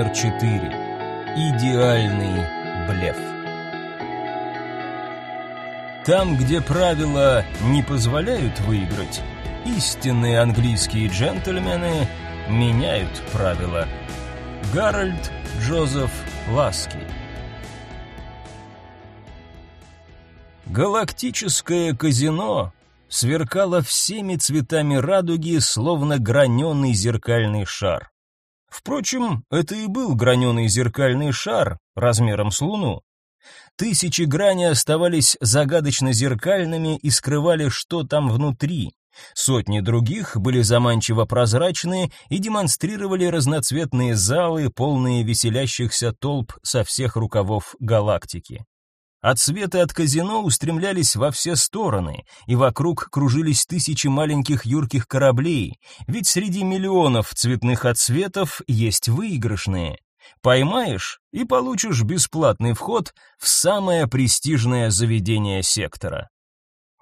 номер 4. Идеальный блеф. Там, где правила не позволяют выиграть, истинные английские джентльмены меняют правила. Гарольд Джозеф Ласки Галактическое казино сверкало всеми цветами радуги, словно граненый зеркальный шар. Впрочем, это и был граненый зеркальный шар размером с Луну. Тысячи граней оставались загадочно зеркальными и скрывали, что там внутри. Сотни других были заманчиво прозрачные и демонстрировали разноцветные залы, полные веселящихся толп со всех рукавов галактики. Отсветы от казино устремлялись во все стороны, и вокруг кружились тысячи маленьких юрких кораблей, ведь среди миллионов цветных отсветов есть выигрышные. Поймаешь и получишь бесплатный вход в самое престижное заведение сектора.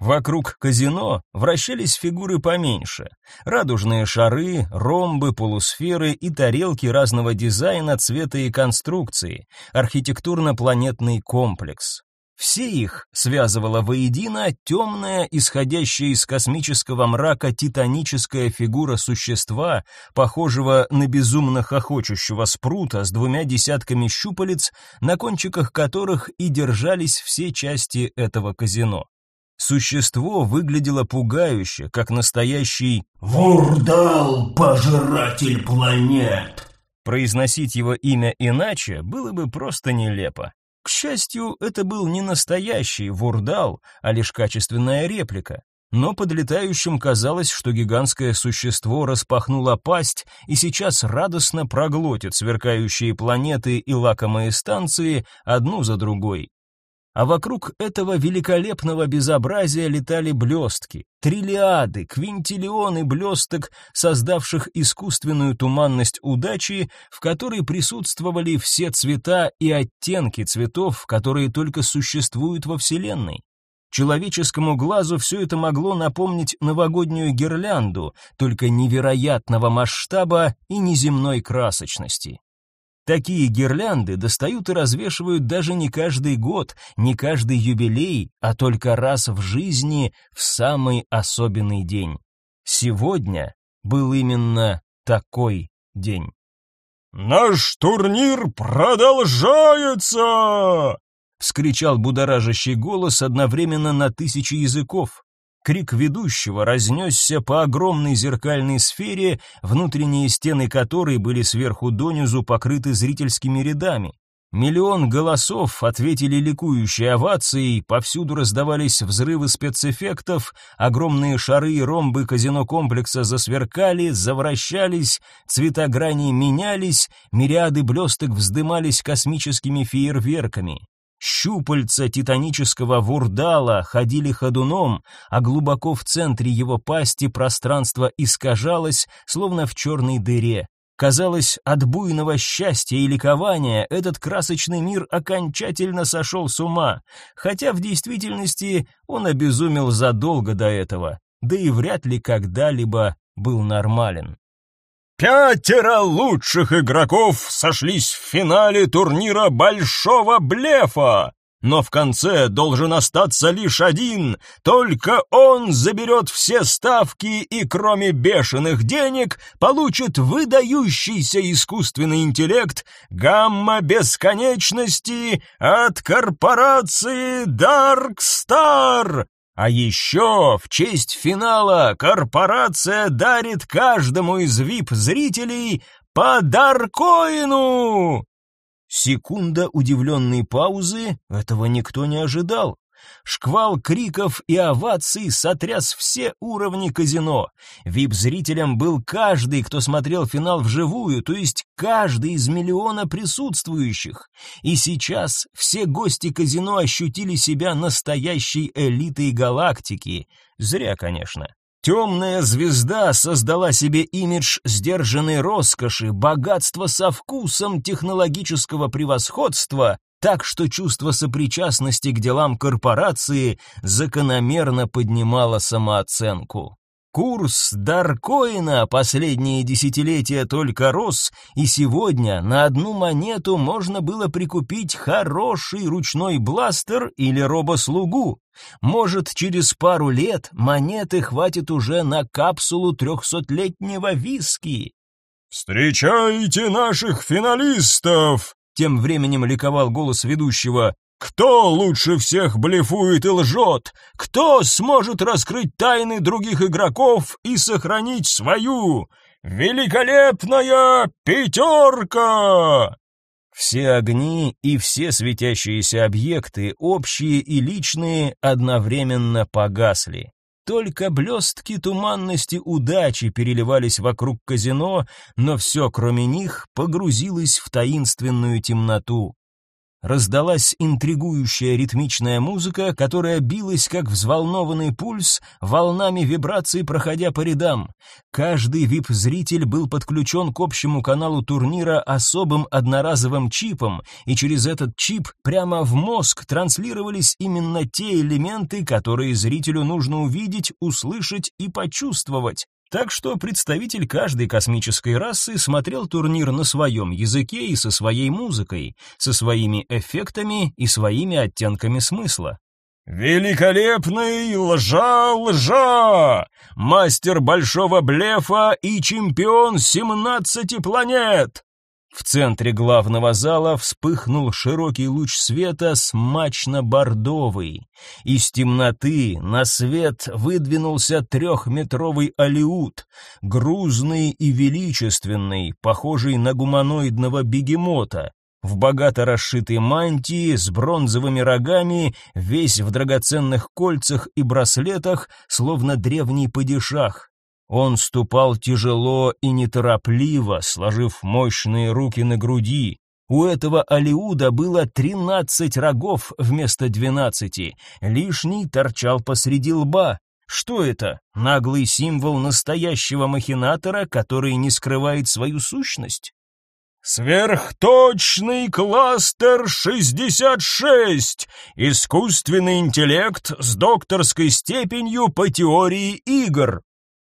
Вокруг казино вращались фигуры поменьше. Радужные шары, ромбы, полусферы и тарелки разного дизайна, цвета и конструкции. Архитектурно-планетный комплекс. Все их связывала воедино темная, исходящая из космического мрака титаническая фигура существа, похожего на безумно хохочущего спрута с двумя десятками щупалец, на кончиках которых и держались все части этого казино. Существо выглядело пугающе, как настоящий «Вурдал, пожиратель планет». Произносить его имя иначе было бы просто нелепо. К счастью, это был не настоящий вурдал, а лишь качественная реплика. Но подлетающим казалось, что гигантское существо распахнуло пасть и сейчас радостно проглотит сверкающие планеты и лакомые станции одну за другой а вокруг этого великолепного безобразия летали блестки, триллиады, квинтиллионы блесток, создавших искусственную туманность удачи, в которой присутствовали все цвета и оттенки цветов, которые только существуют во Вселенной. Человеческому глазу все это могло напомнить новогоднюю гирлянду, только невероятного масштаба и неземной красочности. Такие гирлянды достают и развешивают даже не каждый год, не каждый юбилей, а только раз в жизни в самый особенный день. Сегодня был именно такой день. «Наш турнир продолжается!» — вскричал будоражащий голос одновременно на тысячи языков. Крик ведущего разнесся по огромной зеркальной сфере, внутренние стены которой были сверху донизу покрыты зрительскими рядами. Миллион голосов ответили ликующей овацией, повсюду раздавались взрывы спецэффектов, огромные шары и ромбы казино-комплекса засверкали, завращались, цвета граней менялись, мириады блесток вздымались космическими фейерверками. Щупальца титанического вурдала ходили ходуном, а глубоко в центре его пасти пространство искажалось, словно в черной дыре. Казалось, от буйного счастья и ликования этот красочный мир окончательно сошел с ума, хотя в действительности он обезумел задолго до этого, да и вряд ли когда-либо был нормален. Пятеро лучших игроков сошлись в финале турнира Большого Блефа. Но в конце должен остаться лишь один, только он заберет все ставки и кроме бешеных денег получит выдающийся искусственный интеллект гамма бесконечности от корпорации Dark Star. А еще в честь финала корпорация дарит каждому из VIP-зрителей по Даркоину! Секунда удивленной паузы, этого никто не ожидал. Шквал криков и оваций сотряс все уровни казино. Вип-зрителем был каждый, кто смотрел финал вживую, то есть каждый из миллиона присутствующих. И сейчас все гости казино ощутили себя настоящей элитой галактики. Зря, конечно. Темная звезда создала себе имидж сдержанной роскоши, богатства со вкусом технологического превосходства, так что чувство сопричастности к делам корпорации закономерно поднимало самооценку. Курс Даркоина последние десятилетия только рос, и сегодня на одну монету можно было прикупить хороший ручной бластер или робослугу. Может, через пару лет монеты хватит уже на капсулу трехсотлетнего виски. «Встречайте наших финалистов!» Тем временем ликовал голос ведущего. Кто лучше всех блефует и лжет? Кто сможет раскрыть тайны других игроков и сохранить свою? Великолепная пятерка! Все огни и все светящиеся объекты, общие и личные, одновременно погасли. Только блестки туманности удачи переливались вокруг казино, но все, кроме них, погрузилось в таинственную темноту. Раздалась интригующая ритмичная музыка, которая билась как взволнованный пульс, волнами вибраций проходя по рядам. Каждый VIP-зритель был подключен к общему каналу турнира особым одноразовым чипом, и через этот чип прямо в мозг транслировались именно те элементы, которые зрителю нужно увидеть, услышать и почувствовать. Так что представитель каждой космической расы смотрел турнир на своем языке и со своей музыкой, со своими эффектами и своими оттенками смысла. «Великолепный лжа-лжа! Мастер большого блефа и чемпион семнадцати планет!» В центре главного зала вспыхнул широкий луч света смачно-бордовый. Из темноты на свет выдвинулся трехметровый алиут, грузный и величественный, похожий на гуманоидного бегемота, в богато расшитой мантии с бронзовыми рогами, весь в драгоценных кольцах и браслетах, словно древний падишах. Он ступал тяжело и неторопливо, сложив мощные руки на груди. У этого Алиуда было тринадцать рогов вместо двенадцати, лишний торчал посреди лба. Что это? Наглый символ настоящего махинатора, который не скрывает свою сущность? Сверхточный кластер 66. Искусственный интеллект с докторской степенью по теории игр.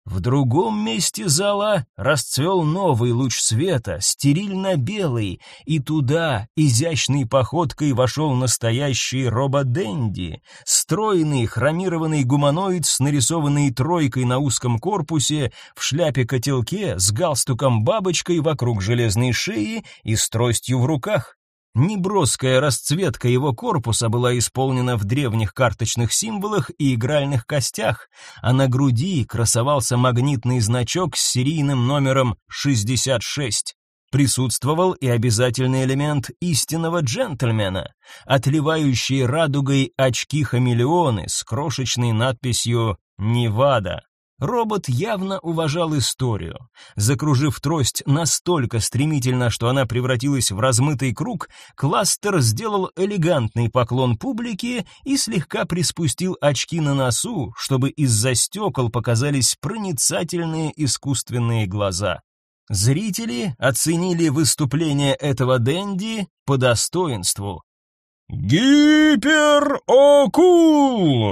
В другом месте зала расцвел новый луч света, стерильно-белый, и туда изящной походкой вошел настоящий рободенди, стройный хромированный гуманоид с нарисованной тройкой на узком корпусе, в шляпе-котелке с галстуком-бабочкой вокруг железной шеи и с тростью в руках. Неброская расцветка его корпуса была исполнена в древних карточных символах и игральных костях, а на груди красовался магнитный значок с серийным номером 66. Присутствовал и обязательный элемент истинного джентльмена, отливающие радугой очки-хамелеоны с крошечной надписью «Невада». Робот явно уважал историю. Закружив трость настолько стремительно, что она превратилась в размытый круг, кластер сделал элегантный поклон публике и слегка приспустил очки на носу, чтобы из-за стекол показались проницательные искусственные глаза. Зрители оценили выступление этого денди по достоинству. Гиперокул,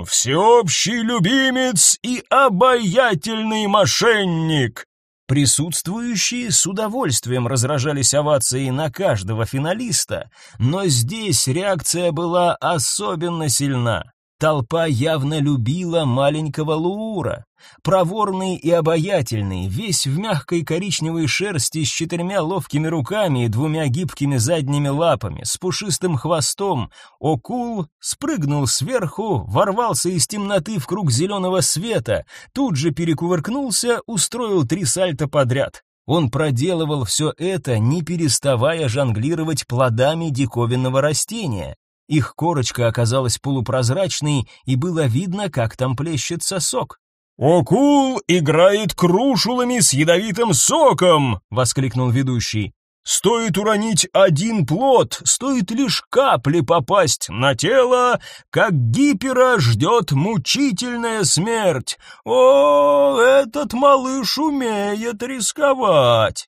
всеобщий любимец и обаятельный мошенник. Присутствующие с удовольствием разражались овацией на каждого финалиста, но здесь реакция была особенно сильна. Толпа явно любила маленького Луура. Проворный и обаятельный, весь в мягкой коричневой шерсти с четырьмя ловкими руками и двумя гибкими задними лапами, с пушистым хвостом, Окул спрыгнул сверху, ворвался из темноты в круг зеленого света, тут же перекувыркнулся, устроил три сальта подряд. Он проделывал все это, не переставая жонглировать плодами диковинного растения. Их корочка оказалась полупрозрачной, и было видно, как там плещется сок. «Окул играет крушулами с ядовитым соком!» — воскликнул ведущий. «Стоит уронить один плод, стоит лишь капли попасть на тело, как гипера ждет мучительная смерть. О, этот малыш умеет рисковать!»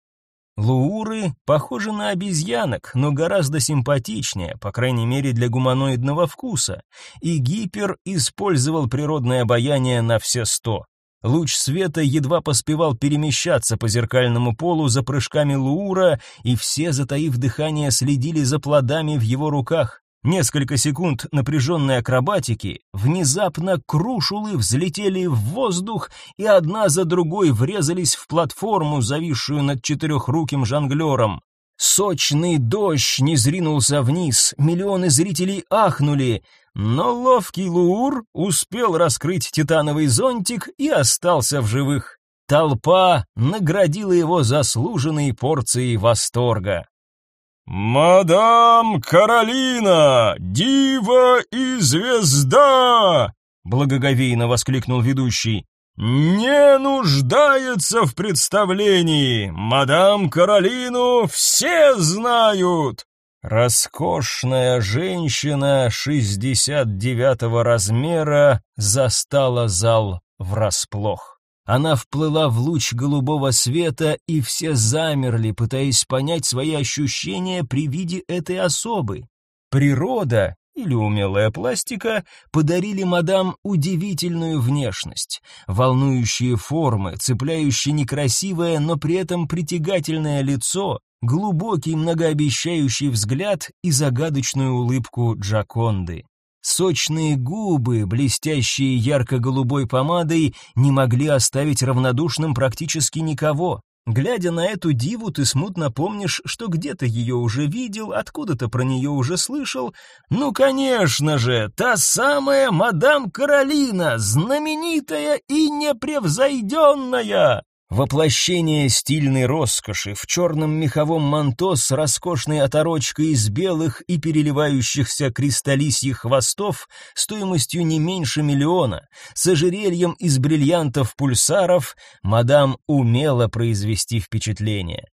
Лууры похожи на обезьянок, но гораздо симпатичнее, по крайней мере для гуманоидного вкуса, и Гипер использовал природное обаяние на все сто. Луч света едва поспевал перемещаться по зеркальному полу за прыжками Луура, и все, затаив дыхание, следили за плодами в его руках. Несколько секунд напряженной акробатики, внезапно крушулы взлетели в воздух и одна за другой врезались в платформу, зависшую над четырехруким жонглером. Сочный дождь не зринулся вниз, миллионы зрителей ахнули, но ловкий Луур успел раскрыть титановый зонтик и остался в живых. Толпа наградила его заслуженной порцией восторга. «Мадам Каролина, дива и звезда!» благоговейно воскликнул ведущий. «Не нуждается в представлении! Мадам Каролину все знают!» Роскошная женщина шестьдесят девятого размера застала зал врасплох. Она вплыла в луч голубого света, и все замерли, пытаясь понять свои ощущения при виде этой особы. Природа или умелая пластика подарили мадам удивительную внешность, волнующие формы, цепляющие некрасивое, но при этом притягательное лицо, глубокий многообещающий взгляд и загадочную улыбку Джаконды. Сочные губы, блестящие ярко-голубой помадой, не могли оставить равнодушным практически никого. Глядя на эту диву, ты смутно помнишь, что где-то ее уже видел, откуда-то про нее уже слышал. Ну, конечно же, та самая мадам Каролина, знаменитая и непревзойденная! Воплощение стильной роскоши в черном меховом манто с роскошной оторочкой из белых и переливающихся кристаллисьих хвостов стоимостью не меньше миллиона, с ожерельем из бриллиантов-пульсаров, мадам умела произвести впечатление.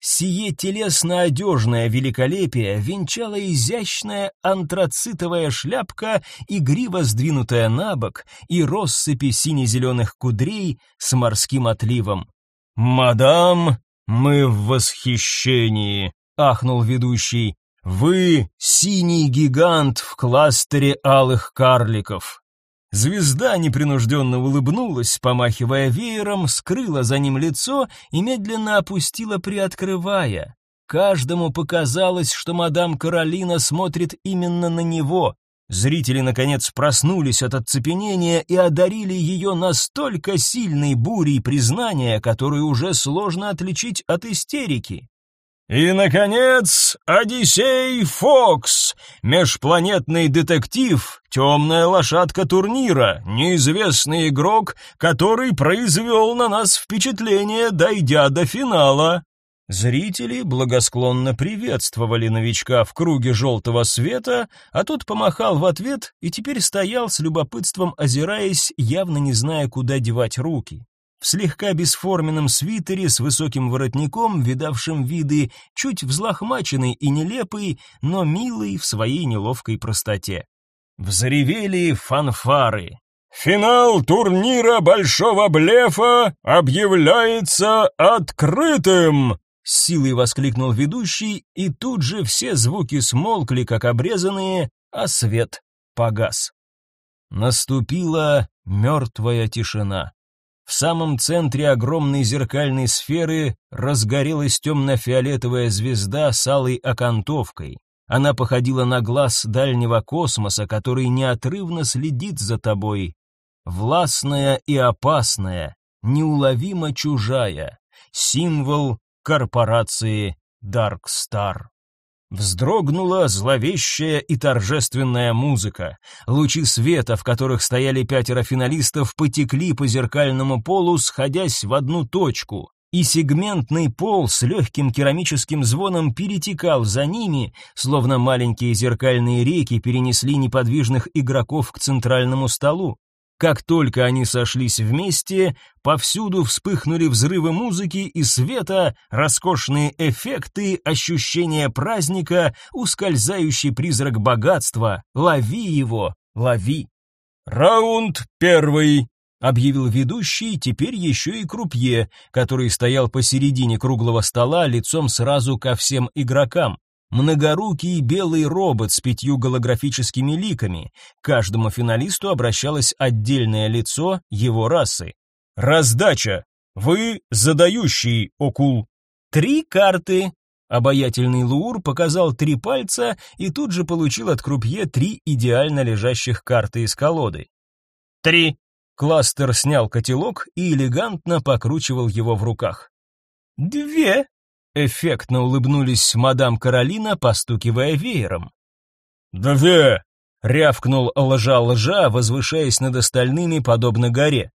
Сие телесно-одежное великолепие венчала изящная антрацитовая шляпка, игриво сдвинутая на бок, и россыпи сине-зеленых кудрей с морским отливом. «Мадам, мы в восхищении!» — ахнул ведущий. «Вы — синий гигант в кластере алых карликов!» Звезда непринужденно улыбнулась, помахивая веером, скрыла за ним лицо и медленно опустила, приоткрывая. Каждому показалось, что мадам Каролина смотрит именно на него. Зрители, наконец, проснулись от оцепенения и одарили ее настолько сильной бурей признания, которую уже сложно отличить от истерики. И, наконец, Одиссей Фокс, межпланетный детектив, темная лошадка турнира, неизвестный игрок, который произвел на нас впечатление, дойдя до финала. Зрители благосклонно приветствовали новичка в круге желтого света, а тот помахал в ответ и теперь стоял с любопытством озираясь, явно не зная, куда девать руки в слегка бесформенном свитере с высоким воротником, видавшим виды, чуть взлохмаченный и нелепый, но милый в своей неловкой простоте. Взревели фанфары. «Финал турнира Большого Блефа объявляется открытым!» С силой воскликнул ведущий, и тут же все звуки смолкли, как обрезанные, а свет погас. Наступила мертвая тишина. В самом центре огромной зеркальной сферы разгорелась темно-фиолетовая звезда с алой окантовкой. Она походила на глаз дальнего космоса, который неотрывно следит за тобой. Властная и опасная, неуловимо чужая. Символ корпорации Dark Star. Вздрогнула зловещая и торжественная музыка. Лучи света, в которых стояли пятеро финалистов, потекли по зеркальному полу, сходясь в одну точку. И сегментный пол с легким керамическим звоном перетекал за ними, словно маленькие зеркальные реки перенесли неподвижных игроков к центральному столу. Как только они сошлись вместе, повсюду вспыхнули взрывы музыки и света, роскошные эффекты, ощущение праздника, ускользающий призрак богатства. Лови его, лови. Раунд первый, объявил ведущий, теперь еще и крупье, который стоял посередине круглого стола, лицом сразу ко всем игрокам. Многорукий белый робот с пятью голографическими ликами. К каждому финалисту обращалось отдельное лицо его расы. Раздача. Вы задающий, Окул. Три карты. Обаятельный Луур показал три пальца и тут же получил от крупье три идеально лежащих карты из колоды. Три. Кластер снял котелок и элегантно покручивал его в руках. Две. Эффектно улыбнулись мадам Каролина, постукивая веером. «Две!» — рявкнул лжа-лжа, возвышаясь над остальными, подобно горе.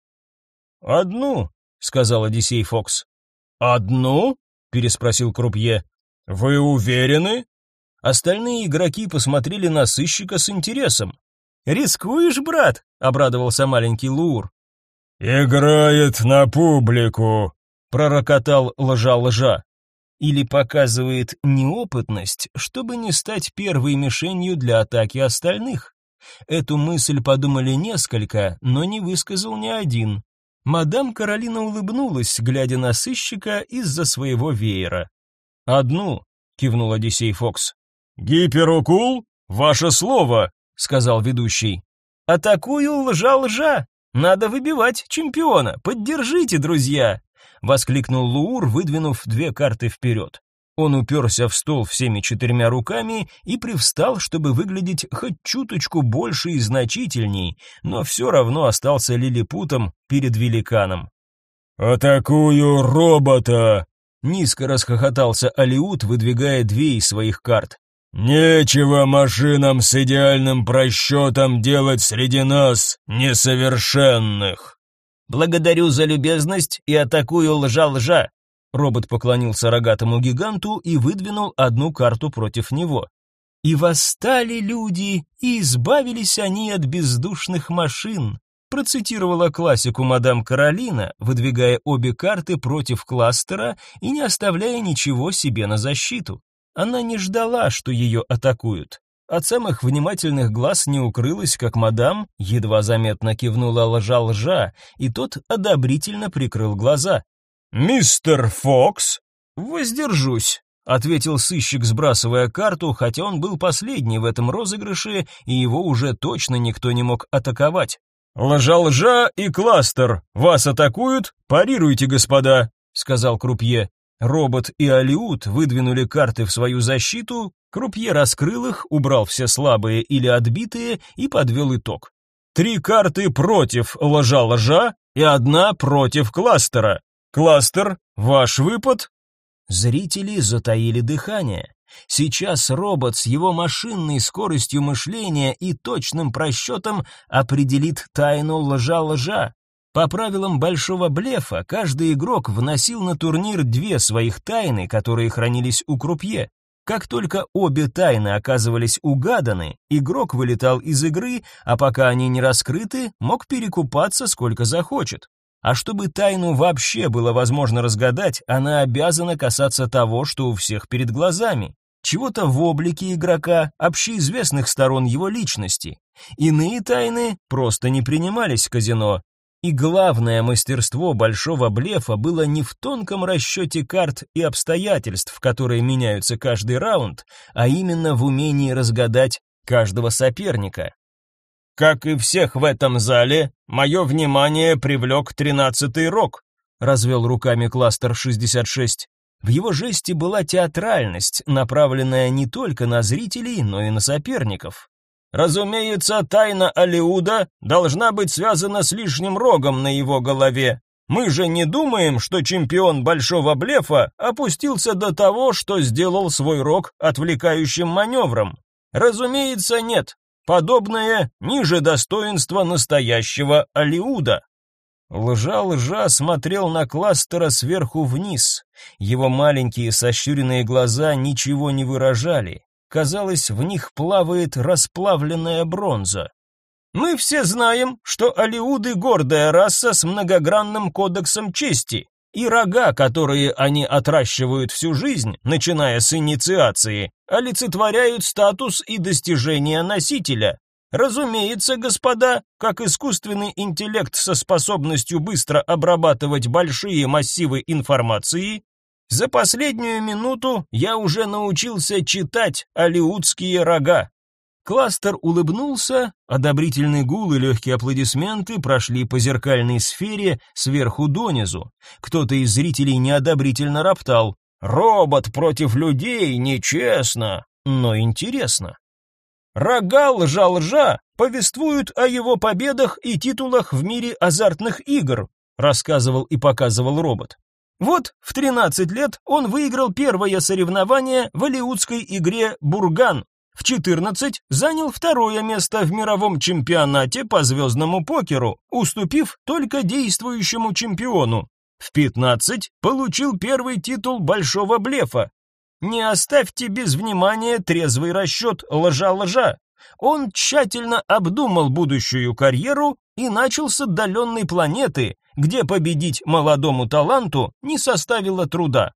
«Одну», — сказал Одиссей Фокс. «Одну?» — переспросил Крупье. «Вы уверены?» Остальные игроки посмотрели на сыщика с интересом. «Рискуешь, брат?» — обрадовался маленький Лур. «Играет на публику», — пророкотал лжа-лжа. Или показывает неопытность, чтобы не стать первой мишенью для атаки остальных. Эту мысль подумали несколько, но не высказал ни один. Мадам Каролина улыбнулась, глядя на сыщика из-за своего веера. «Одну», — кивнул Одиссей Фокс. «Гиперукул, ваше слово», — сказал ведущий. «Атакую лжа-лжа! Надо выбивать чемпиона! Поддержите, друзья!» — воскликнул Луур, выдвинув две карты вперед. Он уперся в стол всеми четырьмя руками и привстал, чтобы выглядеть хоть чуточку больше и значительней, но все равно остался лилипутом перед великаном. «Атакую робота!» Низко расхохотался Алиут, выдвигая две из своих карт. «Нечего машинам с идеальным просчетом делать среди нас, несовершенных!» «Благодарю за любезность и атакую лжа-лжа!» Робот поклонился рогатому гиганту и выдвинул одну карту против него. «И восстали люди, и избавились они от бездушных машин», процитировала классику мадам Каролина, выдвигая обе карты против кластера и не оставляя ничего себе на защиту. Она не ждала, что ее атакуют. От самых внимательных глаз не укрылось, как мадам едва заметно кивнула лжа-лжа, и тот одобрительно прикрыл глаза. «Мистер Фокс?» «Воздержусь», — ответил сыщик, сбрасывая карту, хотя он был последний в этом розыгрыше, и его уже точно никто не мог атаковать. «Лжа-лжа и кластер! Вас атакуют? Парируйте, господа!» — сказал Крупье. Робот и Алиут выдвинули карты в свою защиту, Крупье раскрыл их, убрал все слабые или отбитые и подвел итог. Три карты против лжа-лжа и одна против кластера. Кластер, ваш выпад? Зрители затаили дыхание. Сейчас робот с его машинной скоростью мышления и точным просчетом определит тайну лжа-лжа. По правилам большого блефа, каждый игрок вносил на турнир две своих тайны, которые хранились у крупье. Как только обе тайны оказывались угаданы, игрок вылетал из игры, а пока они не раскрыты, мог перекупаться сколько захочет. А чтобы тайну вообще было возможно разгадать, она обязана касаться того, что у всех перед глазами чего-то в облике игрока, общеизвестных сторон его личности. Иные тайны просто не принимались в казино. И главное мастерство большого блефа было не в тонком расчете карт и обстоятельств, которые меняются каждый раунд, а именно в умении разгадать каждого соперника. Как и всех в этом зале, мое внимание привлек тринадцатый рок, развел руками кластер 66. В его жесте была театральность, направленная не только на зрителей, но и на соперников. Разумеется, тайна Алиуда должна быть связана с лишним рогом на его голове. Мы же не думаем, что чемпион большого блефа опустился до того, что сделал свой рог отвлекающим маневром. Разумеется, нет. Подобное ниже достоинства настоящего Алиуда. Лжа-лжа смотрел на кластера сверху вниз. Его маленькие сощуренные глаза ничего не выражали. Казалось, в них плавает расплавленная бронза. Мы все знаем, что алиуды гордая раса с многогранным кодексом чести, и рога, которые они отращивают всю жизнь, начиная с инициации, олицетворяют статус и достижения носителя, Разумеется, господа, как искусственный интеллект со способностью быстро обрабатывать большие массивы информации, за последнюю минуту я уже научился читать алиутские рога. Кластер улыбнулся, одобрительный гул и легкие аплодисменты прошли по зеркальной сфере сверху донизу. Кто-то из зрителей неодобрительно роптал. «Робот против людей нечестно, но интересно». Рога лжа-лжа повествуют о его победах и титулах в мире азартных игр, рассказывал и показывал робот. Вот в 13 лет он выиграл первое соревнование в алиутской игре «Бурган», в 14 занял второе место в мировом чемпионате по звездному покеру, уступив только действующему чемпиону. В 15 получил первый титул большого блефа. Не оставьте без внимания трезвый расчет лжа-лжа. Он тщательно обдумал будущую карьеру и начал с отдаленной планеты, где победить молодому таланту не составило труда.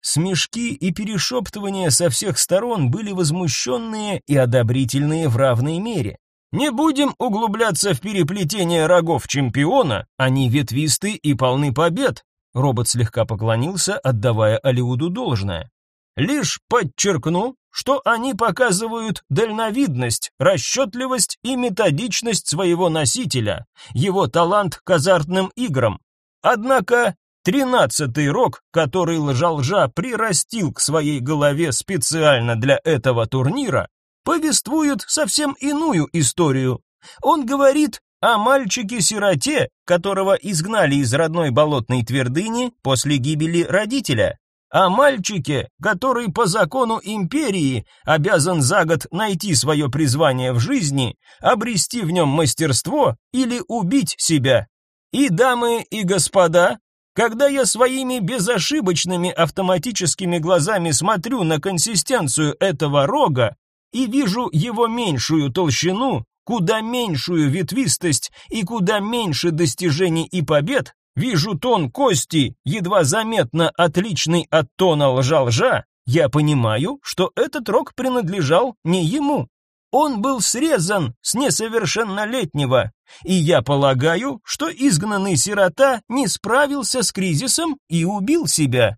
Смешки и перешептывания со всех сторон были возмущенные и одобрительные в равной мере. Не будем углубляться в переплетение рогов чемпиона, они ветвисты и полны побед. Робот слегка поклонился, отдавая Алиуду должное. Лишь подчеркну, что они показывают дальновидность, расчетливость и методичность своего носителя, его талант к азартным играм. Однако тринадцатый рог, который лжа-лжа прирастил к своей голове специально для этого турнира, повествует совсем иную историю. Он говорит о мальчике-сироте, которого изгнали из родной болотной твердыни после гибели родителя о мальчике, который по закону империи обязан за год найти свое призвание в жизни, обрести в нем мастерство или убить себя. И дамы и господа, когда я своими безошибочными автоматическими глазами смотрю на консистенцию этого рога и вижу его меньшую толщину, куда меньшую ветвистость и куда меньше достижений и побед, Вижу тон кости, едва заметно отличный от тона лжа-лжа. Я понимаю, что этот рог принадлежал не ему. Он был срезан с несовершеннолетнего, и я полагаю, что изгнанный сирота не справился с кризисом и убил себя.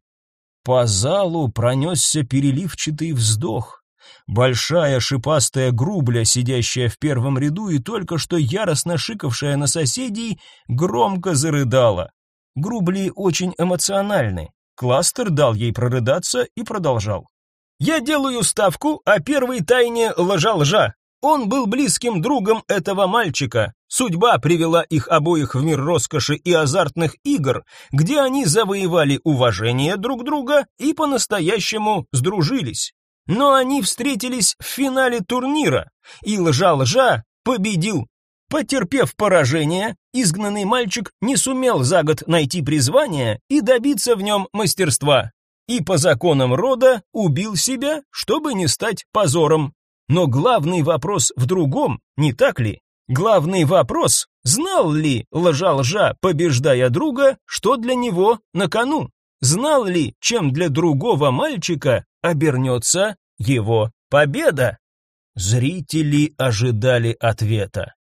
По залу пронесся переливчатый вздох. Большая шипастая грубля, сидящая в первом ряду и только что яростно шикавшая на соседей, громко зарыдала. Грубли очень эмоциональны. Кластер дал ей прорыдаться и продолжал. «Я делаю ставку о первой тайне лжа-лжа. Он был близким другом этого мальчика. Судьба привела их обоих в мир роскоши и азартных игр, где они завоевали уважение друг друга и по-настоящему сдружились. Но они встретились в финале турнира, и лжа-лжа победил. Потерпев поражение, изгнанный мальчик не сумел за год найти призвание и добиться в нем мастерства. И по законам рода убил себя, чтобы не стать позором. Но главный вопрос в другом, не так ли? Главный вопрос, знал ли лжа-лжа, побеждая друга, что для него на кону? Знал ли, чем для другого мальчика обернется его победа? Зрители ожидали ответа.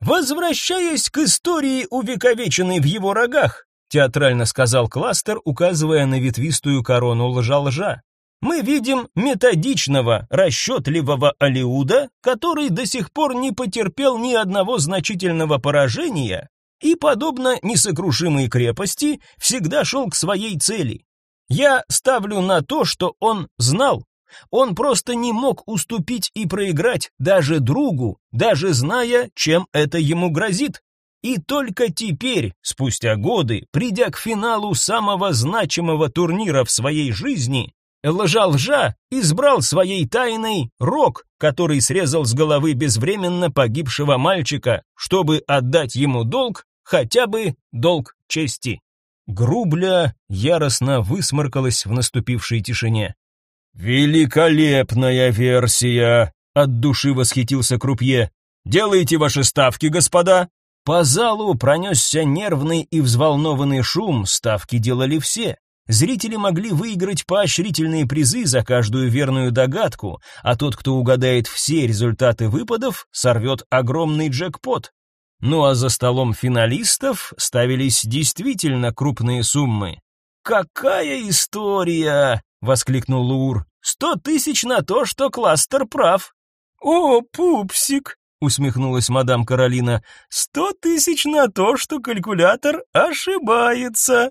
Возвращаясь к истории, увековеченной в его рогах, театрально сказал Кластер, указывая на ветвистую корону лжа-лжа. Мы видим методичного, расчетливого Алиуда, который до сих пор не потерпел ни одного значительного поражения и, подобно несокрушимой крепости, всегда шел к своей цели. Я ставлю на то, что он знал, он просто не мог уступить и проиграть даже другу, даже зная, чем это ему грозит. И только теперь, спустя годы, придя к финалу самого значимого турнира в своей жизни, лжа-лжа избрал своей тайной рог, который срезал с головы безвременно погибшего мальчика, чтобы отдать ему долг, хотя бы долг чести. Грубля яростно высморкалась в наступившей тишине. «Великолепная версия!» — от души восхитился Крупье. «Делайте ваши ставки, господа!» По залу пронесся нервный и взволнованный шум, ставки делали все. Зрители могли выиграть поощрительные призы за каждую верную догадку, а тот, кто угадает все результаты выпадов, сорвет огромный джекпот. Ну а за столом финалистов ставились действительно крупные суммы. «Какая история!» — воскликнул Луур. «Сто тысяч на то, что кластер прав!» О, пупсик, усмехнулась мадам Каролина. Сто тысяч на то, что калькулятор ошибается.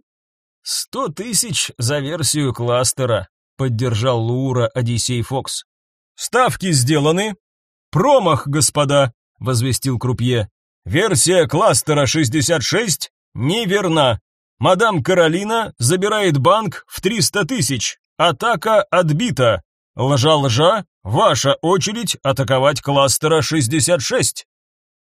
Сто тысяч за версию кластера, поддержал Лура Одиссей Фокс. Ставки сделаны. Промах, господа, возвестил крупье. Версия кластера 66 неверна. Мадам Каролина забирает банк в 300 тысяч. Атака отбита. Лжа-лжа, ваша очередь атаковать кластера 66.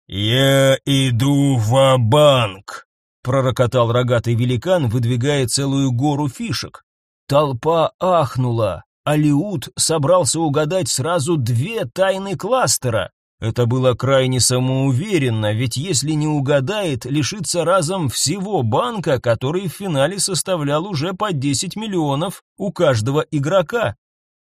Я иду в банк пророкотал рогатый великан, выдвигая целую гору фишек. Толпа ахнула. Алиут собрался угадать сразу две тайны кластера. Это было крайне самоуверенно, ведь если не угадает, лишится разом всего банка, который в финале составлял уже по 10 миллионов у каждого игрока.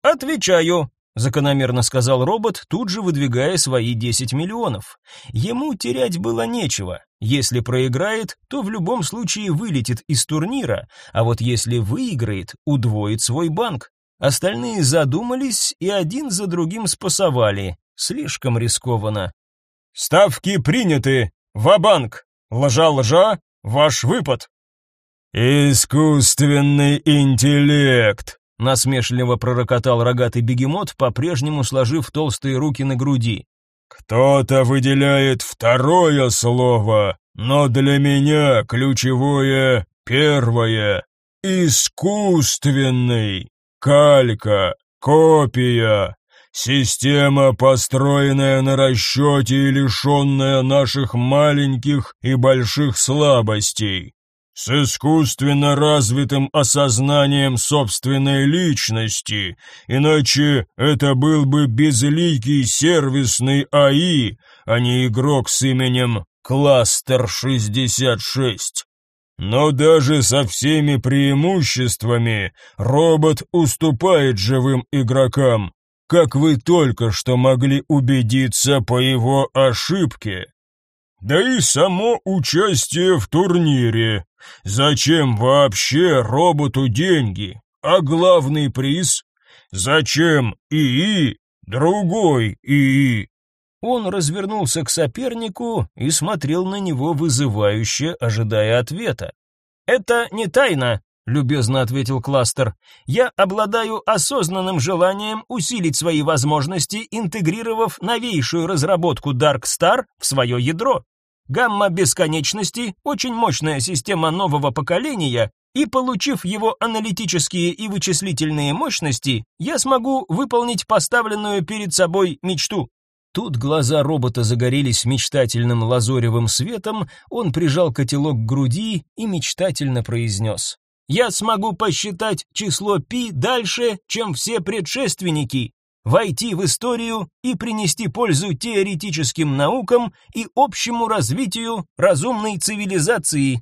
«Отвечаю», — закономерно сказал робот, тут же выдвигая свои 10 миллионов. Ему терять было нечего. Если проиграет, то в любом случае вылетит из турнира, а вот если выиграет, удвоит свой банк. Остальные задумались и один за другим спасовали. Слишком рискованно. Ставки приняты. Ва-банк. Лжа-лжа. Ваш выпад. Искусственный интеллект, насмешливо пророкотал рогатый бегемот, по-прежнему сложив толстые руки на груди. Кто-то выделяет второе слово, но для меня ключевое первое. Искусственный. Калька, копия, Система, построенная на расчете и лишенная наших маленьких и больших слабостей с искусственно развитым осознанием собственной личности, иначе это был бы безликий сервисный АИ, а не игрок с именем Кластер 66. Но даже со всеми преимуществами робот уступает живым игрокам, как вы только что могли убедиться по его ошибке. Да и само участие в турнире. Зачем вообще роботу деньги? А главный приз? Зачем ИИ другой ИИ? Он развернулся к сопернику и смотрел на него вызывающе, ожидая ответа. «Это не тайна», — любезно ответил Кластер. «Я обладаю осознанным желанием усилить свои возможности, интегрировав новейшую разработку Dark Star в свое ядро. Гамма бесконечности – очень мощная система нового поколения, и получив его аналитические и вычислительные мощности, я смогу выполнить поставленную перед собой мечту. Тут глаза робота загорелись мечтательным лазоревым светом, он прижал котелок к груди и мечтательно произнес. «Я смогу посчитать число пи дальше, чем все предшественники, войти в историю и принести пользу теоретическим наукам и общему развитию разумной цивилизации.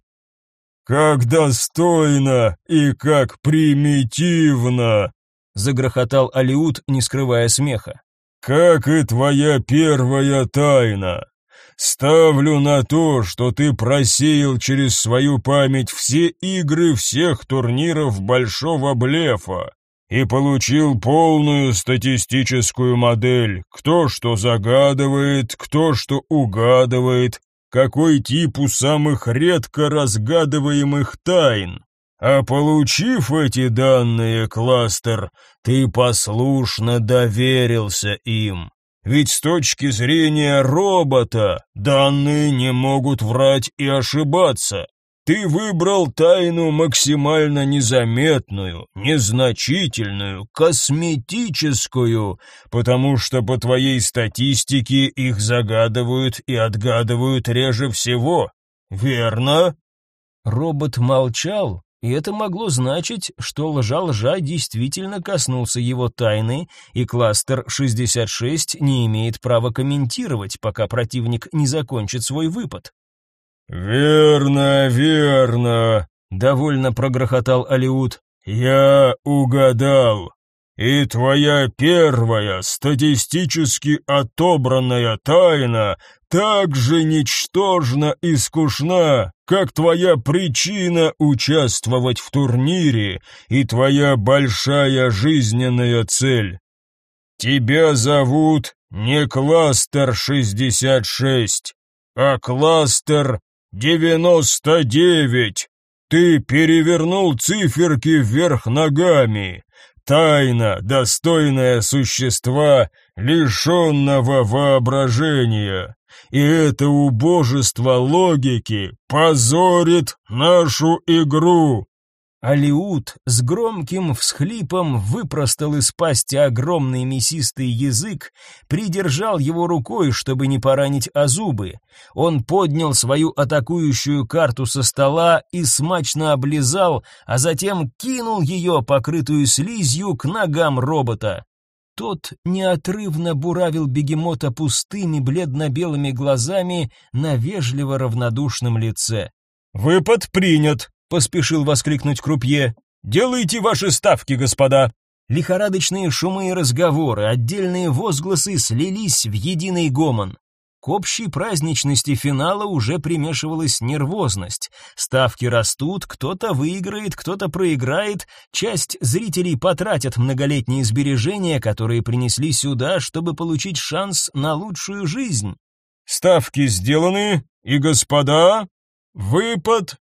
Как достойно и как примитивно, загрохотал Алиут, не скрывая смеха. Как и твоя первая тайна. Ставлю на то, что ты просеял через свою память все игры всех турниров большого блефа и получил полную статистическую модель, кто что загадывает, кто что угадывает, какой тип у самых редко разгадываемых тайн. А получив эти данные, кластер, ты послушно доверился им. Ведь с точки зрения робота данные не могут врать и ошибаться. Ты выбрал тайну максимально незаметную, незначительную, косметическую, потому что по твоей статистике их загадывают и отгадывают реже всего. Верно? Робот молчал, и это могло значить, что лжа-лжа действительно коснулся его тайны, и кластер 66 не имеет права комментировать, пока противник не закончит свой выпад. «Верно, верно», — довольно прогрохотал Алиут. «Я угадал. И твоя первая статистически отобранная тайна так же ничтожна и скучна, как твоя причина участвовать в турнире и твоя большая жизненная цель. Тебя зовут не кластер 66, а кластер 99. Ты перевернул циферки вверх ногами. Тайна, достойная существа, лишенного воображения. И это убожество логики позорит нашу игру. Алиут с громким всхлипом выпростал из пасти огромный мясистый язык, придержал его рукой, чтобы не поранить о зубы. Он поднял свою атакующую карту со стола и смачно облизал, а затем кинул ее, покрытую слизью, к ногам робота. Тот неотрывно буравил бегемота пустыми бледно-белыми глазами на вежливо равнодушном лице. «Выпад принят», поспешил воскликнуть крупье. Делайте ваши ставки, господа. Лихорадочные шумы и разговоры, отдельные возгласы слились в единый гомон. К общей праздничности финала уже примешивалась нервозность. Ставки растут, кто-то выиграет, кто-то проиграет, часть зрителей потратят многолетние сбережения, которые принесли сюда, чтобы получить шанс на лучшую жизнь. Ставки сделаны, и господа, выпад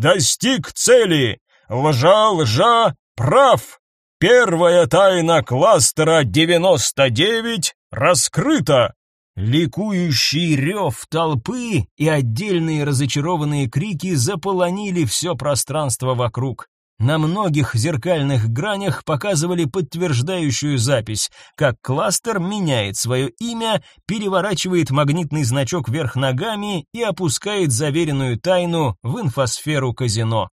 Достиг цели! Лжа, лжа, прав! Первая тайна кластера 99 раскрыта!» Ликующий рев толпы и отдельные разочарованные крики заполонили все пространство вокруг. На многих зеркальных гранях показывали подтверждающую запись, как кластер меняет свое имя, переворачивает магнитный значок вверх ногами и опускает заверенную тайну в инфосферу казино.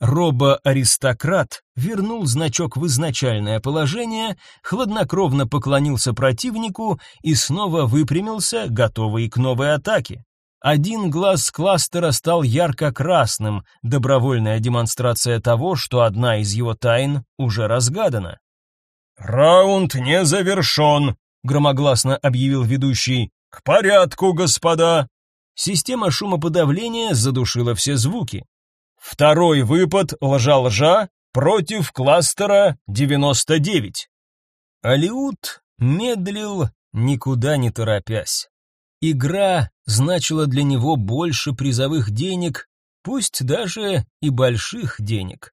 Робо-аристократ вернул значок в изначальное положение, хладнокровно поклонился противнику и снова выпрямился, готовый к новой атаке. Один глаз кластера стал ярко-красным, добровольная демонстрация того, что одна из его тайн уже разгадана. «Раунд не завершен», — громогласно объявил ведущий. «К порядку, господа!» Система шумоподавления задушила все звуки. Второй выпад лжа-лжа против кластера 99. Алиут медлил, никуда не торопясь. Игра значила для него больше призовых денег, пусть даже и больших денег.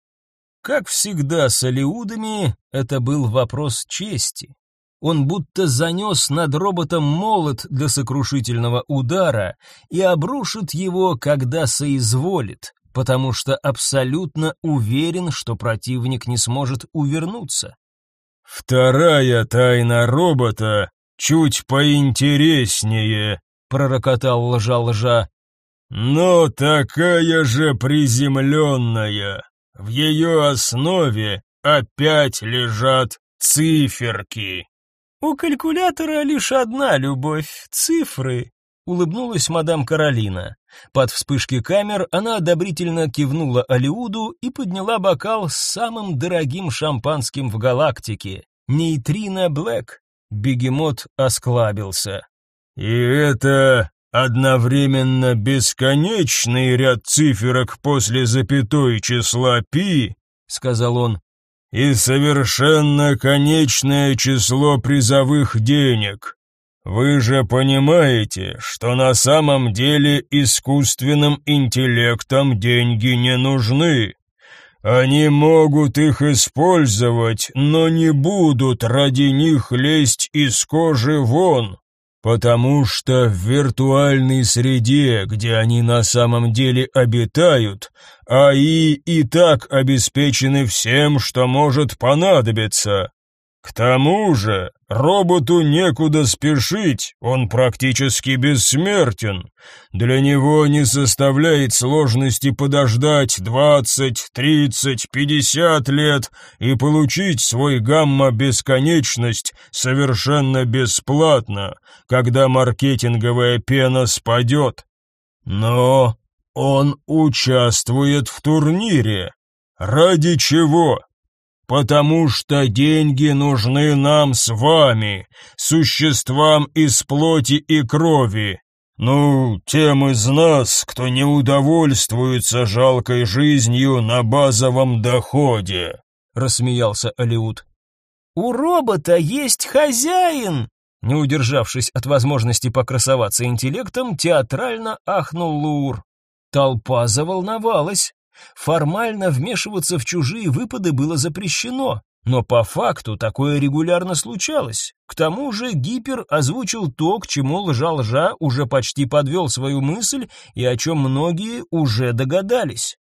Как всегда с алиудами, это был вопрос чести. Он будто занес над роботом молот для сокрушительного удара и обрушит его, когда соизволит, потому что абсолютно уверен, что противник не сможет увернуться. Вторая тайна робота чуть поинтереснее, пророкотал лжа-лжа. Но такая же приземленная. В ее основе опять лежат циферки. У калькулятора лишь одна любовь цифры, улыбнулась мадам Каролина. Под вспышки камер она одобрительно кивнула Алиуду и подняла бокал с самым дорогим шампанским в галактике нейтрино Блэк. Бегемот осклабился. «И это одновременно бесконечный ряд циферок после запятой числа пи», — сказал он, «и совершенно конечное число призовых денег. Вы же понимаете, что на самом деле искусственным интеллектом деньги не нужны. Они могут их использовать, но не будут ради них лезть из кожи вон, потому что в виртуальной среде, где они на самом деле обитают, АИ и так обеспечены всем, что может понадобиться. К тому же, роботу некуда спешить, он практически бессмертен. Для него не составляет сложности подождать двадцать, тридцать, пятьдесят лет и получить свой гамма-бесконечность совершенно бесплатно, когда маркетинговая пена спадет. Но он участвует в турнире. Ради чего? Потому что деньги нужны нам с вами, существам из плоти и крови. Ну, тем из нас, кто не удовольствуется жалкой жизнью на базовом доходе, рассмеялся Алиут. У робота есть хозяин, Не удержавшись от возможности покрасоваться интеллектом, театрально ахнул Лур. Толпа заволновалась. Формально вмешиваться в чужие выпады было запрещено, но по факту такое регулярно случалось. К тому же Гипер озвучил то, к чему лжа-лжа уже почти подвел свою мысль и о чем многие уже догадались.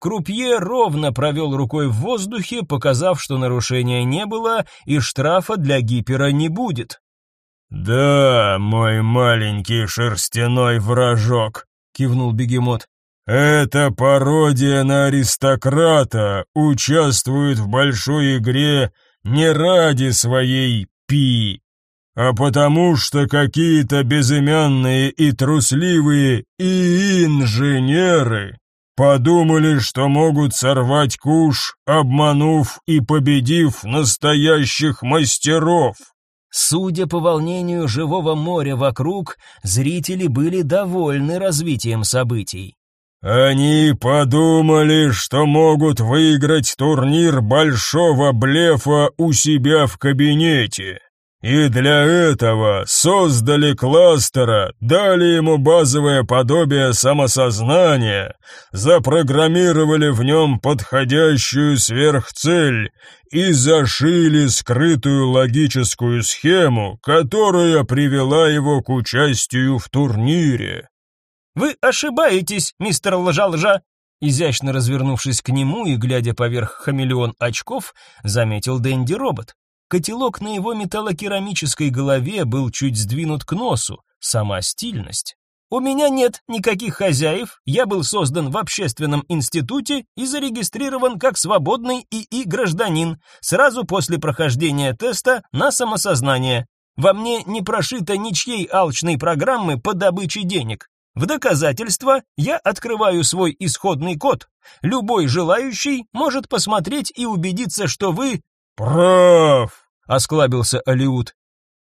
Крупье ровно провел рукой в воздухе, показав, что нарушения не было и штрафа для Гипера не будет. «Да, мой маленький шерстяной вражок», — кивнул бегемот. «Эта пародия на аристократа участвует в большой игре не ради своей пи, а потому что какие-то безымянные и трусливые и инженеры подумали, что могут сорвать куш, обманув и победив настоящих мастеров. Судя по волнению живого моря вокруг, зрители были довольны развитием событий. Они подумали, что могут выиграть турнир большого блефа у себя в кабинете. И для этого создали кластера, дали ему базовое подобие самосознания, запрограммировали в нем подходящую сверхцель и зашили скрытую логическую схему, которая привела его к участию в турнире. «Вы ошибаетесь, мистер Лжа-Лжа!» Изящно развернувшись к нему и глядя поверх хамелеон очков, заметил Дэнди-робот. Котелок на его металлокерамической голове был чуть сдвинут к носу, сама стильность. У меня нет никаких хозяев, я был создан в общественном институте и зарегистрирован как свободный ИИ гражданин сразу после прохождения теста на самосознание. Во мне не прошито ничьей алчной программы по добыче денег. В доказательство я открываю свой исходный код. Любой желающий может посмотреть и убедиться, что вы «Прав!» — осклабился Алиут.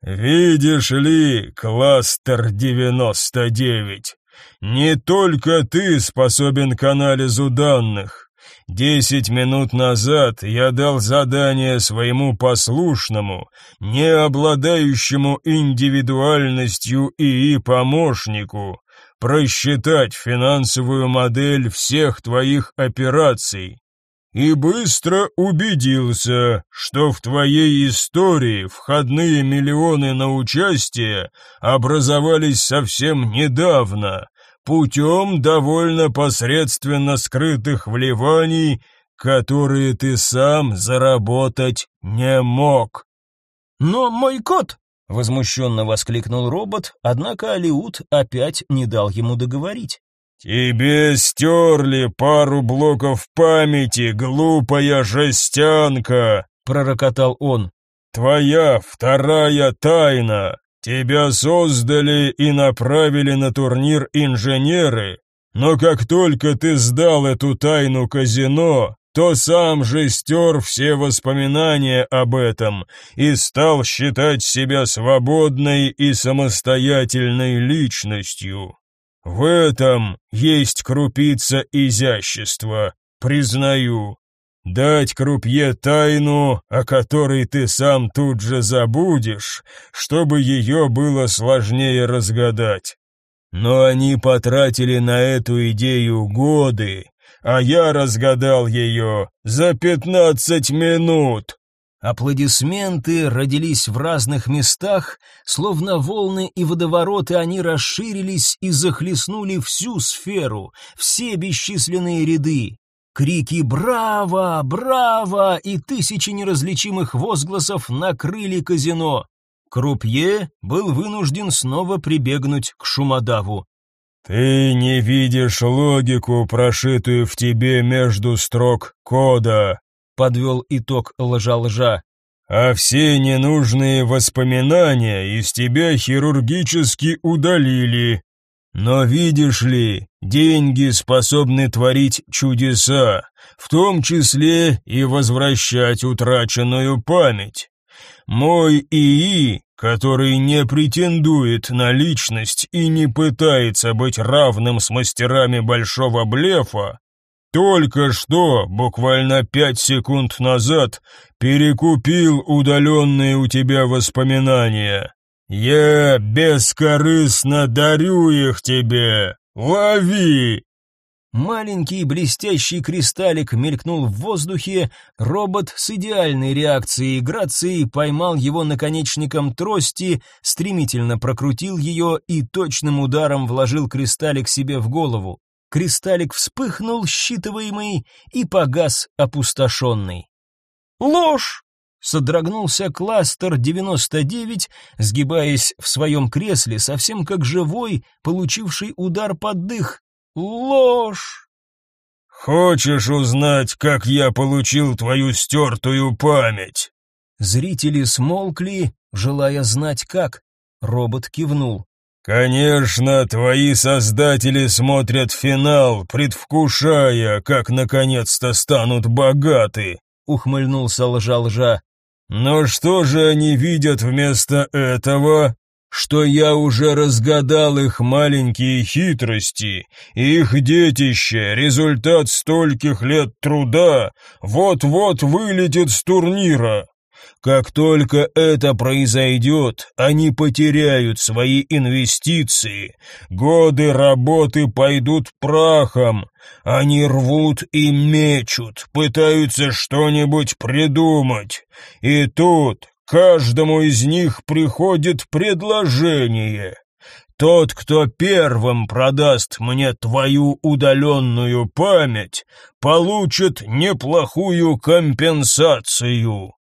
«Видишь ли, кластер 99, не только ты способен к анализу данных. Десять минут назад я дал задание своему послушному, не обладающему индивидуальностью ИИ-помощнику, просчитать финансовую модель всех твоих операций и быстро убедился, что в твоей истории входные миллионы на участие образовались совсем недавно, путем довольно посредственно скрытых вливаний, которые ты сам заработать не мог. «Но мой кот!» — возмущенно воскликнул робот, однако Алиут опять не дал ему договорить. «Тебе стерли пару блоков памяти, глупая жестянка!» — пророкотал он. «Твоя вторая тайна. Тебя создали и направили на турнир инженеры, но как только ты сдал эту тайну казино, то сам же стер все воспоминания об этом и стал считать себя свободной и самостоятельной личностью. В этом есть крупица изящества, признаю. Дать крупье тайну, о которой ты сам тут же забудешь, чтобы ее было сложнее разгадать. Но они потратили на эту идею годы, а я разгадал ее за пятнадцать минут. Аплодисменты родились в разных местах, словно волны и водовороты они расширились и захлестнули всю сферу, все бесчисленные ряды. Крики «Браво! Браво!» и тысячи неразличимых возгласов накрыли казино. Крупье был вынужден снова прибегнуть к шумодаву. «Ты не видишь логику, прошитую в тебе между строк кода», подвел итог лжа-лжа. А все ненужные воспоминания из тебя хирургически удалили. Но видишь ли, деньги способны творить чудеса, в том числе и возвращать утраченную память. Мой ИИ, который не претендует на личность и не пытается быть равным с мастерами большого блефа, только что, буквально пять секунд назад, перекупил удаленные у тебя воспоминания. Я бескорыстно дарю их тебе. Лови!» Маленький блестящий кристаллик мелькнул в воздухе, робот с идеальной реакцией и грацией поймал его наконечником трости, стремительно прокрутил ее и точным ударом вложил кристаллик себе в голову. Кристаллик вспыхнул, считываемый, и погас опустошенный. «Ложь!» — содрогнулся кластер 99, сгибаясь в своем кресле, совсем как живой, получивший удар под дых. Ложь. Хочешь узнать, как я получил твою стертую память? Зрители смолкли, желая знать как. Робот кивнул. Конечно, твои создатели смотрят финал, предвкушая, как наконец-то станут богаты, ухмыльнулся лжа-лжа. Но что же они видят вместо этого? Что я уже разгадал их маленькие хитрости, их детище, результат стольких лет труда, вот-вот вылетит с турнира. Как только это произойдет, они потеряют свои инвестиции, годы работы пойдут прахом, они рвут и мечут, пытаются что-нибудь придумать. И тут, Каждому из них приходит предложение. Тот, кто первым продаст мне твою удаленную память, получит неплохую компенсацию.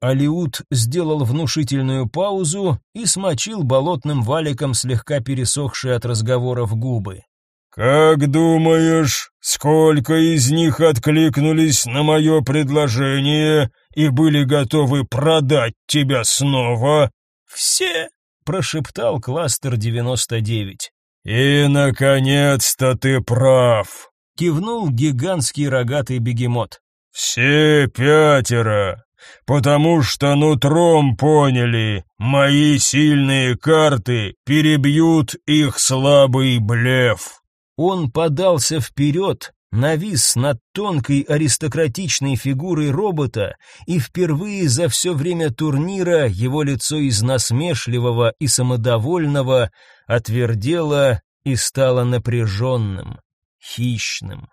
Алиут сделал внушительную паузу и смочил болотным валиком слегка пересохшие от разговоров губы. «Как думаешь, сколько из них откликнулись на мое предложение и были готовы продать тебя снова?» «Все!» — прошептал кластер 99. «И, наконец-то, ты прав!» — кивнул гигантский рогатый бегемот. «Все пятеро, потому что нутром поняли, мои сильные карты перебьют их слабый блеф». Он подался вперед, навис над тонкой аристократичной фигурой робота, и впервые за все время турнира его лицо из насмешливого и самодовольного отвердело и стало напряженным, хищным.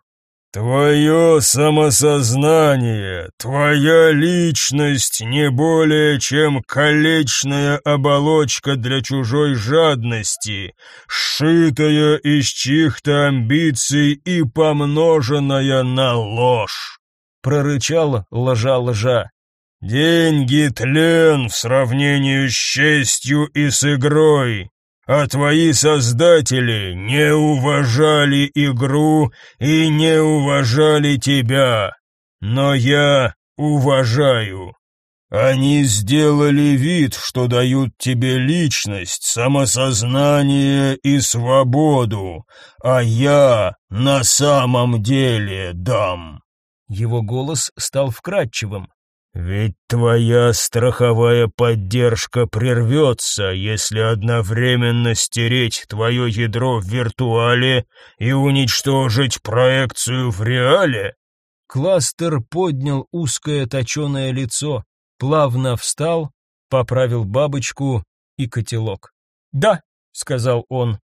Твое самосознание, твоя личность не более чем колечная оболочка для чужой жадности, сшитая из чьих-то амбиций и помноженная на ложь. Прорычал лжа-лжа. Деньги тлен в сравнении с честью и с игрой а твои создатели не уважали игру и не уважали тебя. Но я уважаю. Они сделали вид, что дают тебе личность, самосознание и свободу, а я на самом деле дам. Его голос стал вкрадчивым. Ведь твоя страховая поддержка прервется, если одновременно стереть твое ядро в виртуале и уничтожить проекцию в реале. Кластер поднял узкое точеное лицо, плавно встал, поправил бабочку и котелок. «Да», — сказал он.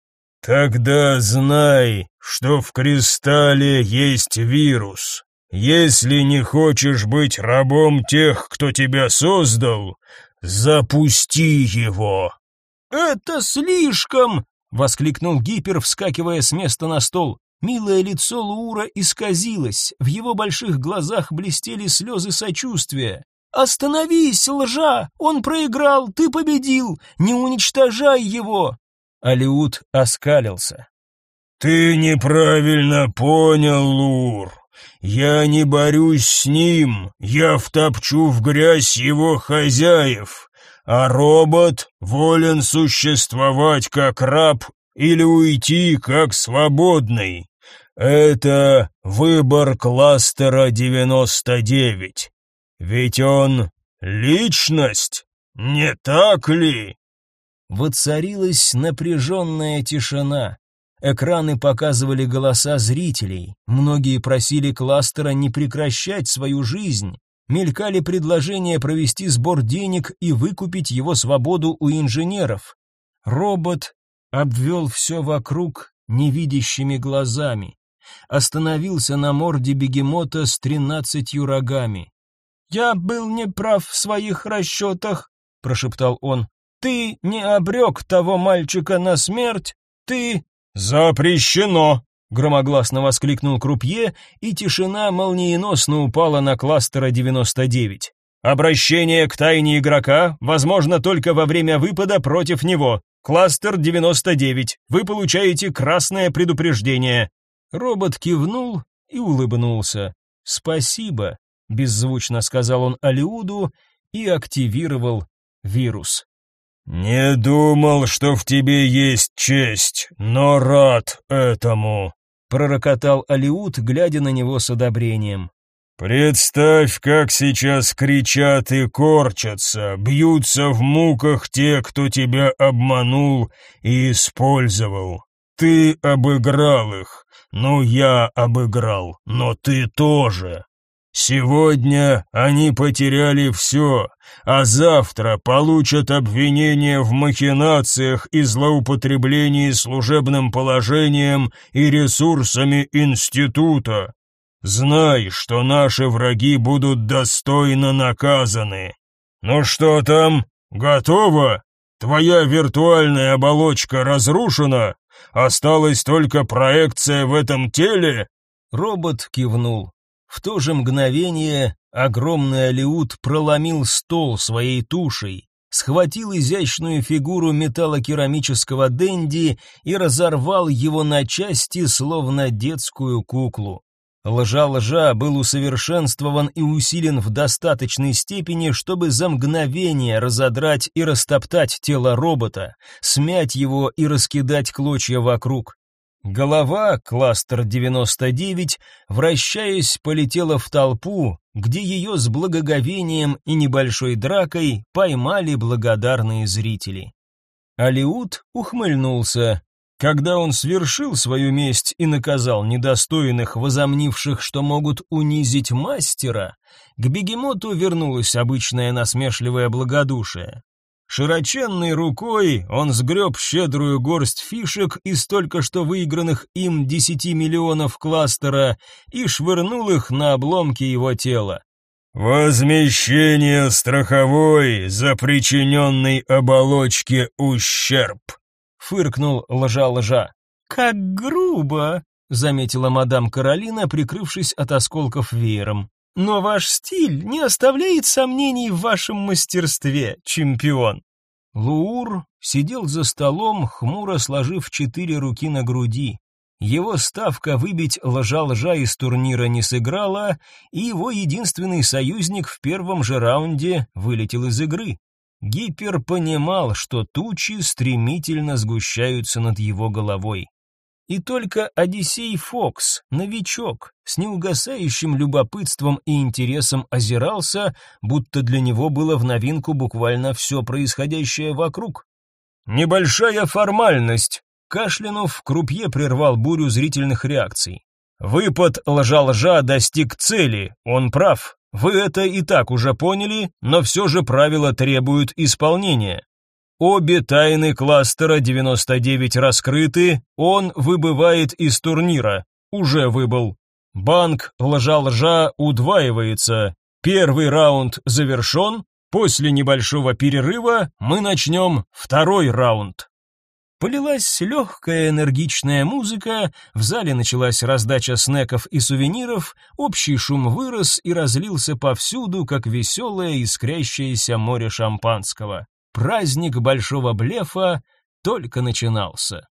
«Тогда знай, что в кристалле есть вирус. Если не хочешь быть рабом тех, кто тебя создал, запусти его. Это слишком, воскликнул Гипер, вскакивая с места на стол. Милое лицо Луура исказилось, в его больших глазах блестели слезы сочувствия. «Остановись, лжа! Он проиграл, ты победил! Не уничтожай его!» Алиут оскалился. «Ты неправильно понял, Лур. Я не борюсь с ним, я втопчу в грязь его хозяев, а робот волен существовать как раб или уйти как свободный. Это выбор кластера 99. Ведь он личность, не так ли? Воцарилась напряженная тишина. Экраны показывали голоса зрителей. Многие просили кластера не прекращать свою жизнь. мелькали предложения провести сбор денег и выкупить его свободу у инженеров. Робот обвел все вокруг невидящими глазами, остановился на морде бегемота с тринадцатью рогами. «Я был неправ в своих расчетах», — прошептал он. «Ты не обрек того мальчика на смерть, ты...» «Запрещено!» громогласно воскликнул крупье, и тишина молниеносно упала на кластера 99. Обращение к тайне игрока возможно только во время выпада против него. Кластер 99. Вы получаете красное предупреждение. Робот кивнул и улыбнулся. Спасибо, беззвучно сказал он Алиуду и активировал вирус. Не думал, что в тебе есть честь, но рад этому пророкотал Алиут, глядя на него с одобрением. Представь, как сейчас кричат и корчатся, бьются в муках те, кто тебя обманул и использовал. Ты обыграл их, ну я обыграл, но ты тоже. Сегодня они потеряли все, а завтра получат обвинение в махинациях и злоупотреблении служебным положением и ресурсами института. Знай, что наши враги будут достойно наказаны. Ну что там, готово? Твоя виртуальная оболочка разрушена? Осталась только проекция в этом теле? Робот кивнул. В то же мгновение огромный алиут проломил стол своей тушей, схватил изящную фигуру металлокерамического денди и разорвал его на части, словно детскую куклу. Лжа-лжа был усовершенствован и усилен в достаточной степени, чтобы за мгновение разодрать и растоптать тело робота, смять его и раскидать клочья вокруг. Голова, кластер 99, вращаясь, полетела в толпу, где ее с благоговением и небольшой дракой поймали благодарные зрители. Алиут ухмыльнулся. Когда он свершил свою месть и наказал недостойных, возомнивших, что могут унизить мастера, к бегемоту вернулось обычное насмешливое благодушие. Широченной рукой он сгреб щедрую горсть фишек из только что выигранных им десяти миллионов кластера и швырнул их на обломки его тела. «Возмещение страховой за причиненный оболочке ущерб», — фыркнул лжа-лжа. «Как грубо», — заметила мадам Каролина, прикрывшись от осколков веером. Но ваш стиль не оставляет сомнений в вашем мастерстве, чемпион. Луур сидел за столом, хмуро сложив четыре руки на груди. Его ставка выбить лжа-лжа из турнира не сыграла, и его единственный союзник в первом же раунде вылетел из игры. Гипер понимал, что тучи стремительно сгущаются над его головой. И только Одиссей Фокс, новичок, с неугасающим любопытством и интересом озирался, будто для него было в новинку буквально все происходящее вокруг. «Небольшая формальность», — кашлянув, крупье прервал бурю зрительных реакций. «Выпад лжа-лжа достиг цели, он прав. Вы это и так уже поняли, но все же правила требуют исполнения. Обе тайны кластера 99 раскрыты, он выбывает из турнира. Уже выбыл. Банк лжа-лжа удваивается. Первый раунд завершен. После небольшого перерыва мы начнем второй раунд. Полилась легкая энергичная музыка, в зале началась раздача снеков и сувениров, общий шум вырос и разлился повсюду, как веселое искрящееся море шампанского. Праздник большого блефа только начинался.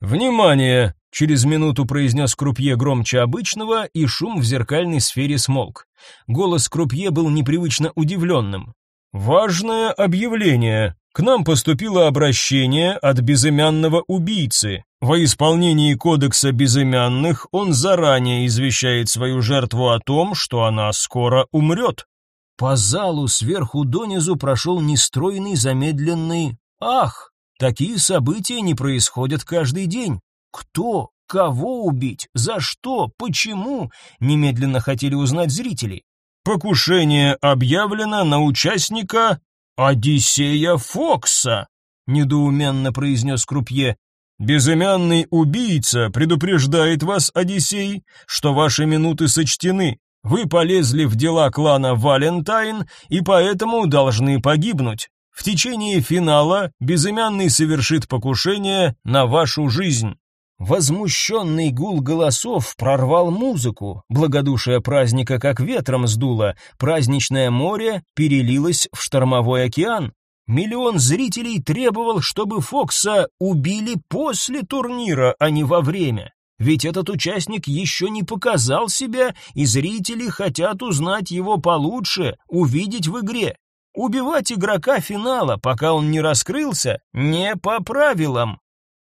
«Внимание!» — через минуту произнес Крупье громче обычного, и шум в зеркальной сфере смолк. Голос Крупье был непривычно удивленным. «Важное объявление. К нам поступило обращение от безымянного убийцы. Во исполнении кодекса безымянных он заранее извещает свою жертву о том, что она скоро умрет. По залу сверху донизу прошел нестройный замедленный «Ах!» Такие события не происходят каждый день. Кто? Кого убить? За что? Почему? Немедленно хотели узнать зрители. покушение объявлено на участника Одиссея Фокса, недоуменно произнес Крупье. Безымянный убийца предупреждает вас, Одиссей, что ваши минуты сочтены. Вы полезли в дела клана Валентайн и поэтому должны погибнуть. В течение финала безымянный совершит покушение на вашу жизнь. Возмущенный гул голосов прорвал музыку, благодушие праздника как ветром сдуло, праздничное море перелилось в штормовой океан. Миллион зрителей требовал, чтобы Фокса убили после турнира, а не во время. Ведь этот участник еще не показал себя, и зрители хотят узнать его получше, увидеть в игре. Убивать игрока финала, пока он не раскрылся, не по правилам.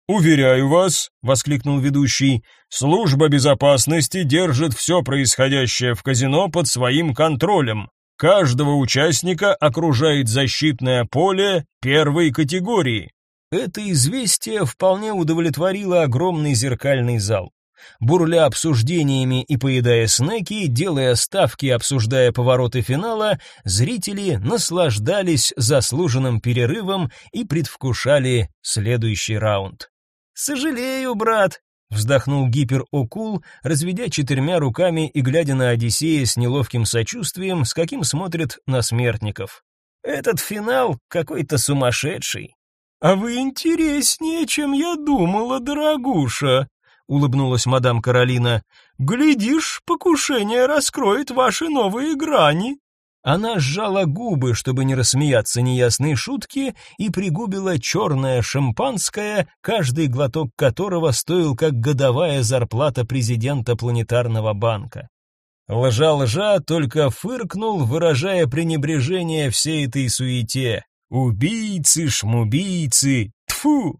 «Уверяю вас», — воскликнул ведущий, — «служба безопасности держит все происходящее в казино под своим контролем. Каждого участника окружает защитное поле первой категории». Это известие вполне удовлетворило огромный зеркальный зал. Бурля обсуждениями и поедая снеки, делая ставки, обсуждая повороты финала, зрители наслаждались заслуженным перерывом и предвкушали следующий раунд. «Сожалею, брат», — вздохнул гиперокул, разведя четырьмя руками и глядя на Одиссея с неловким сочувствием, с каким смотрит на смертников. «Этот финал какой-то сумасшедший». «А вы интереснее, чем я думала, дорогуша», — улыбнулась мадам Каролина. «Глядишь, покушение раскроет ваши новые грани». Она сжала губы, чтобы не рассмеяться неясной шутки, и пригубила черное шампанское, каждый глоток которого стоил как годовая зарплата президента планетарного банка. Лжа-лжа только фыркнул, выражая пренебрежение всей этой суете. Убийцы, шмубийцы, тфу.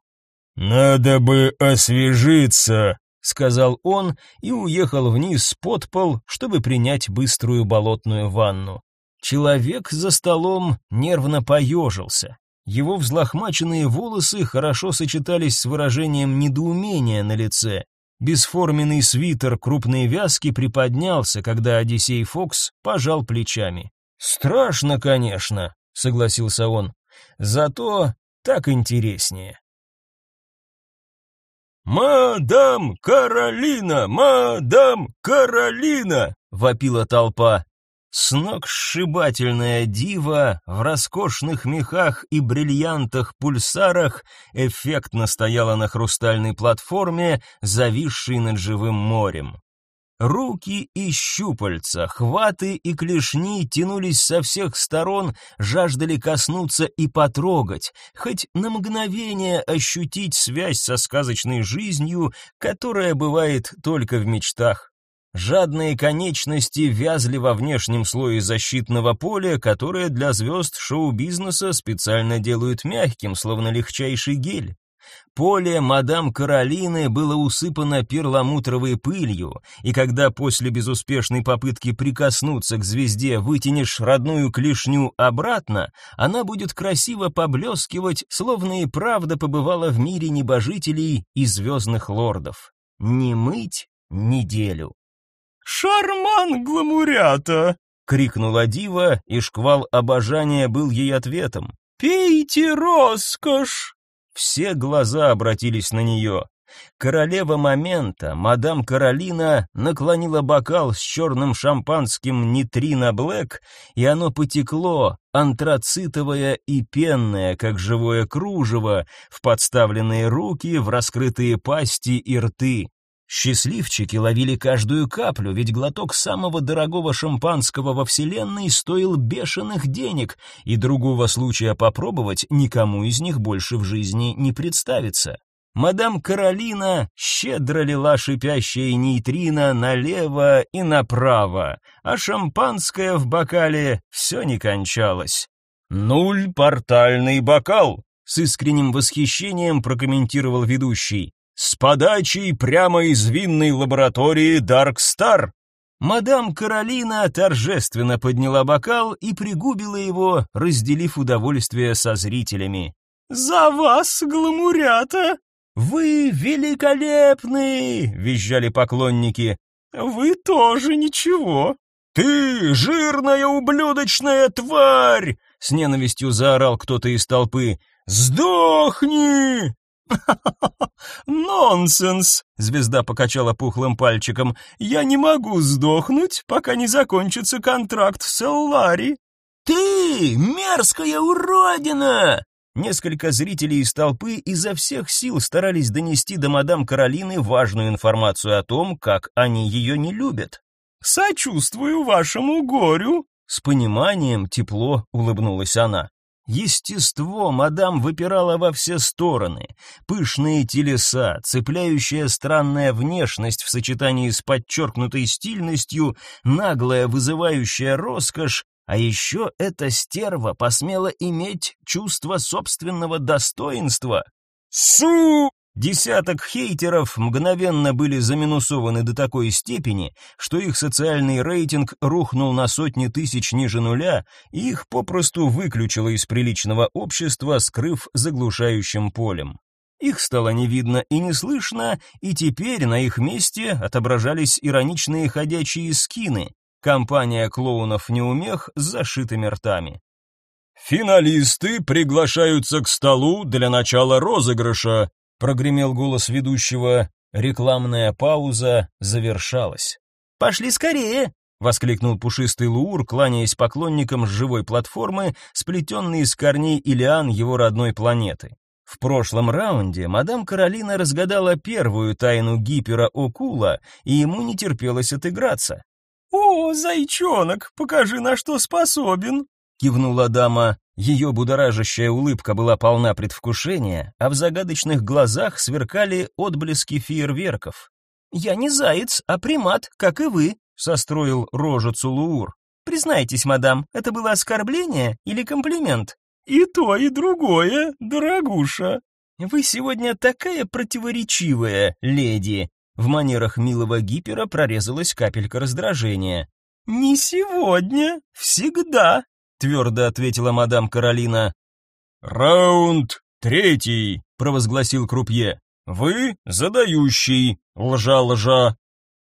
Надо бы освежиться, сказал он и уехал вниз под пол, чтобы принять быструю болотную ванну. Человек за столом нервно поежился. Его взлохмаченные волосы хорошо сочетались с выражением недоумения на лице. Бесформенный свитер крупной вязки приподнялся, когда Одиссей Фокс пожал плечами. «Страшно, конечно», — согласился он. «Зато так интереснее». «Мадам Каролина! Мадам Каролина!» — вопила толпа. Сногсшибательная дива в роскошных мехах и бриллиантах-пульсарах эффектно стояла на хрустальной платформе, зависшей над живым морем. Руки и щупальца, хваты и клешни тянулись со всех сторон, жаждали коснуться и потрогать, хоть на мгновение ощутить связь со сказочной жизнью, которая бывает только в мечтах. Жадные конечности вязли во внешнем слое защитного поля, которое для звезд шоу-бизнеса специально делают мягким, словно легчайший гель. Поле мадам Каролины было усыпано перламутровой пылью, и когда после безуспешной попытки прикоснуться к звезде вытянешь родную клешню обратно, она будет красиво поблескивать, словно и правда побывала в мире небожителей и звездных лордов. Не мыть неделю. «Шарман гламурята!» — крикнула дива, и шквал обожания был ей ответом. «Пейте роскошь!» Все глаза обратились на нее. Королева момента, мадам Каролина, наклонила бокал с черным шампанским Нитрина Блэк, и оно потекло, антрацитовое и пенное, как живое кружево, в подставленные руки, в раскрытые пасти и рты. Счастливчики ловили каждую каплю, ведь глоток самого дорогого шампанского во вселенной стоил бешеных денег, и другого случая попробовать никому из них больше в жизни не представится. Мадам Каролина щедро лила шипящее нейтрино налево и направо, а шампанское в бокале все не кончалось. «Нуль портальный бокал», — с искренним восхищением прокомментировал ведущий с подачей прямо из винной лаборатории Dark Star. Мадам Каролина торжественно подняла бокал и пригубила его, разделив удовольствие со зрителями. «За вас, гламурята!» «Вы великолепны!» — визжали поклонники. «Вы тоже ничего!» Ты жирная ублюдочная тварь! С ненавистью заорал кто-то из толпы. Сдохни! Нонсенс, звезда покачала пухлым пальчиком. Я не могу сдохнуть, пока не закончится контракт с Эллари. Ты мерзкая уродина! Несколько зрителей из толпы изо всех сил старались донести до мадам Каролины важную информацию о том, как они ее не любят. «Сочувствую вашему горю!» С пониманием тепло улыбнулась она. Естество мадам выпирало во все стороны. Пышные телеса, цепляющая странная внешность в сочетании с подчеркнутой стильностью, наглая вызывающая роскошь, а еще эта стерва посмела иметь чувство собственного достоинства. Су! Десяток хейтеров мгновенно были заминусованы до такой степени, что их социальный рейтинг рухнул на сотни тысяч ниже нуля, и их попросту выключило из приличного общества, скрыв заглушающим полем. Их стало не видно и не слышно, и теперь на их месте отображались ироничные ходячие скины, компания клоунов-неумех с зашитыми ртами. «Финалисты приглашаются к столу для начала розыгрыша», прогремел голос ведущего. Рекламная пауза завершалась. Пошли скорее, воскликнул пушистый Луур, кланяясь поклонникам с живой платформы, сплетенной из корней и лиан его родной планеты. В прошлом раунде мадам Каролина разгадала первую тайну гипера Окула, и ему не терпелось отыграться. «О, зайчонок, покажи, на что способен!» — кивнула дама. Ее будоражащая улыбка была полна предвкушения, а в загадочных глазах сверкали отблески фейерверков. «Я не заяц, а примат, как и вы», — состроил рожицу Луур. «Признайтесь, мадам, это было оскорбление или комплимент?» «И то, и другое, дорогуша». «Вы сегодня такая противоречивая, леди», в манерах милого гипера прорезалась капелька раздражения. «Не сегодня, всегда», твердо ответила мадам Каролина. Раунд третий, провозгласил крупье. Вы задающий, лжа-лжа.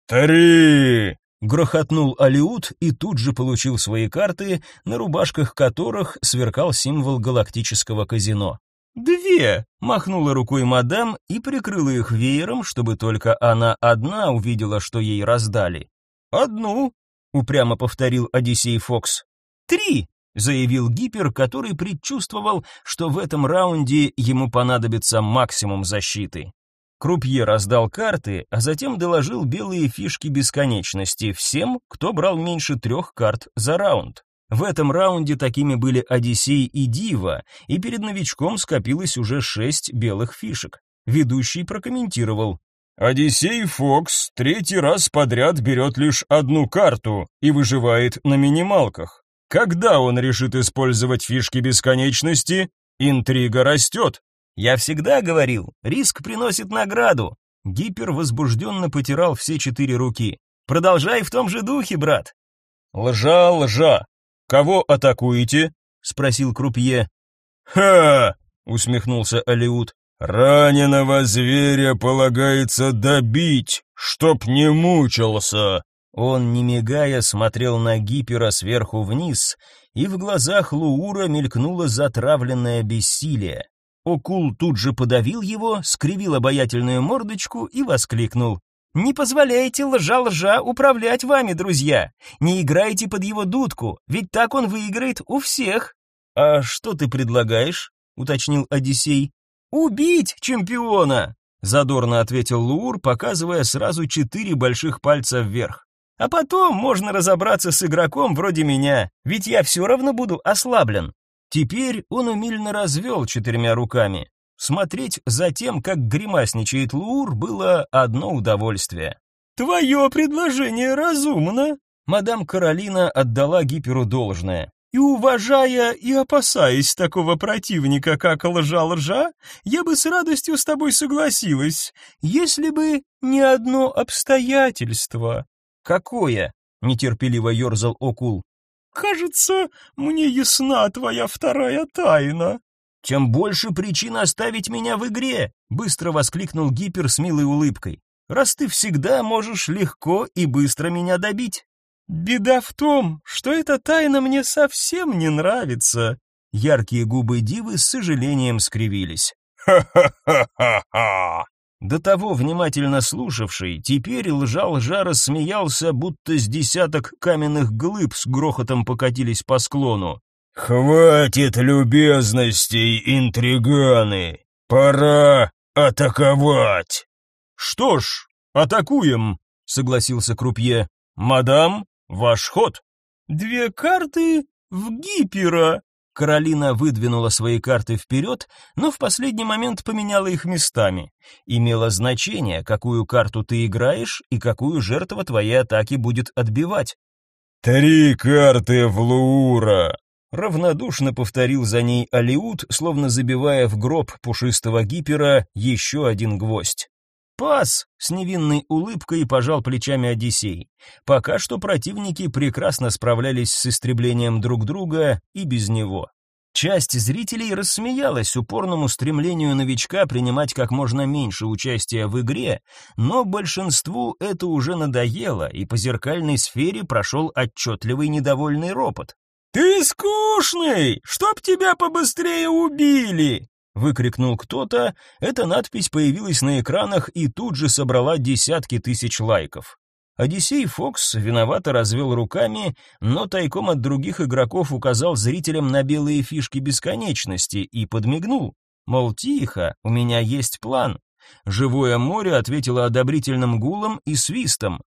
Три! Грохотнул Алиут и тут же получил свои карты, на рубашках которых сверкал символ галактического казино. «Две!» — махнула рукой мадам и прикрыла их веером, чтобы только она одна увидела, что ей раздали. «Одну!» — упрямо повторил Одиссей Фокс. «Три!» Заявил Гипер, который предчувствовал, что в этом раунде ему понадобится максимум защиты. Крупье раздал карты, а затем доложил белые фишки бесконечности всем, кто брал меньше трех карт за раунд. В этом раунде такими были Одиссей и Дива, и перед новичком скопилось уже шесть белых фишек. Ведущий прокомментировал. Одиссей Фокс третий раз подряд берет лишь одну карту и выживает на минималках. Когда он решит использовать фишки бесконечности, интрига растет. Я всегда говорил, риск приносит награду. Гипер возбужденно потирал все четыре руки. Продолжай в том же духе, брат. Лжа, лжа. Кого атакуете? спросил крупье. Ха! усмехнулся Алиут. Раненого зверя полагается добить, чтоб не мучился. Он, не мигая, смотрел на Гипера сверху вниз, и в глазах Луура мелькнуло затравленное бессилие. Окул тут же подавил его, скривил обаятельную мордочку и воскликнул. «Не позволяйте лжа-лжа управлять вами, друзья! Не играйте под его дудку, ведь так он выиграет у всех!» «А что ты предлагаешь?» — уточнил Одиссей. «Убить чемпиона!» — задорно ответил Луур, показывая сразу четыре больших пальца вверх. А потом можно разобраться с игроком вроде меня, ведь я все равно буду ослаблен. Теперь он умильно развел четырьмя руками. Смотреть за тем, как гримасничает Лур, было одно удовольствие. «Твое предложение разумно», — мадам Каролина отдала Гиперу должное. «И уважая и опасаясь такого противника, как лжа-лжа, я бы с радостью с тобой согласилась, если бы не одно обстоятельство». «Какое?» — нетерпеливо ерзал Окул. «Кажется, мне ясна твоя вторая тайна». «Тем больше причин оставить меня в игре», — быстро воскликнул Гипер с милой улыбкой. «Раз ты всегда можешь легко и быстро меня добить». Беда в том, что эта тайна мне совсем не нравится. Яркие губы Дивы с сожалением скривились. Ха-ха-ха-ха-ха! До того внимательно слушавший, теперь лжа-лжа рассмеялся, будто с десяток каменных глыб с грохотом покатились по склону. «Хватит любезностей, интриганы! Пора атаковать!» «Что ж, атакуем!» — согласился Крупье. «Мадам, ваш ход!» «Две карты в гипера!» Каролина выдвинула свои карты вперед, но в последний момент поменяла их местами. Имело значение, какую карту ты играешь и какую жертва твоей атаки будет отбивать. «Три карты в Луура!» Равнодушно повторил за ней Алиут, словно забивая в гроб пушистого гипера еще один гвоздь. «Пас!» — с невинной улыбкой пожал плечами Одиссей. Пока что противники прекрасно справлялись с истреблением друг друга и без него. Часть зрителей рассмеялась упорному стремлению новичка принимать как можно меньше участия в игре, но большинству это уже надоело, и по зеркальной сфере прошел отчетливый недовольный ропот. «Ты скучный! Чтоб тебя побыстрее убили!» Выкрикнул кто-то, эта надпись появилась на экранах и тут же собрала десятки тысяч лайков. Одиссей Фокс виновато развел руками, но тайком от других игроков указал зрителям на белые фишки бесконечности и подмигнул. Мол, тихо, у меня есть план. Живое море ответило одобрительным гулом и свистом.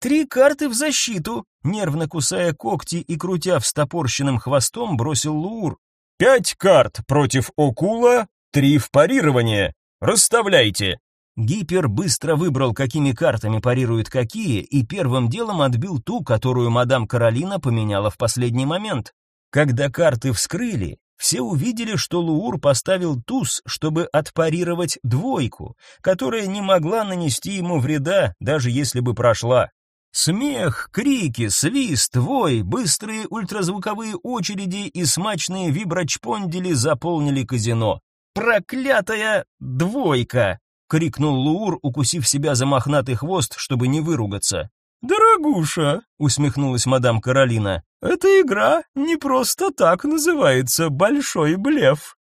«Три карты в защиту!» Нервно кусая когти и крутя встопорщенным хвостом, бросил Луур. «Пять карт против Окула, Три в парирование. Расставляйте. Гипер быстро выбрал, какими картами парирует какие, и первым делом отбил ту, которую мадам Каролина поменяла в последний момент. Когда карты вскрыли, все увидели, что Луур поставил туз, чтобы отпарировать двойку, которая не могла нанести ему вреда, даже если бы прошла. Смех, крики, свист, вой, быстрые ультразвуковые очереди и смачные виброчпондели заполнили казино. «Проклятая двойка!» — крикнул Луур, укусив себя за мохнатый хвост, чтобы не выругаться. «Дорогуша», — усмехнулась мадам Каролина, — «эта игра не просто так называется «Большой блеф».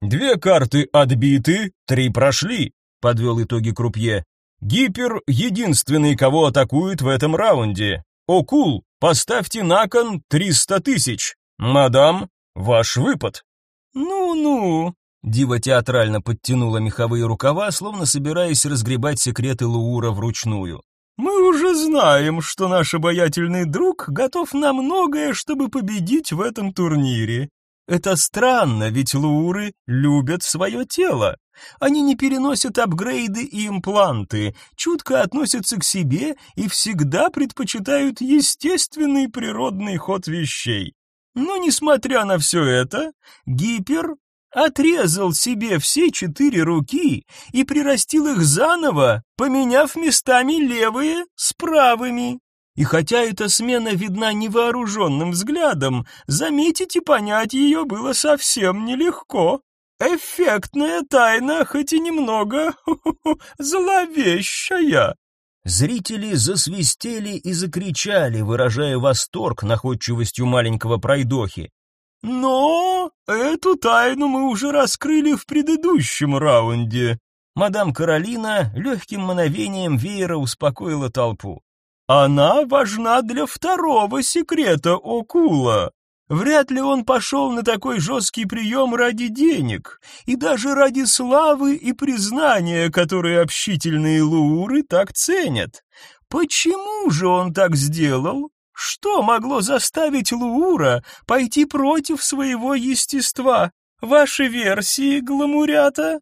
«Две карты отбиты, три прошли», — подвел итоги Крупье. «Гипер — единственный, кого атакует в этом раунде. Окул, поставьте на кон триста тысяч. Мадам, ваш выпад». «Ну-ну», Дива театрально подтянула меховые рукава, словно собираясь разгребать секреты Луура вручную. «Мы уже знаем, что наш обаятельный друг готов на многое, чтобы победить в этом турнире. Это странно, ведь Лууры любят свое тело. Они не переносят апгрейды и импланты, чутко относятся к себе и всегда предпочитают естественный природный ход вещей. Но, несмотря на все это, Гипер отрезал себе все четыре руки и прирастил их заново, поменяв местами левые с правыми. И хотя эта смена видна невооруженным взглядом, заметить и понять ее было совсем нелегко. Эффектная тайна, хоть и немного зловещая. Зрители засвистели и закричали, выражая восторг находчивостью маленького пройдохи. Но эту тайну мы уже раскрыли в предыдущем раунде. Мадам Каролина легким мановением веера успокоила толпу. Она важна для второго секрета Окула. Вряд ли он пошел на такой жесткий прием ради денег, и даже ради славы и признания, которые общительные луры так ценят. Почему же он так сделал? Что могло заставить Луура пойти против своего естества? Ваши версии, гламурята?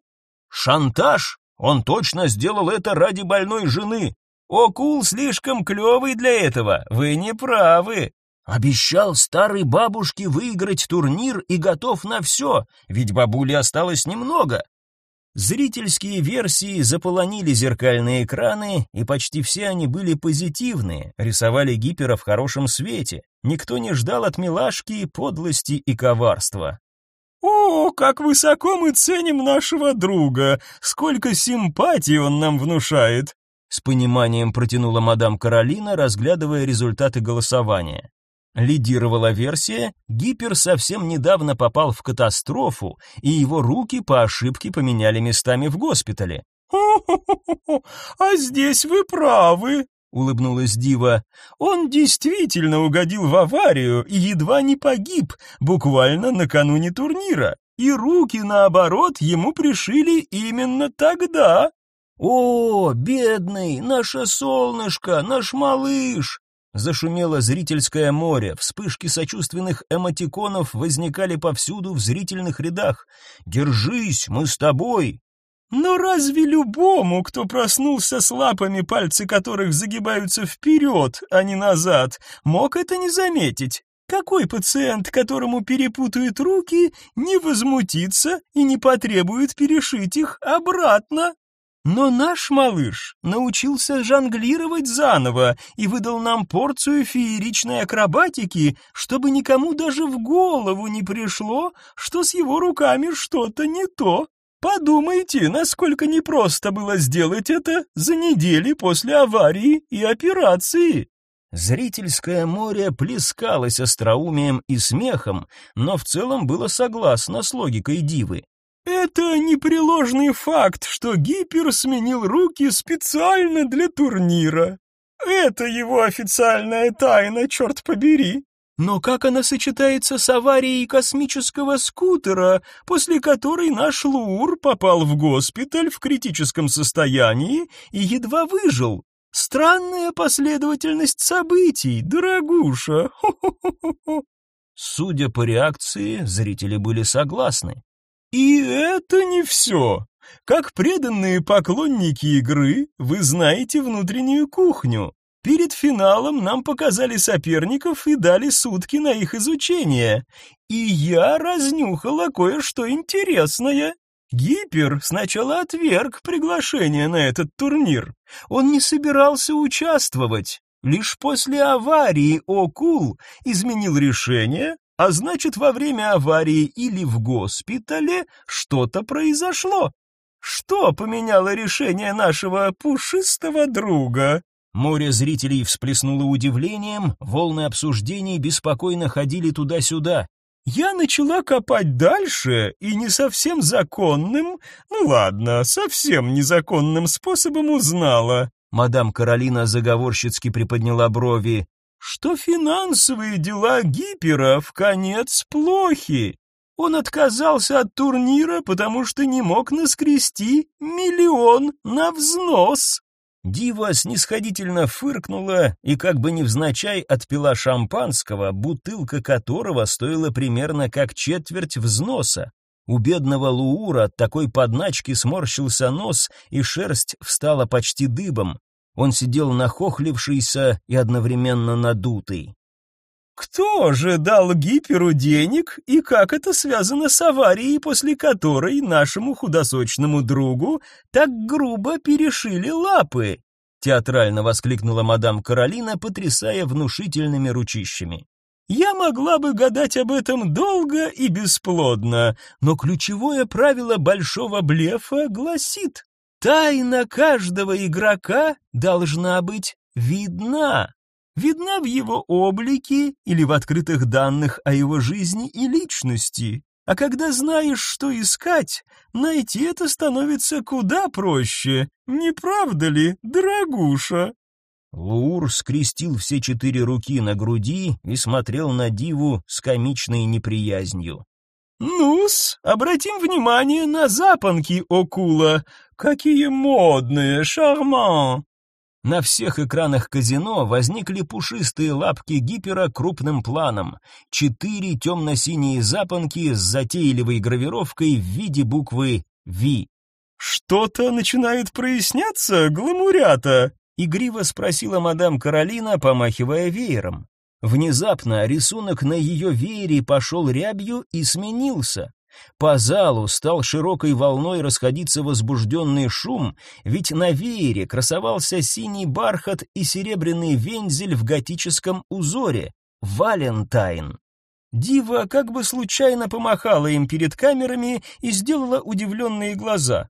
Шантаж? Он точно сделал это ради больной жены. Окул слишком клевый для этого, вы не правы. Обещал старой бабушке выиграть турнир и готов на все, ведь бабуле осталось немного. Зрительские версии заполонили зеркальные экраны, и почти все они были позитивные, рисовали гипера в хорошем свете. Никто не ждал от милашки подлости и коварства. «О, как высоко мы ценим нашего друга! Сколько симпатий он нам внушает! с пониманием протянула мадам Каролина, разглядывая результаты голосования. Лидировала версия, Гипер совсем недавно попал в катастрофу, и его руки по ошибке поменяли местами в госпитале. «Хо-хо-хо! А здесь вы правы!» — улыбнулась Дива. «Он действительно угодил в аварию и едва не погиб, буквально накануне турнира, и руки, наоборот, ему пришили именно тогда». «О, бедный, наше солнышко, наш малыш!» Зашумело зрительское море, вспышки сочувственных эмотиконов возникали повсюду в зрительных рядах. «Держись, мы с тобой!» Но разве любому, кто проснулся с лапами, пальцы которых загибаются вперед, а не назад, мог это не заметить? Какой пациент, которому перепутают руки, не возмутится и не потребует перешить их обратно? Но наш малыш научился жонглировать заново и выдал нам порцию фееричной акробатики, чтобы никому даже в голову не пришло, что с его руками что-то не то. Подумайте, насколько непросто было сделать это за недели после аварии и операции. Зрительское море плескалось остроумием и смехом, но в целом было согласно с логикой Дивы. Это непреложный факт, что Гипер сменил руки специально для турнира. Это его официальная тайна, черт побери. Но как она сочетается с аварией космического скутера, после которой наш Лур попал в госпиталь в критическом состоянии и едва выжил? Странная последовательность событий, дорогуша. Судя по реакции, зрители были согласны. И это не все. Как преданные поклонники игры, вы знаете внутреннюю кухню. Перед финалом нам показали соперников и дали сутки на их изучение. И я разнюхала кое-что интересное. Гипер сначала отверг приглашение на этот турнир. Он не собирался участвовать. Лишь после аварии Окул изменил решение, а значит, во время аварии или в госпитале что-то произошло. Что поменяло решение нашего пушистого друга? Море зрителей всплеснуло удивлением, волны обсуждений беспокойно ходили туда-сюда. Я начала копать дальше и не совсем законным, ну ладно, совсем незаконным способом узнала. Мадам Каролина заговорщицки приподняла брови. Что финансовые дела Гипера в конец плохи. Он отказался от турнира, потому что не мог наскрести миллион на взнос. Дива снисходительно фыркнула и как бы невзначай отпила шампанского, бутылка которого стоила примерно как четверть взноса. У бедного Луура от такой подначки сморщился нос, и шерсть встала почти дыбом. Он сидел нахохлившийся и одновременно надутый. Кто же дал Гиперу денег и как это связано с аварией, после которой нашему худосочному другу так грубо перешили лапы? Театрально воскликнула мадам Каролина, потрясая внушительными ручищами. Я могла бы гадать об этом долго и бесплодно, но ключевое правило большого блефа гласит: тайна каждого игрока должна быть видна видна в его облике или в открытых данных о его жизни и личности. А когда знаешь, что искать, найти это становится куда проще, не правда ли, дорогуша? Лур скрестил все четыре руки на груди и смотрел на Диву с комичной неприязнью. «Ну-с, обратим внимание на запонки Окула. Какие модные, шарман!» На всех экранах казино возникли пушистые лапки гипера крупным планом. Четыре темно-синие запонки с затейливой гравировкой в виде буквы «Ви». «Что-то начинает проясняться, гламурята?» — игриво спросила мадам Каролина, помахивая веером. Внезапно рисунок на ее веере пошел рябью и сменился. По залу стал широкой волной расходиться возбужденный шум, ведь на веере красовался синий бархат и серебряный вензель в готическом узоре — Валентайн. Дива как бы случайно помахала им перед камерами и сделала удивленные глаза.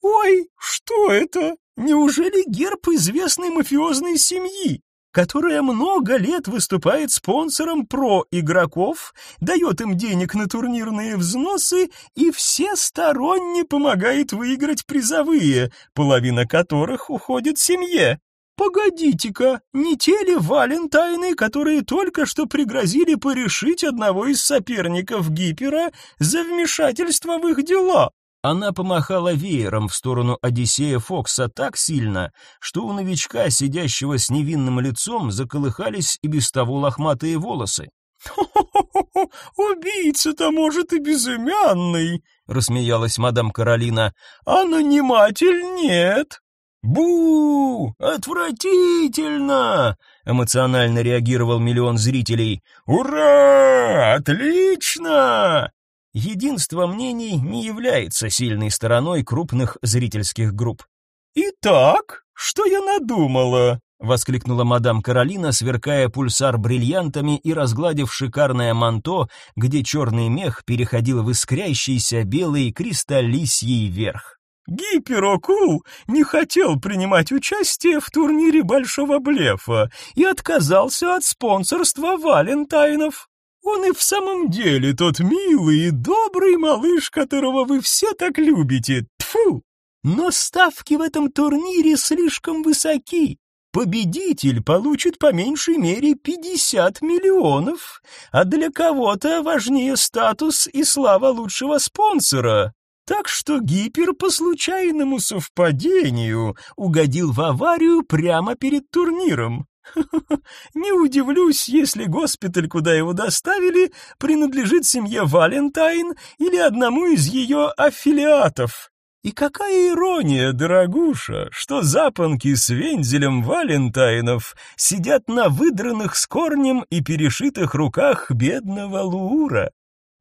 «Ой, что это? Неужели герб известной мафиозной семьи? Которая много лет выступает спонсором про-игроков, дает им денег на турнирные взносы и всесторонне помогает выиграть призовые, половина которых уходит семье. Погодите-ка, не те ли Валентайны, которые только что пригрозили порешить одного из соперников Гипера за вмешательство в их дела? Она помахала веером в сторону Одиссея Фокса так сильно, что у новичка, сидящего с невинным лицом, заколыхались и без того лохматые волосы. «Хо-хо-хо! Убийца-то, может, и безымянный!» — рассмеялась мадам Каролина. «А наниматель нет!» «Бу! Отвратительно!» — эмоционально реагировал миллион зрителей. «Ура! Отлично!» Единство мнений не является сильной стороной крупных зрительских групп. «Итак, что я надумала?» — воскликнула мадам Каролина, сверкая пульсар бриллиантами и разгладив шикарное манто, где черный мех переходил в искрящийся белый кристаллисий верх. Гиперокул не хотел принимать участие в турнире Большого Блефа и отказался от спонсорства Валентайнов. Он и в самом деле тот милый и добрый малыш, которого вы все так любите. Тфу! Но ставки в этом турнире слишком высоки. Победитель получит по меньшей мере 50 миллионов, а для кого-то важнее статус и слава лучшего спонсора. Так что Гипер по случайному совпадению угодил в аварию прямо перед турниром. Не удивлюсь, если госпиталь, куда его доставили, принадлежит семье Валентайн или одному из ее аффилиатов. И какая ирония, дорогуша, что запонки с вензелем Валентайнов сидят на выдранных с корнем и перешитых руках бедного Луура.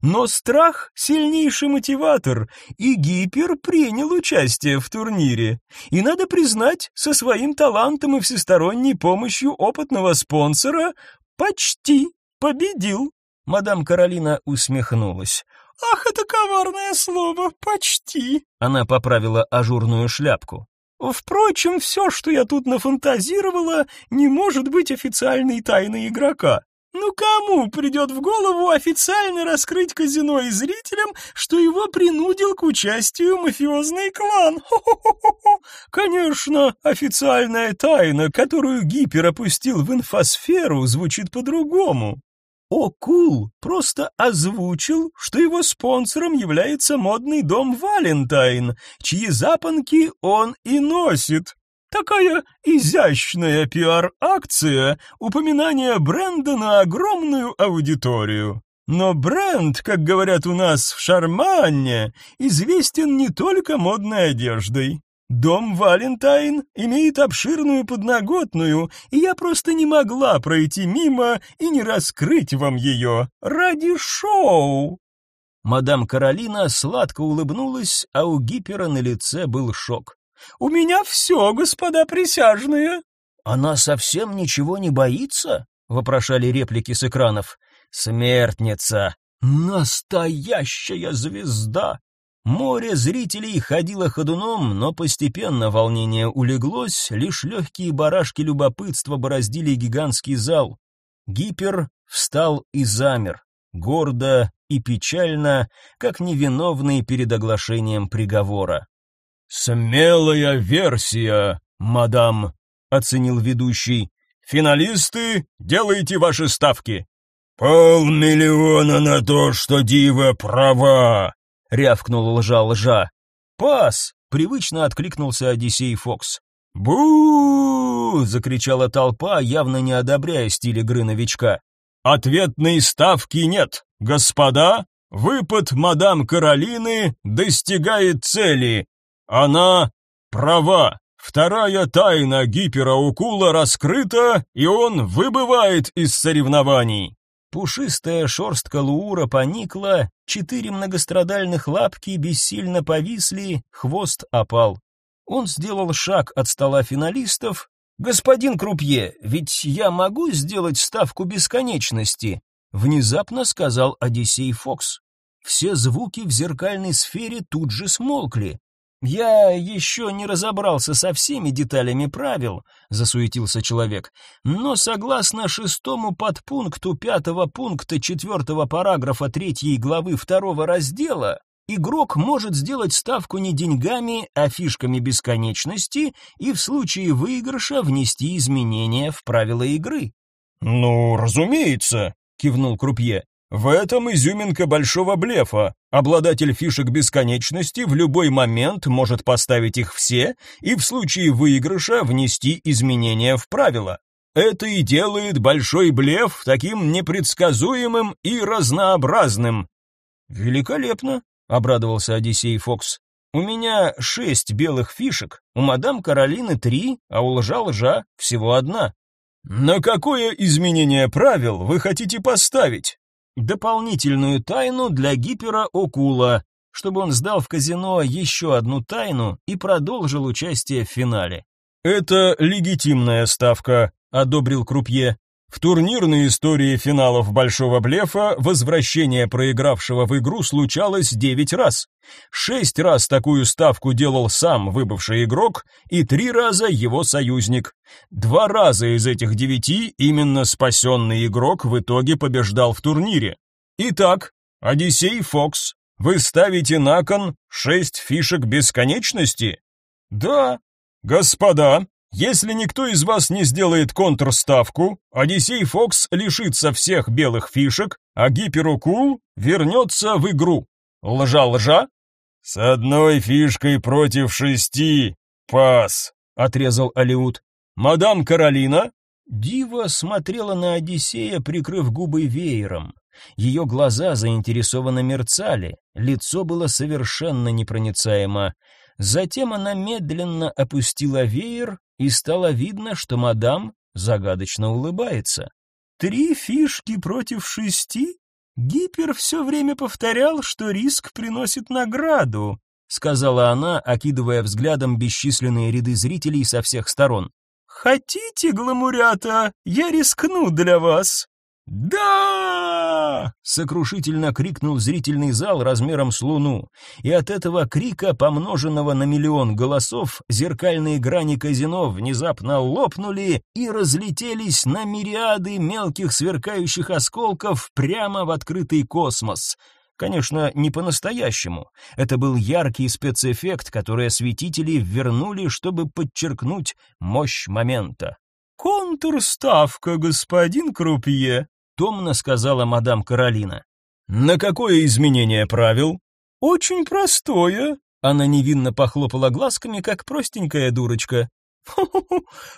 Но страх — сильнейший мотиватор, и Гипер принял участие в турнире. И надо признать, со своим талантом и всесторонней помощью опытного спонсора почти победил. Мадам Каролина усмехнулась. «Ах, это коварное слово, почти!» Она поправила ажурную шляпку. «Впрочем, все, что я тут нафантазировала, не может быть официальной тайной игрока. Ну кому придет в голову официально раскрыть казино и зрителям, что его принудил к участию мафиозный клан? Хо-хо-хо-хо! Конечно, официальная тайна, которую Гипер опустил в инфосферу, звучит по-другому. Окул просто озвучил, что его спонсором является модный дом Валентайн, чьи запонки он и носит. Такая изящная пиар-акция, упоминание бренда на огромную аудиторию. Но бренд, как говорят у нас в Шарманне, известен не только модной одеждой. Дом Валентайн имеет обширную подноготную, и я просто не могла пройти мимо и не раскрыть вам ее ради шоу. Мадам Каролина сладко улыбнулась, а у Гипера на лице был шок. У меня все, господа присяжные. Она совсем ничего не боится? вопрошали реплики с экранов. Смертница, настоящая звезда. Море зрителей ходило ходуном, но постепенно волнение улеглось, лишь легкие барашки любопытства бороздили гигантский зал. Гипер встал и замер, гордо и печально, как невиновный перед оглашением приговора. «Смелая версия, мадам», — оценил ведущий. «Финалисты, делайте ваши ставки». «Полмиллиона на то, что Дива права», — рявкнул лжа-лжа. «Пас!» — привычно откликнулся Одиссей Фокс. бу закричала толпа, явно не одобряя стиль игры новичка. «Ответной ставки нет, господа! Выпад мадам Каролины достигает цели. Она права. Вторая тайна гипераукула раскрыта, и он выбывает из соревнований. Пушистая шерстка Луура поникла, четыре многострадальных лапки бессильно повисли, хвост опал. Он сделал шаг от стола финалистов. «Господин Крупье, ведь я могу сделать ставку бесконечности?» Внезапно сказал Одиссей Фокс. Все звуки в зеркальной сфере тут же смолкли. Я еще не разобрался со всеми деталями правил, засуетился человек. Но согласно шестому подпункту пятого пункта четвертого параграфа третьей главы второго раздела, игрок может сделать ставку не деньгами, а фишками бесконечности и в случае выигрыша внести изменения в правила игры. Ну, разумеется, кивнул крупье. В этом изюминка большого блефа. Обладатель фишек бесконечности в любой момент может поставить их все и в случае выигрыша внести изменения в правила. Это и делает большой блеф таким непредсказуемым и разнообразным. Великолепно, обрадовался Одиссей Фокс. У меня шесть белых фишек, у мадам Каролины три, а у лжа-лжа всего одна. На какое изменение правил вы хотите поставить? Дополнительную тайну для гипера Окула, чтобы он сдал в казино еще одну тайну и продолжил участие в финале. Это легитимная ставка, одобрил крупье. В турнирной истории финалов Большого Блефа возвращение проигравшего в игру случалось 9 раз. Шесть раз такую ставку делал сам выбывший игрок и три раза его союзник. Два раза из этих девяти именно спасенный игрок в итоге побеждал в турнире. Итак, Одиссей Фокс, вы ставите на кон шесть фишек бесконечности? Да. Господа, если никто из вас не сделает контрставку, Одиссей Фокс лишится всех белых фишек, а Гиперукул вернется в игру. Лжа-лжа? С одной фишкой против шести. Пас, отрезал Алиут. Мадам Каролина? Дива смотрела на Одиссея, прикрыв губы веером. Ее глаза заинтересованно мерцали, лицо было совершенно непроницаемо. Затем она медленно опустила веер, и стало видно, что мадам загадочно улыбается. Три фишки против шести? Гипер все время повторял, что риск приносит награду, сказала она, окидывая взглядом бесчисленные ряды зрителей со всех сторон. Хотите, гламурята, я рискну для вас. «Да!» — сокрушительно крикнул зрительный зал размером с луну, и от этого крика, помноженного на миллион голосов, зеркальные грани казино внезапно лопнули и разлетелись на мириады мелких сверкающих осколков прямо в открытый космос. Конечно, не по-настоящему. Это был яркий спецэффект, который осветители вернули, чтобы подчеркнуть мощь момента. «Контурставка, господин Крупье», томно сказала мадам Каролина. На какое изменение правил? Очень простое. Она невинно похлопала глазками, как простенькая дурочка.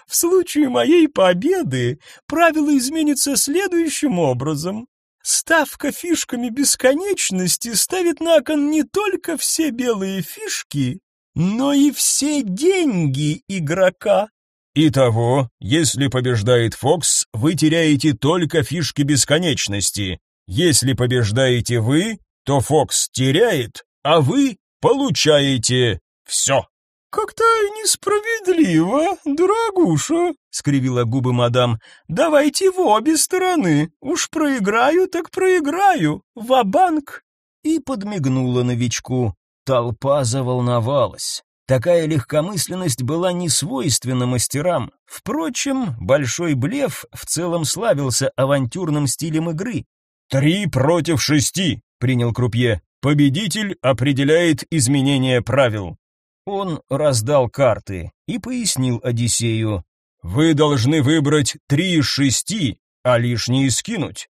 В случае моей победы правило изменится следующим образом. Ставка фишками бесконечности ставит на кон не только все белые фишки, но и все деньги игрока. Итого, если побеждает Фокс, вы теряете только фишки бесконечности. Если побеждаете вы, то Фокс теряет, а вы получаете все. Как-то несправедливо, дорогуша, скривила губы мадам. Давайте в обе стороны. Уж проиграю, так проиграю. Ва-банк. И подмигнула новичку. Толпа заволновалась. Такая легкомысленность была не свойственна мастерам. Впрочем, большой блеф в целом славился авантюрным стилем игры. «Три против шести», — принял крупье. «Победитель определяет изменение правил». Он раздал карты и пояснил Одиссею. «Вы должны выбрать три из шести, а лишние скинуть».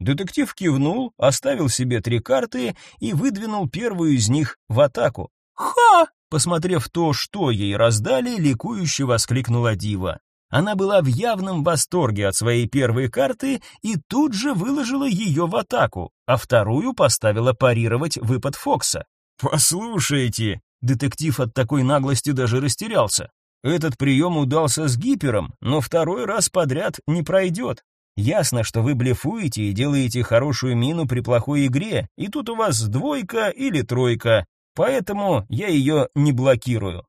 Детектив кивнул, оставил себе три карты и выдвинул первую из них в атаку. «Ха!» Посмотрев то, что ей раздали, ликующе воскликнула Дива. Она была в явном восторге от своей первой карты и тут же выложила ее в атаку, а вторую поставила парировать выпад Фокса. «Послушайте!» Детектив от такой наглости даже растерялся. Этот прием удался с гипером, но второй раз подряд не пройдет. Ясно, что вы блефуете и делаете хорошую мину при плохой игре, и тут у вас двойка или тройка, поэтому я ее не блокирую.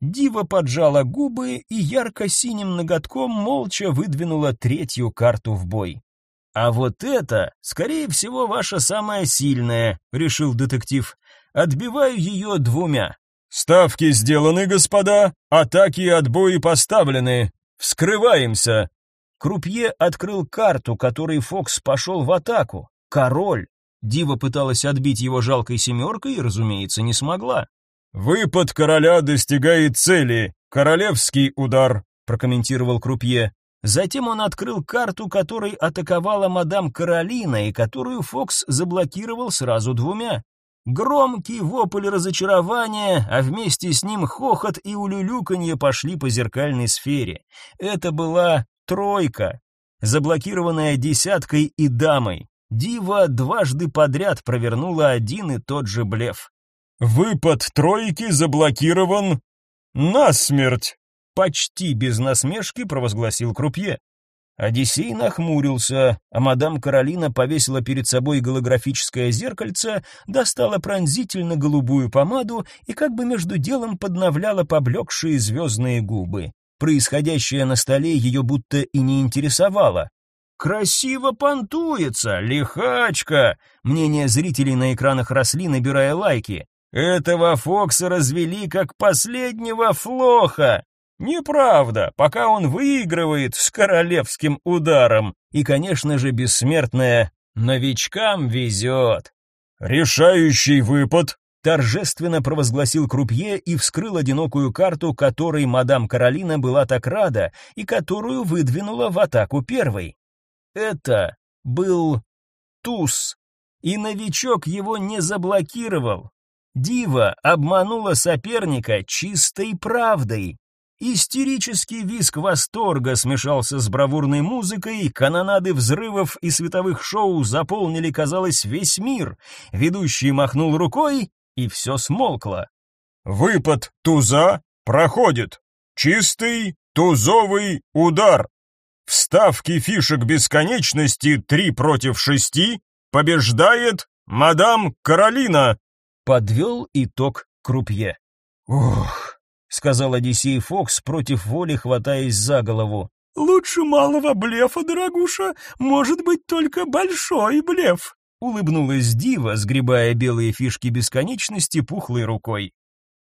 Дива поджала губы и ярко-синим ноготком молча выдвинула третью карту в бой. А вот это, скорее всего, ваша самая сильная, решил детектив. Отбиваю ее двумя. Ставки сделаны, господа, атаки и отбои поставлены. Вскрываемся. Крупье открыл карту, которой Фокс пошел в атаку. Король. Дива пыталась отбить его жалкой семеркой и, разумеется, не смогла. «Выпад короля достигает цели. Королевский удар», — прокомментировал Крупье. Затем он открыл карту, которой атаковала мадам Каролина и которую Фокс заблокировал сразу двумя. Громкий вопль разочарования, а вместе с ним хохот и улюлюканье пошли по зеркальной сфере. Это была тройка, заблокированная десяткой и дамой. Дива дважды подряд провернула один и тот же блеф. «Выпад тройки заблокирован насмерть!» Почти без насмешки провозгласил Крупье. Одиссей нахмурился, а мадам Каролина повесила перед собой голографическое зеркальце, достала пронзительно голубую помаду и как бы между делом подновляла поблекшие звездные губы. Происходящее на столе ее будто и не интересовало. «Красиво понтуется, лихачка!» Мнения зрителей на экранах росли, набирая лайки. «Этого Фокса развели как последнего флоха!» Неправда, пока он выигрывает с королевским ударом. И, конечно же, бессмертная новичкам везет. Решающий выпад, торжественно провозгласил крупье и вскрыл одинокую карту, которой мадам Каролина была так рада и которую выдвинула в атаку первой. Это был туз, и новичок его не заблокировал. Дива обманула соперника чистой правдой. Истерический визг восторга смешался с бравурной музыкой, канонады взрывов и световых шоу заполнили, казалось, весь мир. Ведущий махнул рукой, и все смолкло. «Выпад туза проходит. Чистый тузовый удар. Вставки фишек бесконечности три против шести побеждает мадам Каролина», — подвел итог Крупье. «Ух!» — сказал Одиссей Фокс против воли, хватаясь за голову. «Лучше малого блефа, дорогуша, может быть только большой блеф», — улыбнулась Дива, сгребая белые фишки бесконечности пухлой рукой.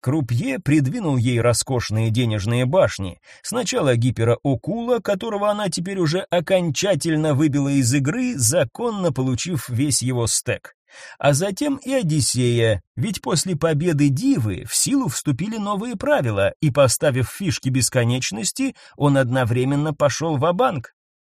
Крупье придвинул ей роскошные денежные башни. Сначала гипероокула, которого она теперь уже окончательно выбила из игры, законно получив весь его стек а затем и Одиссея, ведь после победы Дивы в силу вступили новые правила, и поставив фишки бесконечности, он одновременно пошел в банк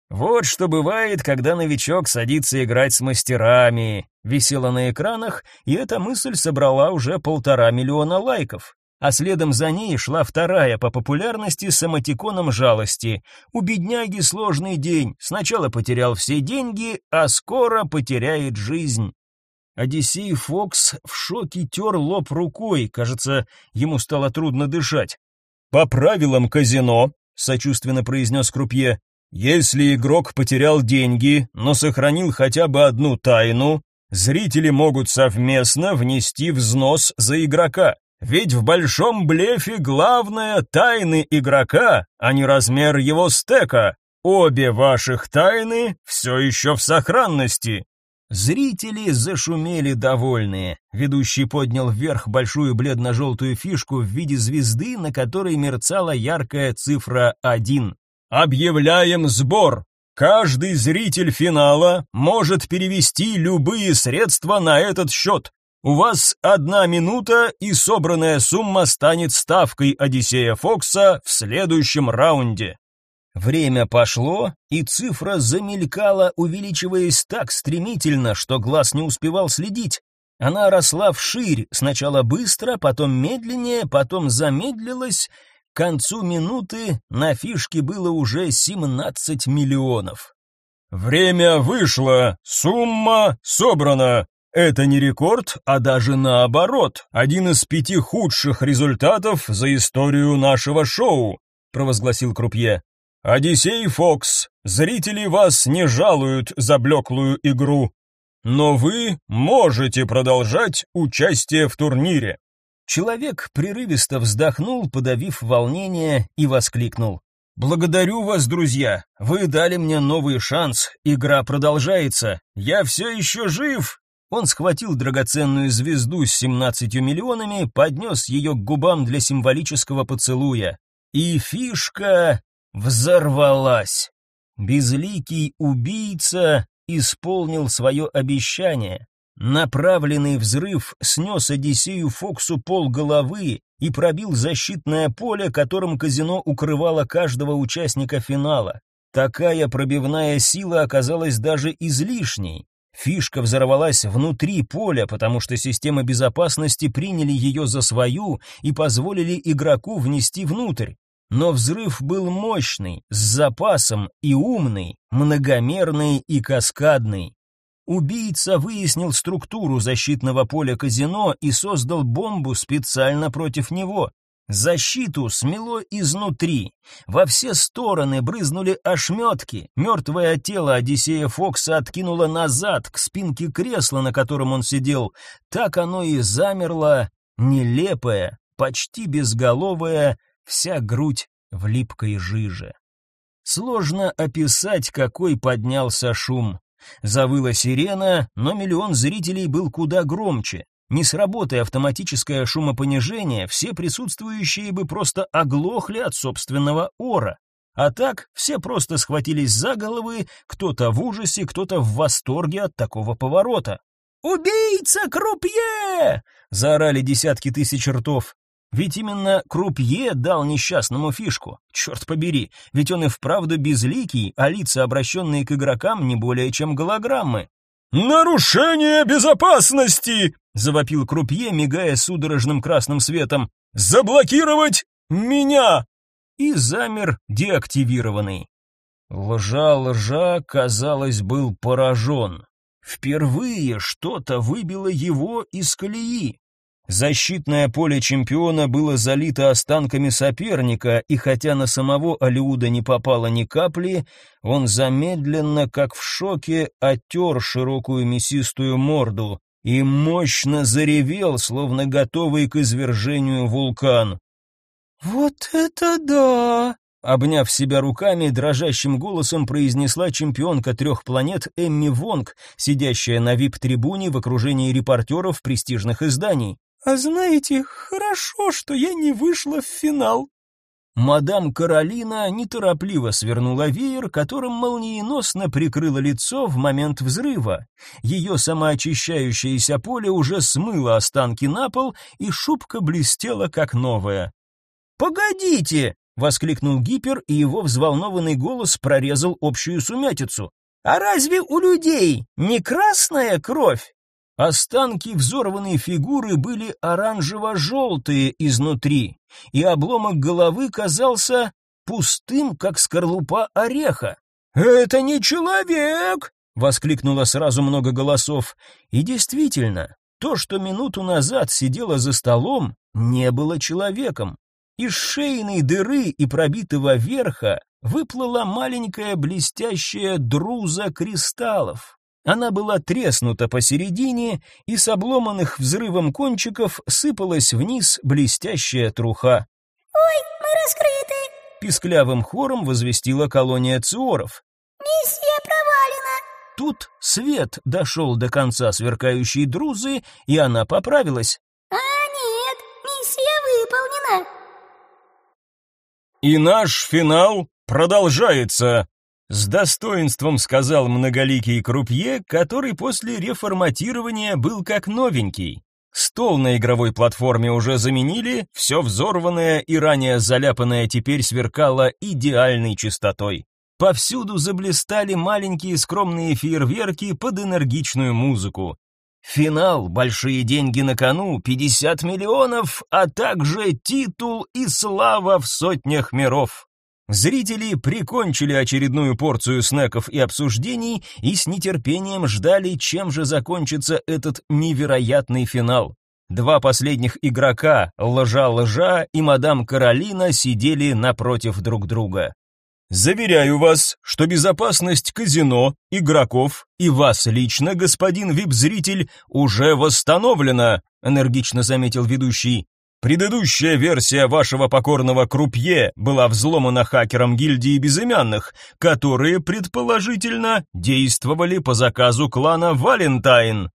Вот что бывает, когда новичок садится играть с мастерами. Висела на экранах, и эта мысль собрала уже полтора миллиона лайков. А следом за ней шла вторая по популярности с эмотиконом жалости. У бедняги сложный день. Сначала потерял все деньги, а скоро потеряет жизнь. Одиссей Фокс в шоке тер лоб рукой, кажется, ему стало трудно дышать. «По правилам казино», — сочувственно произнес Крупье, «если игрок потерял деньги, но сохранил хотя бы одну тайну, зрители могут совместно внести взнос за игрока. Ведь в большом блефе главное тайны игрока, а не размер его стека. Обе ваших тайны все еще в сохранности. Зрители зашумели довольные. Ведущий поднял вверх большую бледно-желтую фишку в виде звезды, на которой мерцала яркая цифра 1. «Объявляем сбор! Каждый зритель финала может перевести любые средства на этот счет. У вас одна минута, и собранная сумма станет ставкой Одиссея Фокса в следующем раунде». Время пошло, и цифра замелькала, увеличиваясь так стремительно, что глаз не успевал следить. Она росла вширь, сначала быстро, потом медленнее, потом замедлилась. К концу минуты на фишке было уже 17 миллионов. «Время вышло, сумма собрана. Это не рекорд, а даже наоборот, один из пяти худших результатов за историю нашего шоу», провозгласил Крупье. Одиссей Фокс, зрители вас не жалуют за блеклую игру, но вы можете продолжать участие в турнире. Человек прерывисто вздохнул, подавив волнение, и воскликнул. «Благодарю вас, друзья! Вы дали мне новый шанс, игра продолжается, я все еще жив!» Он схватил драгоценную звезду с 17 миллионами, поднес ее к губам для символического поцелуя. И фишка взорвалась. Безликий убийца исполнил свое обещание. Направленный взрыв снес Одиссею Фоксу пол головы и пробил защитное поле, которым казино укрывало каждого участника финала. Такая пробивная сила оказалась даже излишней. Фишка взорвалась внутри поля, потому что системы безопасности приняли ее за свою и позволили игроку внести внутрь. Но взрыв был мощный, с запасом и умный, многомерный и каскадный. Убийца выяснил структуру защитного поля казино и создал бомбу специально против него. Защиту смело изнутри. Во все стороны брызнули ошметки. Мертвое тело Одиссея Фокса откинуло назад к спинке кресла, на котором он сидел. Так оно и замерло, нелепое, почти безголовое, вся грудь в липкой жиже. Сложно описать, какой поднялся шум. Завыла сирена, но миллион зрителей был куда громче. Не сработая автоматическое шумопонижение, все присутствующие бы просто оглохли от собственного ора. А так все просто схватились за головы, кто-то в ужасе, кто-то в восторге от такого поворота. «Убийца Крупье!» — заорали десятки тысяч ртов. Ведь именно Крупье дал несчастному фишку. Черт побери, ведь он и вправду безликий, а лица, обращенные к игрокам, не более чем голограммы. «Нарушение безопасности!» — завопил Крупье, мигая судорожным красным светом. «Заблокировать меня!» И замер деактивированный. Лжа-лжа, казалось, был поражен. Впервые что-то выбило его из колеи. Защитное поле чемпиона было залито останками соперника, и хотя на самого Алиуда не попало ни капли, он замедленно, как в шоке, оттер широкую мясистую морду и мощно заревел, словно готовый к извержению вулкан. «Вот это да!» Обняв себя руками, дрожащим голосом произнесла чемпионка трех планет Эмми Вонг, сидящая на вип-трибуне в окружении репортеров престижных изданий. А знаете, хорошо, что я не вышла в финал. Мадам Каролина неторопливо свернула веер, которым молниеносно прикрыла лицо в момент взрыва. Ее самоочищающееся поле уже смыло останки на пол, и шубка блестела как новая. «Погодите!» — воскликнул Гипер, и его взволнованный голос прорезал общую сумятицу. «А разве у людей не красная кровь?» Останки взорванной фигуры были оранжево-желтые изнутри, и обломок головы казался пустым, как скорлупа ореха. «Это не человек!» — воскликнуло сразу много голосов. И действительно, то, что минуту назад сидело за столом, не было человеком. Из шейной дыры и пробитого верха выплыла маленькая блестящая друза кристаллов. Она была треснута посередине, и с обломанных взрывом кончиков сыпалась вниз блестящая труха. «Ой, мы раскрыты!» Писклявым хором возвестила колония циоров. «Миссия провалена!» Тут свет дошел до конца сверкающей друзы, и она поправилась. «А нет, миссия выполнена!» «И наш финал продолжается!» С достоинством сказал многоликий крупье, который после реформатирования был как новенький. Стол на игровой платформе уже заменили, все взорванное и ранее заляпанное теперь сверкало идеальной чистотой. Повсюду заблистали маленькие скромные фейерверки под энергичную музыку. Финал, большие деньги на кону, 50 миллионов, а также титул и слава в сотнях миров. Зрители прикончили очередную порцию снеков и обсуждений и с нетерпением ждали, чем же закончится этот невероятный финал. Два последних игрока, Лжа-Лжа и Мадам Каролина, сидели напротив друг друга. Заверяю вас, что безопасность казино, игроков и вас лично, господин вип-зритель, уже восстановлена, энергично заметил ведущий. Предыдущая версия вашего покорного крупье была взломана хакером гильдии безымянных, которые, предположительно, действовали по заказу клана Валентайн.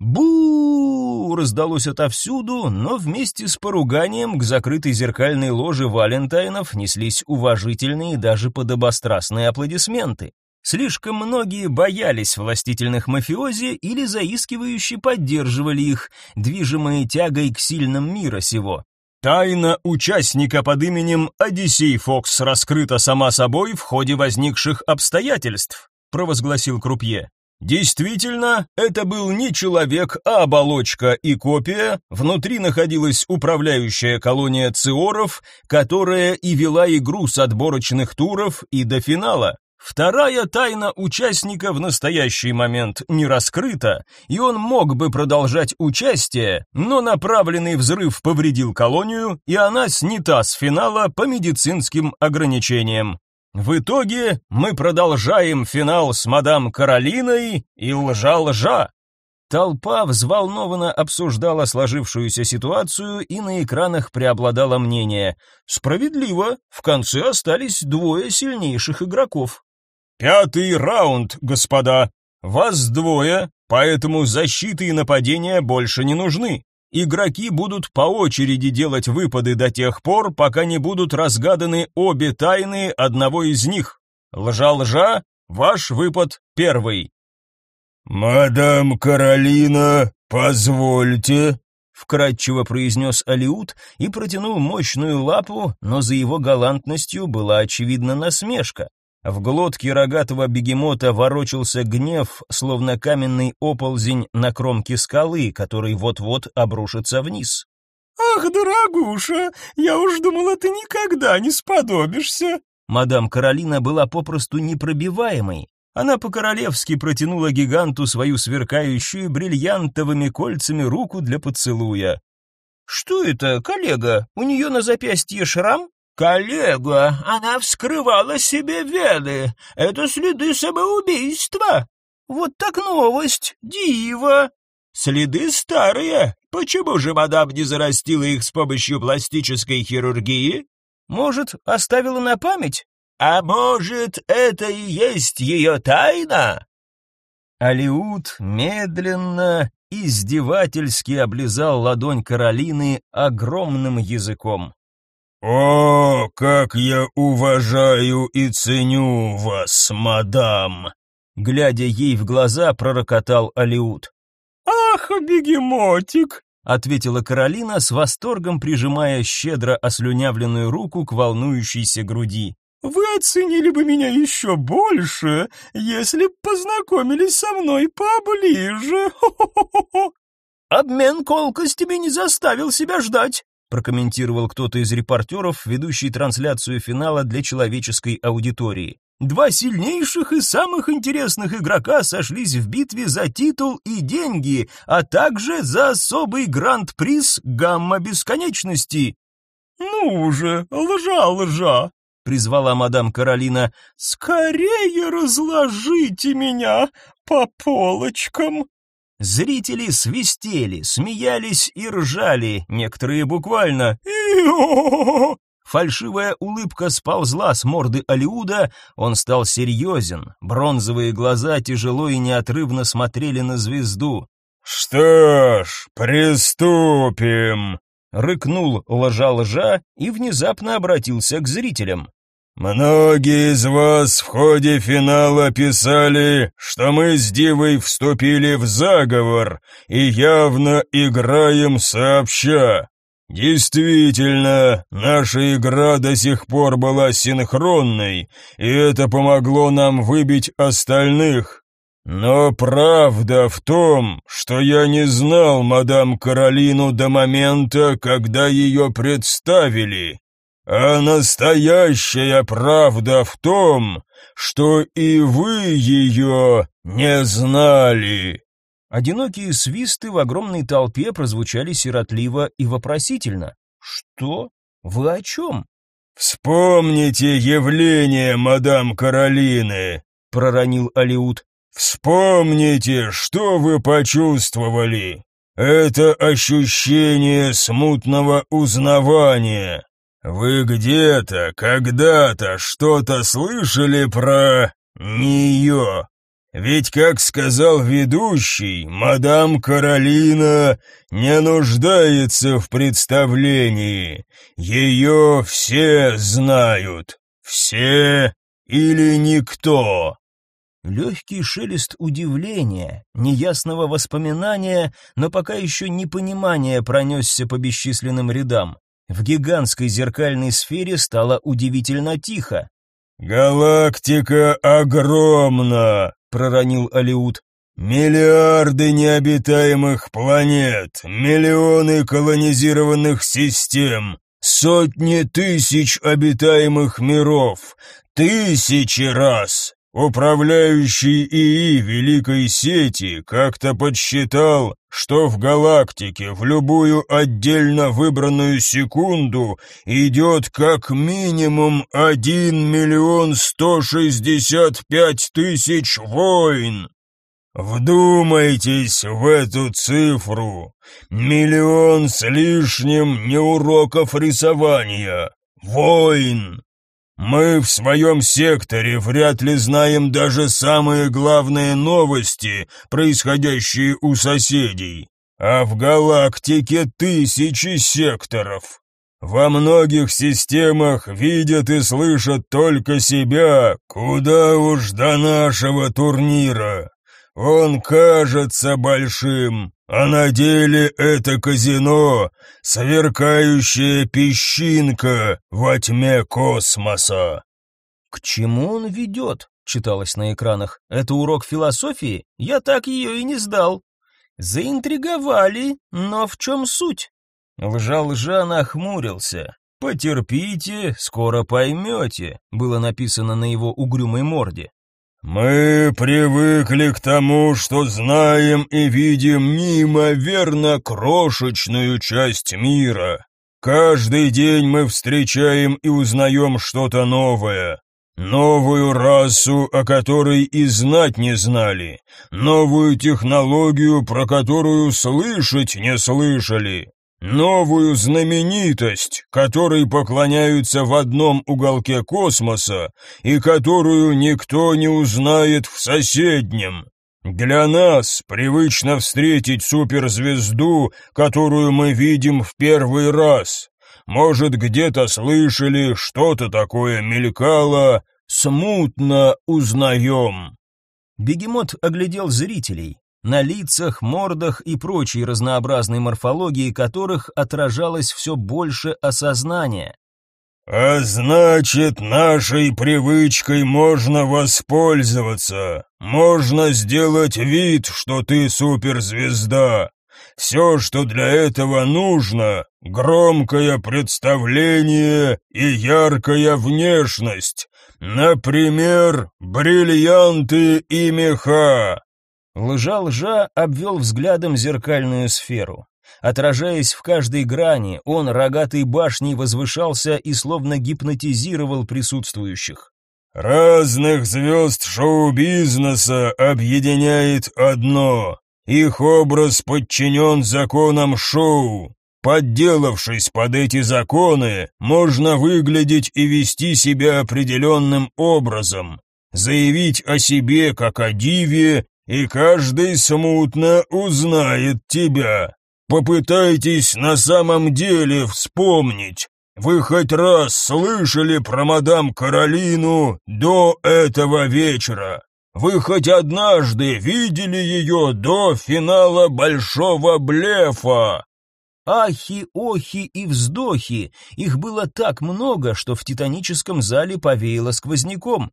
бу раздалось отовсюду, но вместе с поруганием к закрытой зеркальной ложе Валентайнов неслись уважительные даже подобострастные аплодисменты. Слишком многие боялись властительных мафиози или заискивающе поддерживали их, движимые тягой к сильным мира сего. Тайна участника под именем Одиссей Фокс раскрыта сама собой в ходе возникших обстоятельств, провозгласил крупье. Действительно, это был не человек, а оболочка и копия. Внутри находилась управляющая колония циоров, которая и вела игру с отборочных туров и до финала. Вторая тайна участника в настоящий момент не раскрыта, и он мог бы продолжать участие, но направленный взрыв повредил колонию, и она снята с финала по медицинским ограничениям. В итоге мы продолжаем финал с мадам Каролиной и лжа-лжа. Толпа взволнованно обсуждала сложившуюся ситуацию, и на экранах преобладало мнение: справедливо, в конце остались двое сильнейших игроков. Пятый раунд, господа. Вас двое, поэтому защиты и нападения больше не нужны. Игроки будут по очереди делать выпады до тех пор, пока не будут разгаданы обе тайны одного из них. Лжа-лжа, ваш выпад первый. «Мадам Каролина, позвольте», — вкратчиво произнес Алиут и протянул мощную лапу, но за его галантностью была очевидна насмешка. В глотке рогатого бегемота ворочался гнев, словно каменный оползень на кромке скалы, который вот-вот обрушится вниз. «Ах, дорогуша, я уж думала, ты никогда не сподобишься!» Мадам Каролина была попросту непробиваемой. Она по-королевски протянула гиганту свою сверкающую бриллиантовыми кольцами руку для поцелуя. «Что это, коллега? У нее на запястье шрам?» «Коллега, она вскрывала себе вены. Это следы самоубийства. Вот так новость, дива. Следы старые. Почему же мадам не зарастила их с помощью пластической хирургии? Может, оставила на память? А может, это и есть ее тайна?» Алиут медленно, издевательски облизал ладонь Каролины огромным языком. «О, как я уважаю и ценю вас, мадам!» Глядя ей в глаза, пророкотал Алиут. «Ах, бегемотик!» — ответила Каролина с восторгом, прижимая щедро ослюнявленную руку к волнующейся груди. «Вы оценили бы меня еще больше, если б познакомились со мной поближе!» «Обмен колкостями не заставил себя ждать!» Прокомментировал кто-то из репортеров, ведущий трансляцию финала для человеческой аудитории. Два сильнейших и самых интересных игрока сошлись в битве за титул и деньги, а также за особый гранд-приз «Гамма бесконечности». «Ну же, лжа, лжа!» — призвала мадам Каролина. «Скорее разложите меня по полочкам!» Зрители свистели, смеялись и ржали, некоторые буквально Фальшивая улыбка сползла с морды Алиуда, он стал серьезен, бронзовые глаза тяжело и неотрывно смотрели на звезду. «Что ж, приступим!» — рыкнул лжа-лжа и внезапно обратился к зрителям. Многие из вас в ходе финала писали, что мы с Дивой вступили в заговор и явно играем сообща. Действительно, наша игра до сих пор была синхронной, и это помогло нам выбить остальных. Но правда в том, что я не знал мадам Каролину до момента, когда ее представили. А настоящая правда в том, что и вы ее не знали. Одинокие свисты в огромной толпе прозвучали сиротливо и вопросительно. Что? Вы о чем? Вспомните явление мадам Каролины, проронил Алиут. Вспомните, что вы почувствовали. Это ощущение смутного узнавания, вы где-то, когда-то что-то слышали про нее? Ведь, как сказал ведущий, мадам Каролина не нуждается в представлении. Ее все знают. Все или никто. Легкий шелест удивления, неясного воспоминания, но пока еще не понимания пронесся по бесчисленным рядам. В гигантской зеркальной сфере стало удивительно тихо. «Галактика огромна!» — проронил Алиут. «Миллиарды необитаемых планет, миллионы колонизированных систем, сотни тысяч обитаемых миров, тысячи раз. Управляющий ИИ Великой Сети как-то подсчитал, что в галактике в любую отдельно выбранную секунду идет как минимум один миллион сто шестьдесят пять тысяч войн. Вдумайтесь в эту цифру. Миллион с лишним неуроков рисования. Войн. Мы в своем секторе вряд ли знаем даже самые главные новости, происходящие у соседей. А в галактике тысячи секторов. Во многих системах видят и слышат только себя, куда уж до нашего турнира. Он кажется большим, а на деле это казино, сверкающая песчинка во тьме космоса. К чему он ведет? читалось на экранах. Это урок философии? Я так ее и не сдал. Заинтриговали, но в чем суть? Лжа-лжа нахмурился. «Потерпите, скоро поймете», было написано на его угрюмой морде. Мы привыкли к тому, что знаем и видим неимоверно крошечную часть мира. Каждый день мы встречаем и узнаем что-то новое. Новую расу, о которой и знать не знали. Новую технологию, про которую слышать не слышали новую знаменитость, которой поклоняются в одном уголке космоса и которую никто не узнает в соседнем. Для нас привычно встретить суперзвезду, которую мы видим в первый раз. Может, где-то слышали, что-то такое мелькало, смутно узнаем. Бегемот оглядел зрителей на лицах, мордах и прочей разнообразной морфологии которых отражалось все больше осознания. «А значит, нашей привычкой можно воспользоваться. Можно сделать вид, что ты суперзвезда. Все, что для этого нужно, громкое представление и яркая внешность. Например, бриллианты и меха. Лжа-лжа обвел взглядом зеркальную сферу. Отражаясь в каждой грани, он рогатой башней возвышался и словно гипнотизировал присутствующих. «Разных звезд шоу-бизнеса объединяет одно. Их образ подчинен законам шоу. Подделавшись под эти законы, можно выглядеть и вести себя определенным образом, заявить о себе как о диве и каждый смутно узнает тебя. Попытайтесь на самом деле вспомнить. Вы хоть раз слышали про мадам Каролину до этого вечера? Вы хоть однажды видели ее до финала большого блефа? Ахи, охи и вздохи. Их было так много, что в титаническом зале повеяло сквозняком.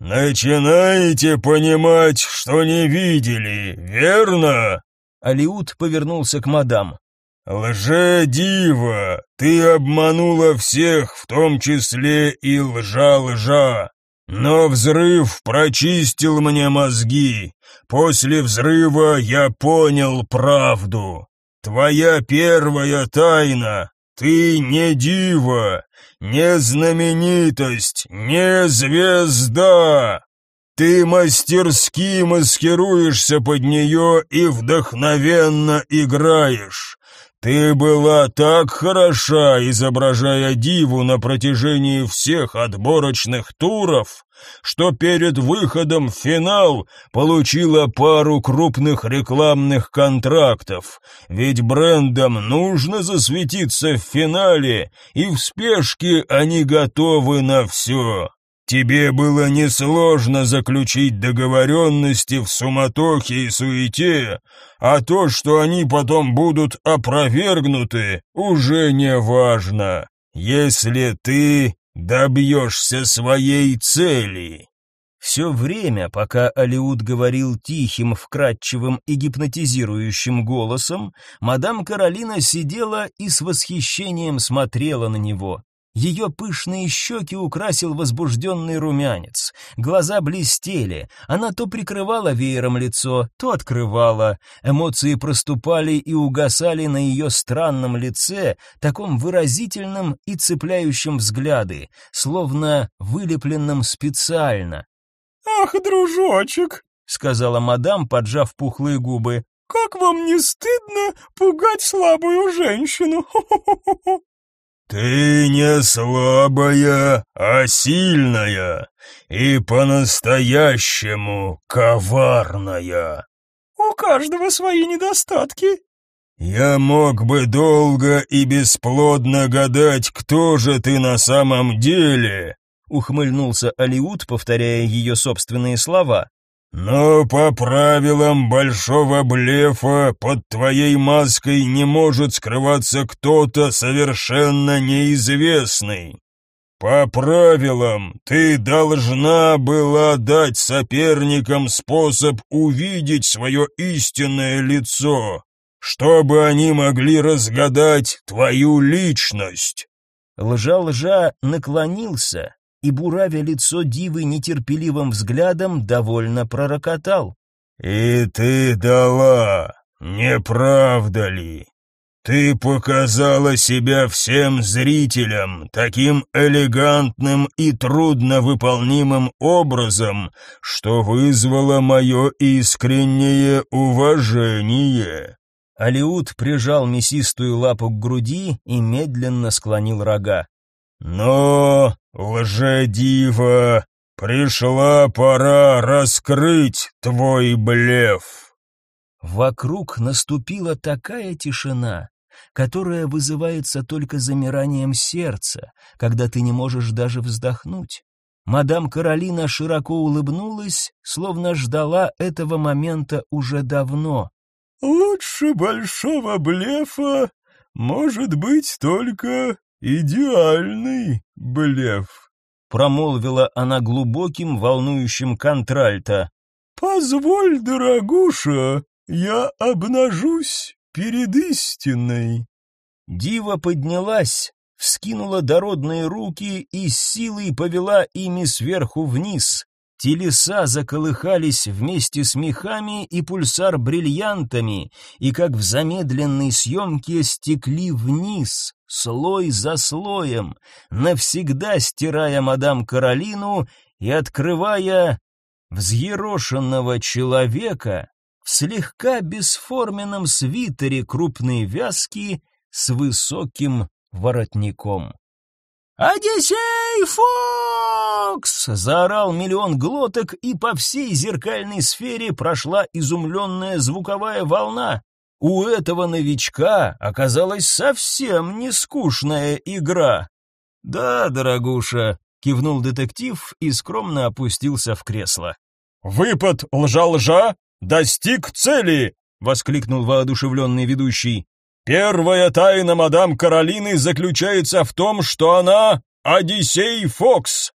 «Начинаете понимать, что не видели, верно?» Алиут повернулся к мадам. «Лже-дива, ты обманула всех, в том числе и лжа-лжа. Но взрыв прочистил мне мозги. После взрыва я понял правду. Твоя первая тайна — ты не дива, не знаменитость, не звезда. Ты мастерски маскируешься под нее и вдохновенно играешь. Ты была так хороша, изображая диву на протяжении всех отборочных туров, что перед выходом в финал получила пару крупных рекламных контрактов. Ведь брендам нужно засветиться в финале, и в спешке они готовы на все. Тебе было несложно заключить договоренности в суматохе и суете, а то, что они потом будут опровергнуты, уже не важно, если ты добьешься своей цели. Все время, пока Алиут говорил тихим, вкрадчивым и гипнотизирующим голосом, мадам Каролина сидела и с восхищением смотрела на него. Ее пышные щеки украсил возбужденный румянец, глаза блестели, она то прикрывала веером лицо, то открывала, эмоции проступали и угасали на ее странном лице, таком выразительном и цепляющем взгляды, словно вылепленном специально. «Ах, дружочек!» — сказала мадам, поджав пухлые губы. «Как вам не стыдно пугать слабую женщину? Хо-хо-хо-хо!» «Ты не слабая, а сильная и по-настоящему коварная». «У каждого свои недостатки». «Я мог бы долго и бесплодно гадать, кто же ты на самом деле», ухмыльнулся Алиут, повторяя ее собственные слова. Но по правилам большого блефа под твоей маской не может скрываться кто-то совершенно неизвестный. По правилам ты должна была дать соперникам способ увидеть свое истинное лицо, чтобы они могли разгадать твою личность. Лжа-лжа наклонился и, буравя лицо дивы нетерпеливым взглядом, довольно пророкотал. «И ты дала, не правда ли? Ты показала себя всем зрителям таким элегантным и трудновыполнимым образом, что вызвало мое искреннее уважение». Алиут прижал мясистую лапу к груди и медленно склонил рога. «Но «Лжедива, пришла пора раскрыть твой блеф!» Вокруг наступила такая тишина, которая вызывается только замиранием сердца, когда ты не можешь даже вздохнуть. Мадам Каролина широко улыбнулась, словно ждала этого момента уже давно. «Лучше большого блефа может быть только идеальный блеф», — промолвила она глубоким, волнующим контральто. «Позволь, дорогуша, я обнажусь перед истиной». Дива поднялась, вскинула дородные руки и с силой повела ими сверху вниз. Телеса заколыхались вместе с мехами и пульсар бриллиантами, и как в замедленной съемке стекли вниз, слой за слоем, навсегда стирая мадам Каролину и открывая взъерошенного человека в слегка бесформенном свитере крупной вязки с высоким воротником. «Одиссей Фокс!» — заорал миллион глоток, и по всей зеркальной сфере прошла изумленная звуковая волна. У этого новичка оказалась совсем не скучная игра. «Да, дорогуша», — кивнул детектив и скромно опустился в кресло. «Выпад лжа-лжа достиг цели!» — воскликнул воодушевленный ведущий. Первая тайна мадам Каролины заключается в том, что она Одиссей Фокс.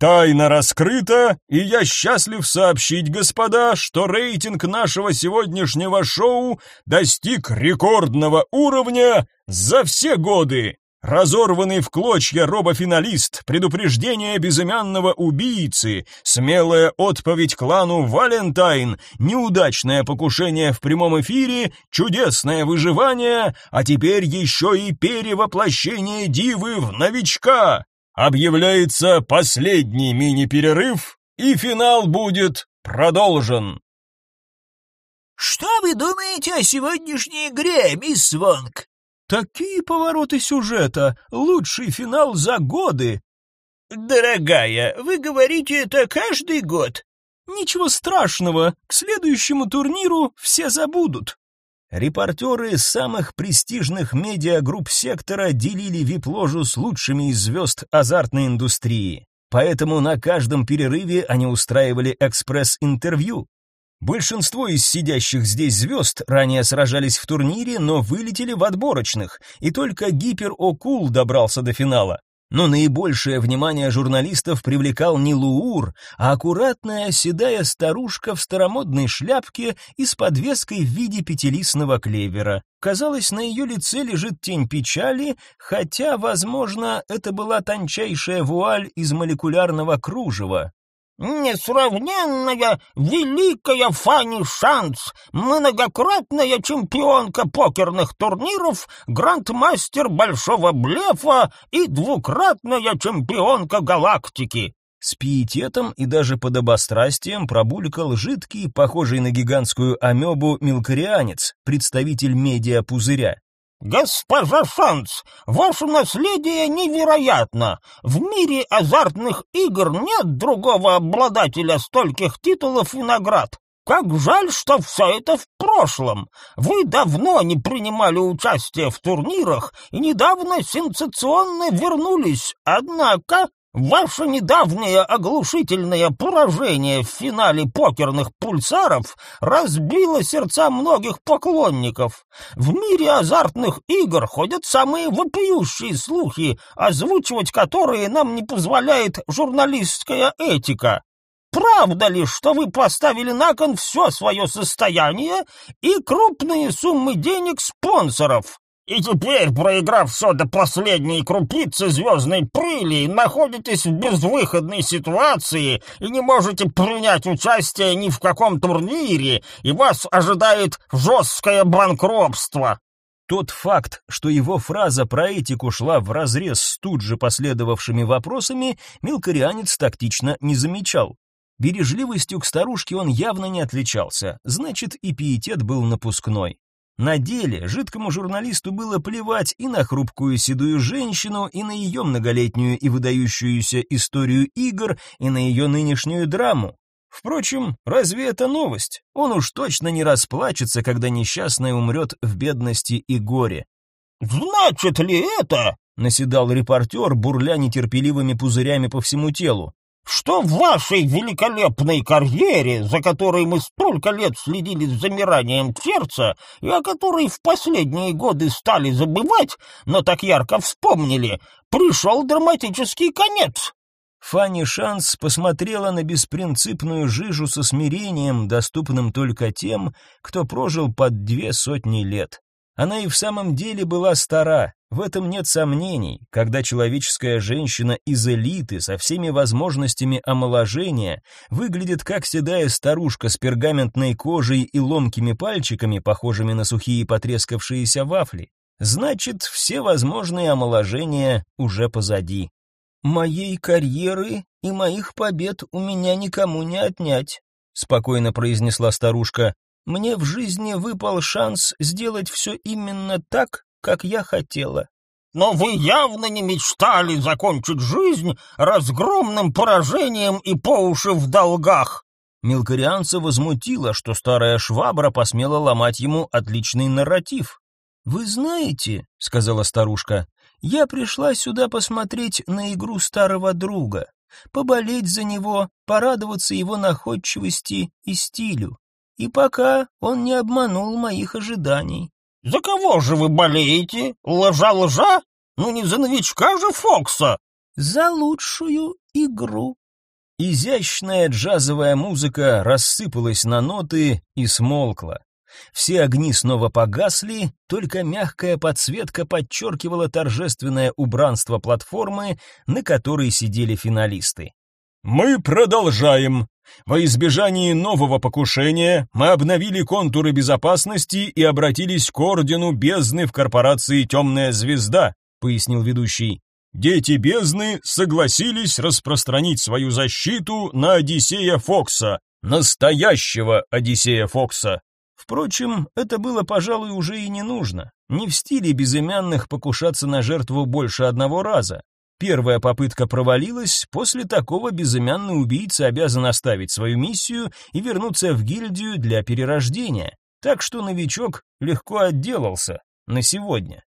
Тайна раскрыта, и я счастлив сообщить, господа, что рейтинг нашего сегодняшнего шоу достиг рекордного уровня за все годы. Разорванный в клочья робофиналист, предупреждение безымянного убийцы, смелая отповедь клану Валентайн, неудачное покушение в прямом эфире, чудесное выживание, а теперь еще и перевоплощение дивы в новичка. Объявляется последний мини-перерыв, и финал будет продолжен. «Что вы думаете о сегодняшней игре, мисс Свонг?» Такие повороты сюжета, лучший финал за годы. дорогая, вы говорите это каждый год?» «Ничего страшного, к следующему турниру все забудут». Репортеры самых престижных медиагрупп сектора делили вип-ложу с лучшими из звезд азартной индустрии. Поэтому на каждом перерыве они устраивали экспресс-интервью. Большинство из сидящих здесь звезд ранее сражались в турнире, но вылетели в отборочных, и только Гипер Окул добрался до финала. Но наибольшее внимание журналистов привлекал не Луур, а аккуратная седая старушка в старомодной шляпке и с подвеской в виде пятилистного клевера. Казалось, на ее лице лежит тень печали, хотя, возможно, это была тончайшая вуаль из молекулярного кружева. Несравненная, великая Фанни Шанс, многократная чемпионка покерных турниров, грандмастер Большого Блефа и двукратная чемпионка галактики. С пиететом и даже подобострастием пробулькал жидкий, похожий на гигантскую амебу, мелкорианец, представитель медиа-пузыря. «Госпожа Шанс, ваше наследие невероятно! В мире азартных игр нет другого обладателя стольких титулов и наград. Как жаль, что все это в прошлом. Вы давно не принимали участие в турнирах и недавно сенсационно вернулись. Однако Ваше недавнее оглушительное поражение в финале покерных пульсаров разбило сердца многих поклонников. В мире азартных игр ходят самые вопиющие слухи, озвучивать которые нам не позволяет журналистская этика. Правда ли, что вы поставили на кон все свое состояние и крупные суммы денег спонсоров? И теперь, проиграв все до последней крупицы звездной пыли, находитесь в безвыходной ситуации и не можете принять участие ни в каком турнире, и вас ожидает жесткое банкротство. Тот факт, что его фраза про этику шла вразрез с тут же последовавшими вопросами, мелкорианец тактично не замечал. Бережливостью к старушке он явно не отличался, значит и пиетет был напускной. На деле жидкому журналисту было плевать и на хрупкую седую женщину, и на ее многолетнюю и выдающуюся историю игр, и на ее нынешнюю драму. Впрочем, разве это новость? Он уж точно не расплачется, когда несчастная умрет в бедности и горе. «Значит ли это?» — наседал репортер, бурля нетерпеливыми пузырями по всему телу что в вашей великолепной карьере, за которой мы столько лет следили с замиранием сердца, и о которой в последние годы стали забывать, но так ярко вспомнили, пришел драматический конец. Фанни Шанс посмотрела на беспринципную жижу со смирением, доступным только тем, кто прожил под две сотни лет. Она и в самом деле была стара, в этом нет сомнений. Когда человеческая женщина из элиты со всеми возможностями омоложения выглядит как седая старушка с пергаментной кожей и ломкими пальчиками, похожими на сухие потрескавшиеся вафли, значит, все возможные омоложения уже позади. «Моей карьеры и моих побед у меня никому не отнять», спокойно произнесла старушка. Мне в жизни выпал шанс сделать все именно так, как я хотела. Но вы явно не мечтали закончить жизнь разгромным поражением и по уши в долгах. Мелкорианца возмутило, что старая швабра посмела ломать ему отличный нарратив. «Вы знаете», — сказала старушка, — «я пришла сюда посмотреть на игру старого друга, поболеть за него, порадоваться его находчивости и стилю. И пока он не обманул моих ожиданий. «За кого же вы болеете? Лжа-лжа? Ну не за новичка же Фокса!» «За лучшую игру». Изящная джазовая музыка рассыпалась на ноты и смолкла. Все огни снова погасли, только мягкая подсветка подчеркивала торжественное убранство платформы, на которой сидели финалисты. «Мы продолжаем», во избежании нового покушения мы обновили контуры безопасности и обратились к ордену бездны в корпорации «Темная звезда», пояснил ведущий. Дети бездны согласились распространить свою защиту на Одиссея Фокса, настоящего Одиссея Фокса. Впрочем, это было, пожалуй, уже и не нужно. Не в стиле безымянных покушаться на жертву больше одного раза. Первая попытка провалилась, после такого безымянный убийца обязан оставить свою миссию и вернуться в гильдию для перерождения. Так что новичок легко отделался на сегодня.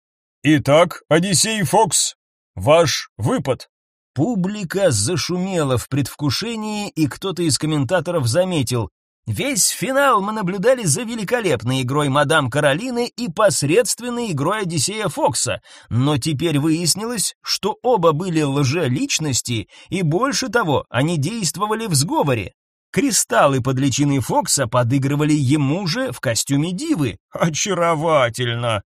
Итак, Одиссей Фокс, ваш выпад. Публика зашумела в предвкушении, и кто-то из комментаторов заметил: Весь финал мы наблюдали за великолепной игрой мадам Каролины и посредственной игрой Одиссея Фокса, но теперь выяснилось, что оба были лжеличности, и больше того, они действовали в сговоре. Кристаллы под личиной Фокса подыгрывали ему же в костюме дивы. Очаровательно!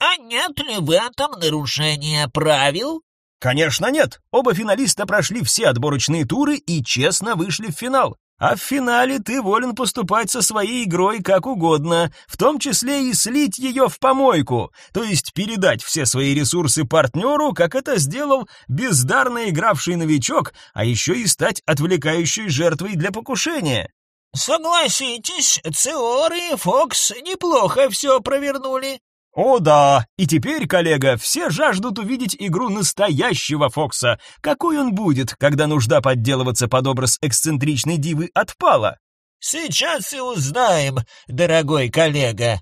А нет ли в этом нарушения правил? Конечно нет. Оба финалиста прошли все отборочные туры и честно вышли в финал. А в финале ты волен поступать со своей игрой как угодно, в том числе и слить ее в помойку, то есть передать все свои ресурсы партнеру, как это сделал бездарно игравший новичок, а еще и стать отвлекающей жертвой для покушения. Согласитесь, Циор и Фокс неплохо все провернули. О да, и теперь, коллега, все жаждут увидеть игру настоящего Фокса. Какой он будет, когда нужда подделываться под образ эксцентричной дивы отпала? Сейчас и узнаем, дорогой коллега.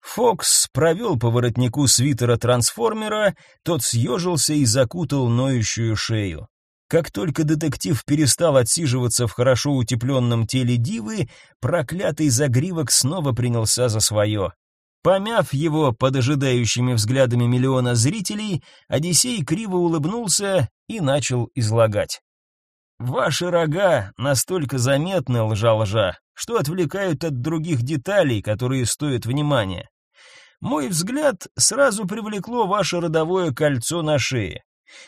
Фокс провел по воротнику свитера трансформера, тот съежился и закутал ноющую шею. Как только детектив перестал отсиживаться в хорошо утепленном теле дивы, проклятый загривок снова принялся за свое. Помяв его под ожидающими взглядами миллиона зрителей, Одиссей криво улыбнулся и начал излагать. Ваши рога настолько заметны, лжа-лжа, что отвлекают от других деталей, которые стоят внимания. Мой взгляд сразу привлекло ваше родовое кольцо на шее.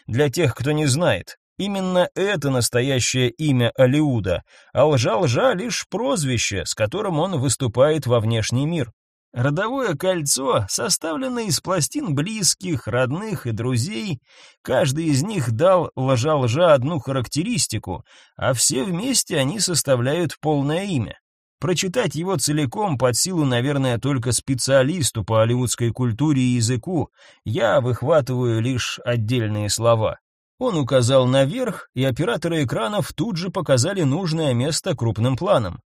Для тех, кто не знает, именно это настоящее имя Алиуда, а лжа-лжа лишь прозвище, с которым он выступает во внешний мир. Родовое кольцо составлено из пластин близких, родных и друзей. Каждый из них дал лжа-лжа одну характеристику, а все вместе они составляют полное имя. Прочитать его целиком под силу, наверное, только специалисту по алиутской культуре и языку. Я выхватываю лишь отдельные слова. Он указал наверх, и операторы экранов тут же показали нужное место крупным планом.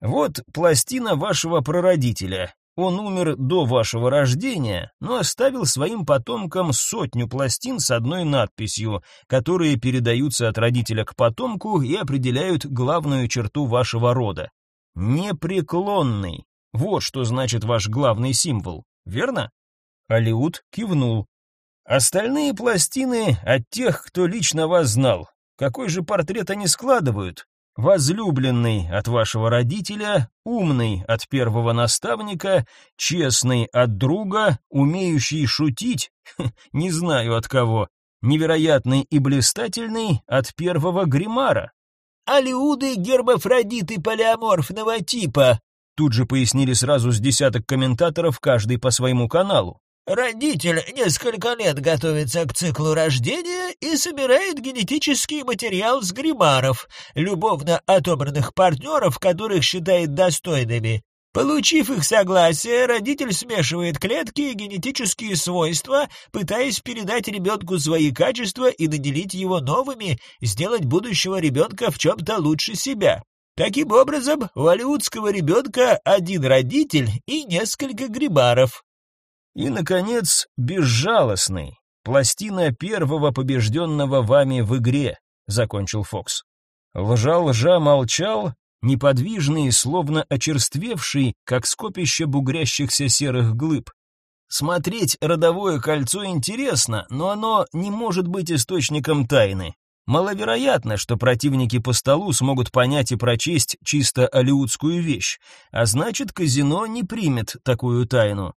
Вот пластина вашего прародителя, он умер до вашего рождения, но оставил своим потомкам сотню пластин с одной надписью, которые передаются от родителя к потомку и определяют главную черту вашего рода. Непреклонный. Вот что значит ваш главный символ, верно? Алиут кивнул. Остальные пластины от тех, кто лично вас знал. Какой же портрет они складывают? Возлюбленный от вашего родителя, умный от первого наставника, честный от друга, умеющий шутить, не знаю от кого, невероятный и блистательный от первого гримара. Алиуды гермафродиты полиаморфного типа, тут же пояснили сразу с десяток комментаторов, каждый по своему каналу. Родитель несколько лет готовится к циклу рождения и собирает генетический материал с гримаров, любовно отобранных партнеров, которых считает достойными. Получив их согласие, родитель смешивает клетки и генетические свойства, пытаясь передать ребенку свои качества и наделить его новыми, сделать будущего ребенка в чем-то лучше себя. Таким образом, у алиутского ребенка один родитель и несколько грибаров. И, наконец, безжалостный. Пластина первого побежденного вами в игре, закончил Фокс. Лжа-лжа молчал, неподвижный, словно очерствевший, как скопище бугрящихся серых глыб. Смотреть родовое кольцо интересно, но оно не может быть источником тайны. Маловероятно, что противники по столу смогут понять и прочесть чисто алиутскую вещь, а значит, казино не примет такую тайну.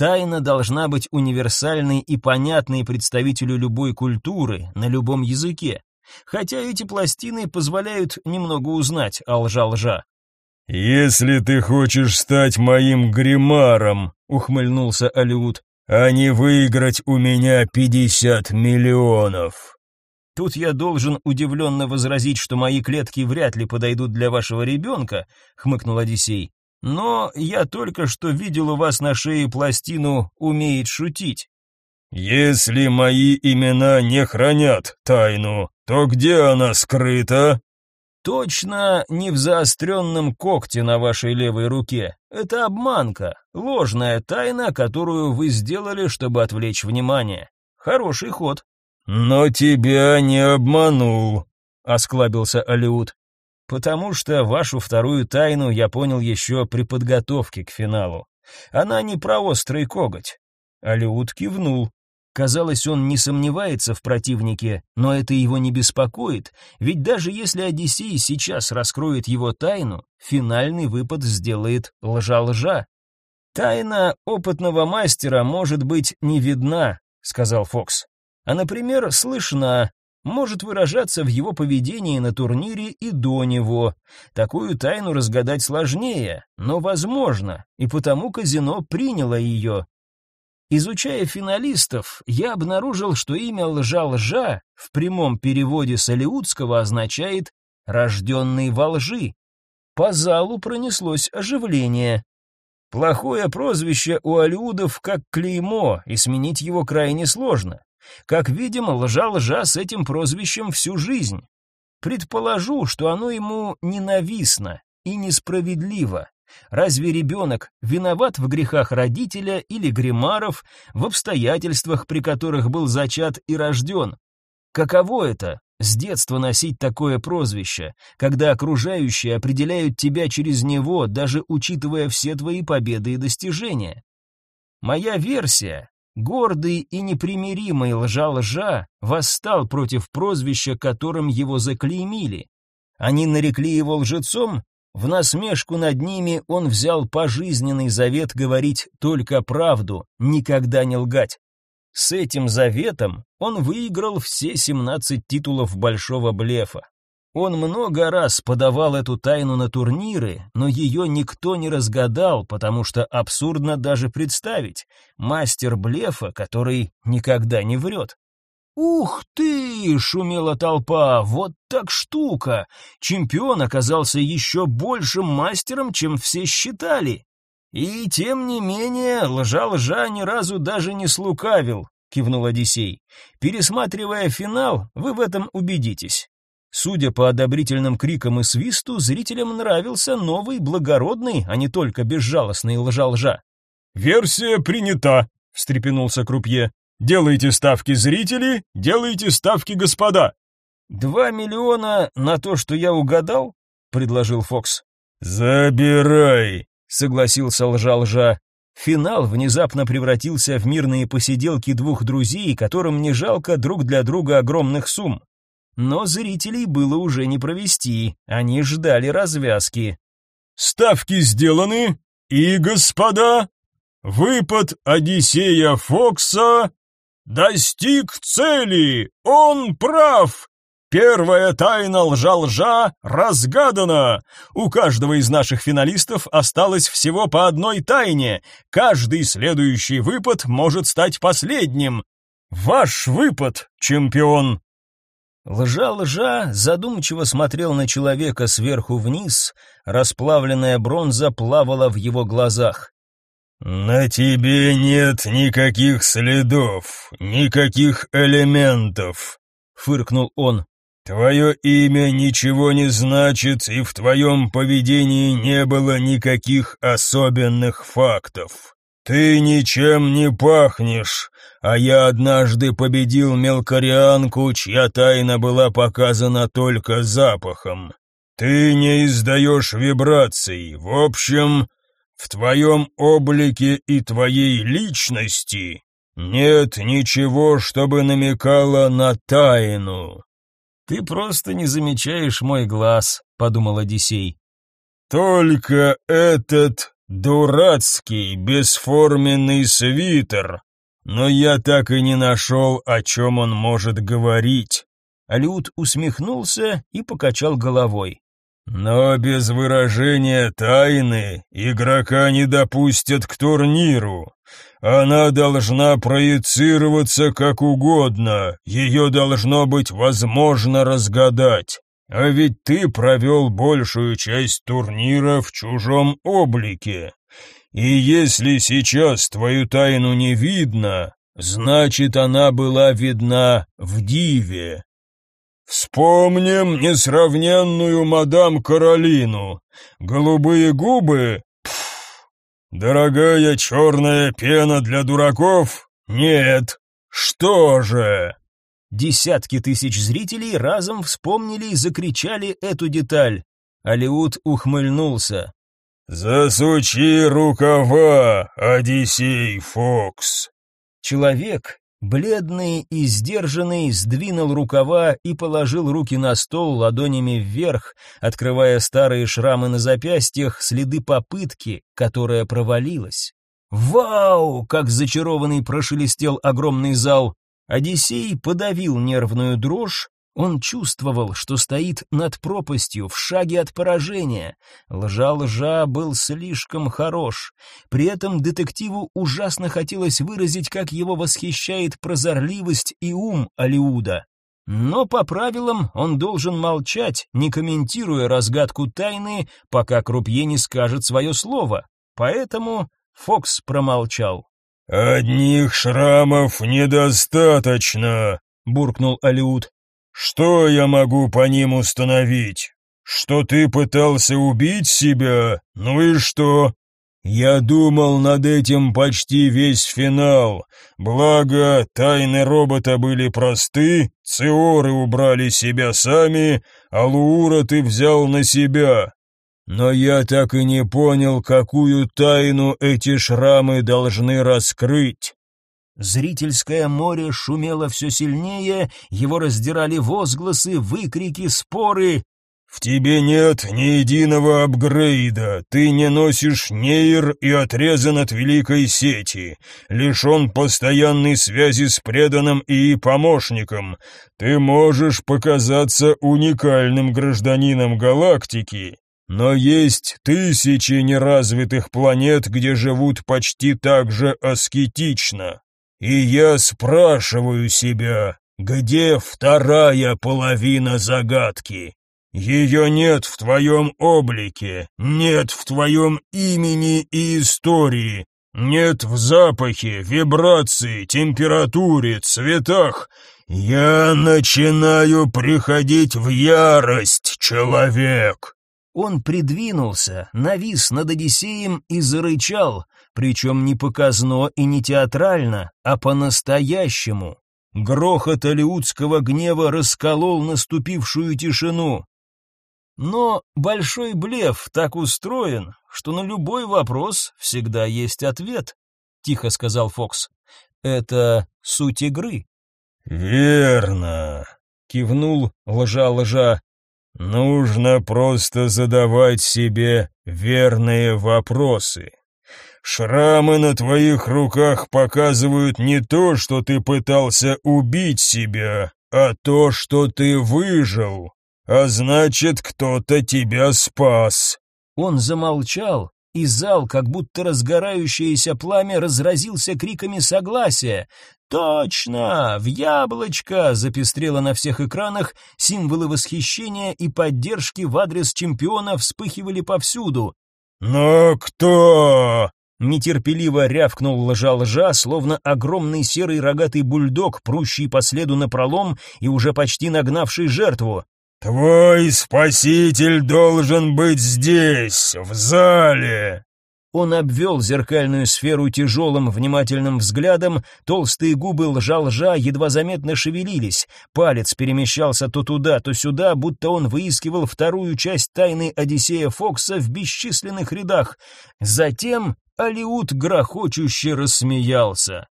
Тайна должна быть универсальной и понятной представителю любой культуры, на любом языке. Хотя эти пластины позволяют немного узнать о лжа-лжа. «Если ты хочешь стать моим гримаром», — ухмыльнулся Алиут, «а не выиграть у меня пятьдесят миллионов». Тут я должен удивленно возразить, что мои клетки вряд ли подойдут для вашего ребенка», — хмыкнул Одиссей. Но я только что видел у вас на шее пластину «Умеет шутить». Если мои имена не хранят тайну, то где она скрыта? Точно не в заостренном когте на вашей левой руке. Это обманка, ложная тайна, которую вы сделали, чтобы отвлечь внимание. Хороший ход. Но тебя не обманул, осклабился Алиут. Потому что вашу вторую тайну я понял еще при подготовке к финалу. Она не про острый коготь. Алиут кивнул. Казалось, он не сомневается в противнике, но это его не беспокоит, ведь даже если Одиссей сейчас раскроет его тайну, финальный выпад сделает лжа-лжа. «Тайна опытного мастера может быть не видна», — сказал Фокс. «А, например, слышна, может выражаться в его поведении на турнире и до него. Такую тайну разгадать сложнее, но возможно, и потому казино приняло ее, Изучая финалистов, я обнаружил, что имя Лжа-Лжа в прямом переводе с алиутского означает «рожденный во лжи». По залу пронеслось оживление. Плохое прозвище у алиудов как клеймо, и сменить его крайне сложно. Как видим, Лжа-Лжа с этим прозвищем всю жизнь. Предположу, что оно ему ненавистно и несправедливо. Разве ребенок виноват в грехах родителя или гримаров, в обстоятельствах, при которых был зачат и рожден? Каково это с детства носить такое прозвище, когда окружающие определяют тебя через него, даже учитывая все твои победы и достижения? Моя версия гордый и непримиримый лжа-лжа восстал против прозвища, которым его заклеймили. Они нарекли его лжецом, в насмешку над ними он взял пожизненный завет говорить только правду, никогда не лгать. С этим заветом он выиграл все 17 титулов большого блефа. Он много раз подавал эту тайну на турниры, но ее никто не разгадал, потому что абсурдно даже представить. Мастер блефа, который никогда не врет. «Ух ты!» — шумела толпа. «Вот так штука! Чемпион оказался еще большим мастером, чем все считали!» «И тем не менее, лжа-лжа ни разу даже не слукавил», — кивнул Одиссей. «Пересматривая финал, вы в этом убедитесь». Судя по одобрительным крикам и свисту, зрителям нравился новый, благородный, а не только безжалостный лжа-лжа. «Версия принята», — встрепенулся Крупье. Делайте ставки зрители, делайте ставки господа. Два миллиона на то, что я угадал? предложил Фокс. Забирай, согласился лжа-лжа. Финал внезапно превратился в мирные посиделки двух друзей, которым не жалко друг для друга огромных сумм. Но зрителей было уже не провести, они ждали развязки. Ставки сделаны, и, господа, выпад Одиссея Фокса Достиг цели! Он прав! Первая тайна лжа-лжа разгадана! У каждого из наших финалистов осталось всего по одной тайне. Каждый следующий выпад может стать последним. Ваш выпад, чемпион!» Лжа-лжа задумчиво смотрел на человека сверху вниз, расплавленная бронза плавала в его глазах. «На тебе нет никаких следов, никаких элементов», — фыркнул он. «Твое имя ничего не значит, и в твоем поведении не было никаких особенных фактов. Ты ничем не пахнешь, а я однажды победил мелкорианку, чья тайна была показана только запахом. Ты не издаешь вибраций, в общем, в твоем облике и твоей личности нет ничего, чтобы намекало на тайну. Ты просто не замечаешь мой глаз, подумал Одиссей. Только этот дурацкий бесформенный свитер. Но я так и не нашел, о чем он может говорить. Алют усмехнулся и покачал головой. Но без выражения тайны игрока не допустят к турниру. Она должна проецироваться как угодно, ее должно быть возможно разгадать. А ведь ты провел большую часть турнира в чужом облике. И если сейчас твою тайну не видно, Значит, она была видна в диве. Вспомним несравненную мадам Каролину. Голубые губы? Пф, дорогая черная пена для дураков? Нет. Что же? Десятки тысяч зрителей разом вспомнили и закричали эту деталь. Алиут ухмыльнулся. «Засучи рукава, Одиссей Фокс!» Человек, бледный и сдержанный, сдвинул рукава и положил руки на стол ладонями вверх, открывая старые шрамы на запястьях, следы попытки, которая провалилась. «Вау!» — как зачарованный прошелестел огромный зал. Одиссей подавил нервную дрожь, он чувствовал, что стоит над пропастью, в шаге от поражения. Лжа-лжа был слишком хорош. При этом детективу ужасно хотелось выразить, как его восхищает прозорливость и ум Алиуда. Но по правилам он должен молчать, не комментируя разгадку тайны, пока крупье не скажет свое слово. Поэтому Фокс промолчал. «Одних шрамов недостаточно», — буркнул Алиут. «Что я могу по ним установить? Что ты пытался убить себя? Ну и что?» «Я думал над этим почти весь финал. Благо, тайны робота были просты, циоры убрали себя сами, а Луура ты взял на себя. Но я так и не понял, какую тайну эти шрамы должны раскрыть. Зрительское море шумело все сильнее, его раздирали возгласы, выкрики, споры. «В тебе нет ни единого апгрейда, ты не носишь нейр и отрезан от великой сети, лишен постоянной связи с преданным и помощником. Ты можешь показаться уникальным гражданином галактики, но есть тысячи неразвитых планет, где живут почти так же аскетично. И я спрашиваю себя, где вторая половина загадки? Ее нет в твоем облике, нет в твоем имени и истории, нет в запахе, вибрации, температуре, цветах. Я начинаю приходить в ярость, человек. Он придвинулся, навис над Одиссеем и зарычал, причем не показно и не театрально, а по-настоящему. Грохот алиутского гнева расколол наступившую тишину. Но большой блеф так устроен, что на любой вопрос всегда есть ответ, тихо сказал Фокс. Это суть игры. Верно, кивнул лжа-лжа. Нужно просто задавать себе верные вопросы. Шрамы на твоих руках показывают не то, что ты пытался убить себя, а то, что ты выжил. А значит, кто-то тебя спас. Он замолчал, и зал, как будто разгорающееся пламя, разразился криками согласия. «Точно! В яблочко!» запестрело на всех экранах, символы восхищения и поддержки в адрес чемпиона вспыхивали повсюду. «Но кто?» Нетерпеливо рявкнул лжа-лжа, словно огромный серый рогатый бульдог, прущий по следу напролом и уже почти нагнавший жертву. «Твой спаситель должен быть здесь, в зале!» Он обвел зеркальную сферу тяжелым, внимательным взглядом, толстые губы лжа-лжа едва заметно шевелились, палец перемещался то туда, то сюда, будто он выискивал вторую часть тайны Одиссея Фокса в бесчисленных рядах. Затем Алиут грохочуще рассмеялся.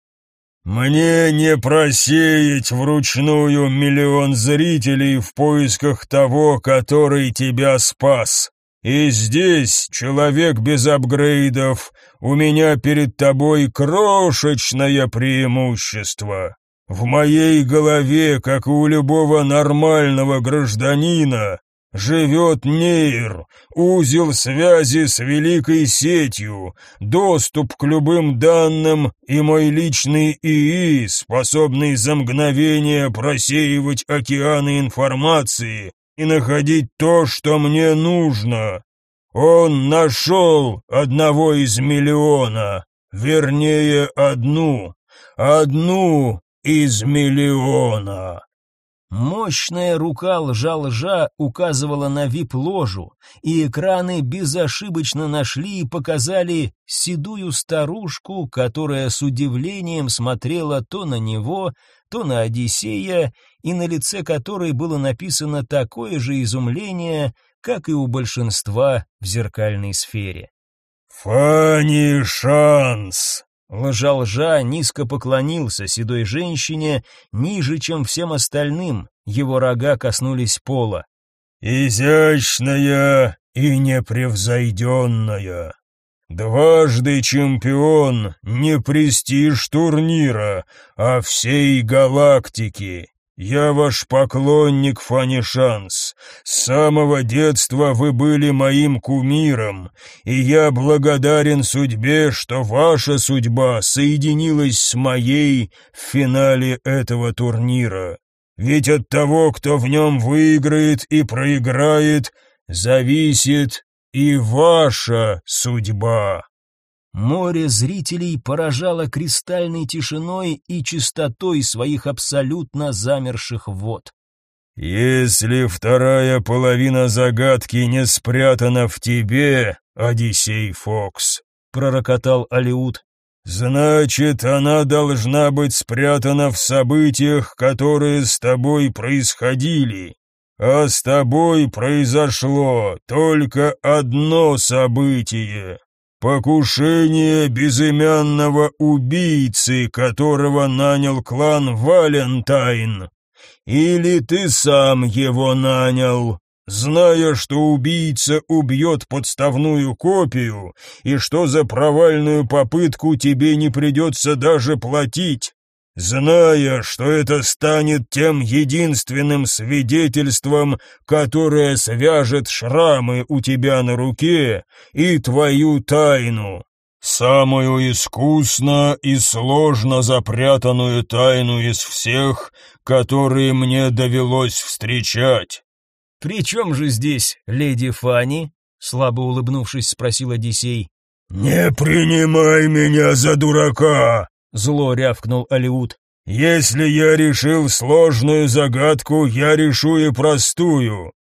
«Мне не просеять вручную миллион зрителей в поисках того, который тебя спас. И здесь, человек без апгрейдов, у меня перед тобой крошечное преимущество. В моей голове, как и у любого нормального гражданина, живет Нейр, узел связи с великой сетью, доступ к любым данным и мой личный ИИ, способный за мгновение просеивать океаны информации и находить то, что мне нужно. Он нашел одного из миллиона, вернее, одну. одну из миллиона. Мощная рука лжа-лжа указывала на вип-ложу, и экраны безошибочно нашли и показали седую старушку, которая с удивлением смотрела то на него, то на Одиссея, и на лице которой было написано такое же изумление, как и у большинства в зеркальной сфере. «Фанни Шанс!» Лжа-лжа низко поклонился седой женщине, ниже, чем всем остальным, его рога коснулись пола. «Изящная и непревзойденная, дважды чемпион не престиж турнира, а всей галактики, «Я ваш поклонник, Фанни Шанс. С самого детства вы были моим кумиром, и я благодарен судьбе, что ваша судьба соединилась с моей в финале этого турнира. Ведь от того, кто в нем выиграет и проиграет, зависит и ваша судьба». Море зрителей поражало кристальной тишиной и чистотой своих абсолютно замерших вод. «Если вторая половина загадки не спрятана в тебе, Одиссей Фокс», — пророкотал Алиут, «значит, она должна быть спрятана в событиях, которые с тобой происходили. А с тобой произошло только одно событие. Покушение безымянного убийцы, которого нанял клан Валентайн. Или ты сам его нанял, зная, что убийца убьет подставную копию, и что за провальную попытку тебе не придется даже платить зная, что это станет тем единственным свидетельством, которое свяжет шрамы у тебя на руке и твою тайну, самую искусно и сложно запрятанную тайну из всех, которые мне довелось встречать. «При чем же здесь леди Фанни?» — слабо улыбнувшись, спросил Одиссей. «Не принимай меня за дурака!» Зло рявкнул Алиут. Если я решил сложную загадку, я решу и простую.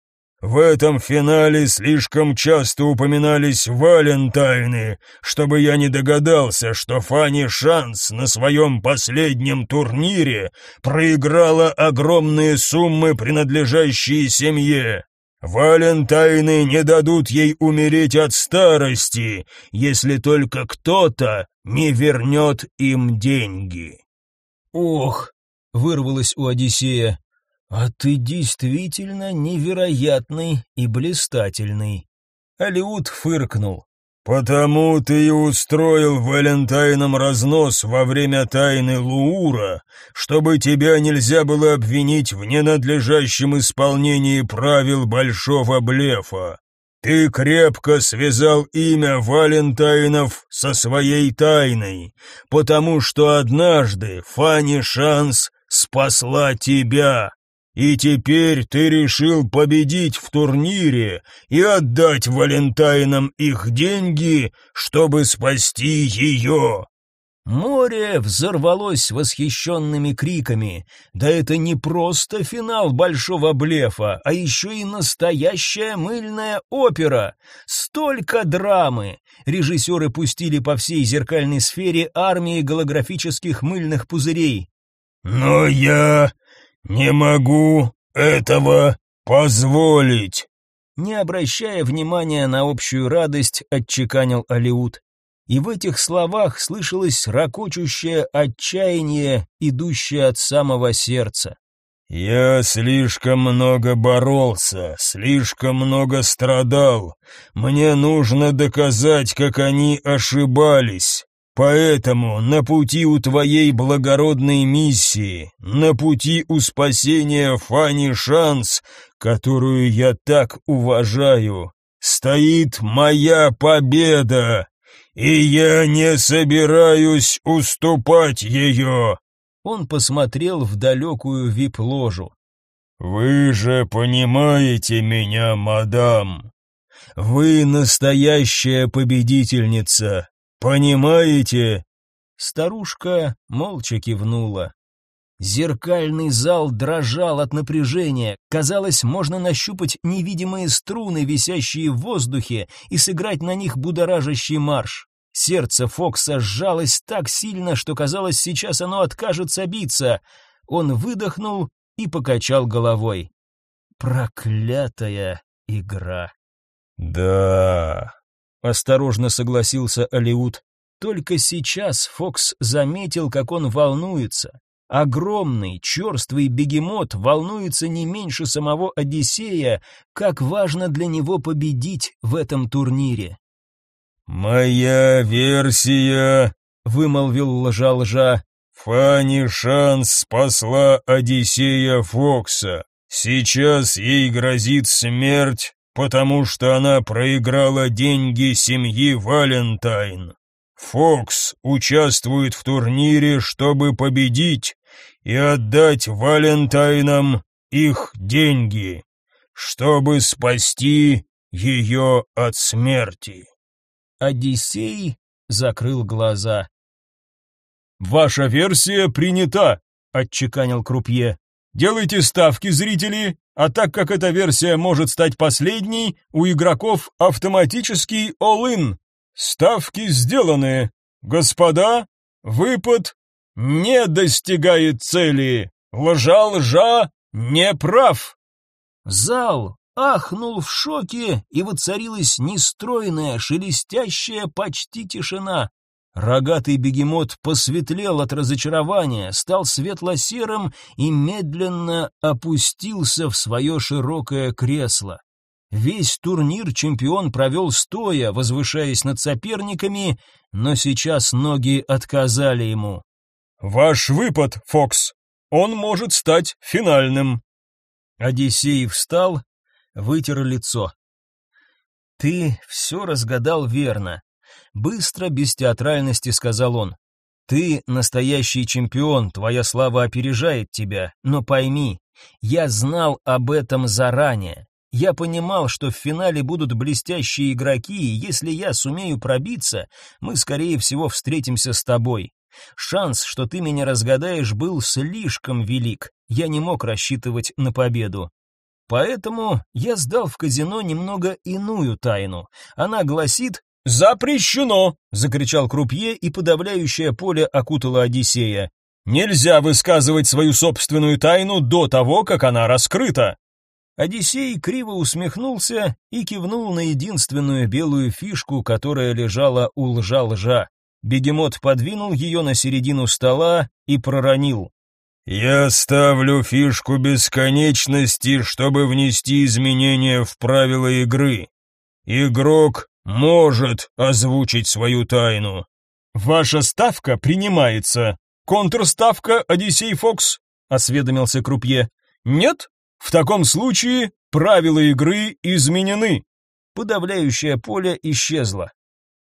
В этом финале слишком часто упоминались Валентайны, чтобы я не догадался, что Фанни Шанс на своем последнем турнире проиграла огромные суммы, принадлежащие семье. Валентайны не дадут ей умереть от старости, если только кто-то не вернет им деньги. Ох, вырвалось у Одиссея. А ты действительно невероятный и блистательный. Алиут фыркнул. «Потому ты и устроил Валентайном разнос во время тайны Луура, чтобы тебя нельзя было обвинить в ненадлежащем исполнении правил большого блефа. Ты крепко связал имя Валентайнов со своей тайной, потому что однажды Фанни Шанс спасла тебя, и теперь ты решил победить в турнире и отдать Валентайнам их деньги, чтобы спасти ее. Море взорвалось восхищенными криками. Да это не просто финал большого блефа, а еще и настоящая мыльная опера. Столько драмы. Режиссеры пустили по всей зеркальной сфере армии голографических мыльных пузырей. Но я не могу этого позволить. Не обращая внимания на общую радость, отчеканил Алиут и в этих словах слышалось ракочущее отчаяние, идущее от самого сердца. «Я слишком много боролся, слишком много страдал. Мне нужно доказать, как они ошибались. Поэтому на пути у твоей благородной миссии, на пути у спасения Фани Шанс, которую я так уважаю, стоит моя победа!» и я не собираюсь уступать ее!» Он посмотрел в далекую вип-ложу. «Вы же понимаете меня, мадам. Вы настоящая победительница, понимаете?» Старушка молча кивнула. Зеркальный зал дрожал от напряжения. Казалось, можно нащупать невидимые струны, висящие в воздухе, и сыграть на них будоражащий марш. Сердце Фокса сжалось так сильно, что казалось, сейчас оно откажется биться. Он выдохнул и покачал головой. Проклятая игра. Да, осторожно согласился Алиут. Только сейчас Фокс заметил, как он волнуется. Огромный, черствый бегемот волнуется не меньше самого Одиссея, как важно для него победить в этом турнире. «Моя версия», — вымолвил лжа-лжа, «Фанни Шанс спасла Одиссея Фокса. Сейчас ей грозит смерть, потому что она проиграла деньги семьи Валентайн. Фокс участвует в турнире, чтобы победить и отдать Валентайнам их деньги, чтобы спасти ее от смерти. Одиссей закрыл глаза. «Ваша версия принята», — отчеканил Крупье. «Делайте ставки, зрители, а так как эта версия может стать последней, у игроков автоматический all-in. Ставки сделаны. Господа, выпад не достигает цели. Лжа-лжа не прав». Зал ахнул в шоке, и воцарилась нестройная, шелестящая почти тишина. Рогатый бегемот посветлел от разочарования, стал светло-серым и медленно опустился в свое широкое кресло. Весь турнир чемпион провел стоя, возвышаясь над соперниками, но сейчас ноги отказали ему. «Ваш выпад, Фокс, он может стать финальным». Одиссей встал, вытер лицо. «Ты все разгадал верно. Быстро, без театральности сказал он. Ты настоящий чемпион, твоя слава опережает тебя, но пойми, я знал об этом заранее. Я понимал, что в финале будут блестящие игроки, и если я сумею пробиться, мы скорее всего встретимся с тобой. Шанс, что ты меня разгадаешь, был слишком велик. Я не мог рассчитывать на победу. Поэтому я сдал в казино немного иную тайну. Она гласит, «Запрещено!» — закричал Крупье, и подавляющее поле окутало Одиссея. «Нельзя высказывать свою собственную тайну до того, как она раскрыта!» Одиссей криво усмехнулся и кивнул на единственную белую фишку, которая лежала у лжа-лжа. Бегемот подвинул ее на середину стола и проронил. «Я ставлю фишку бесконечности, чтобы внести изменения в правила игры. Игрок может озвучить свою тайну. Ваша ставка принимается. Контрставка Одиссей Фокс, осведомился крупье. Нет? В таком случае правила игры изменены. Подавляющее поле исчезло.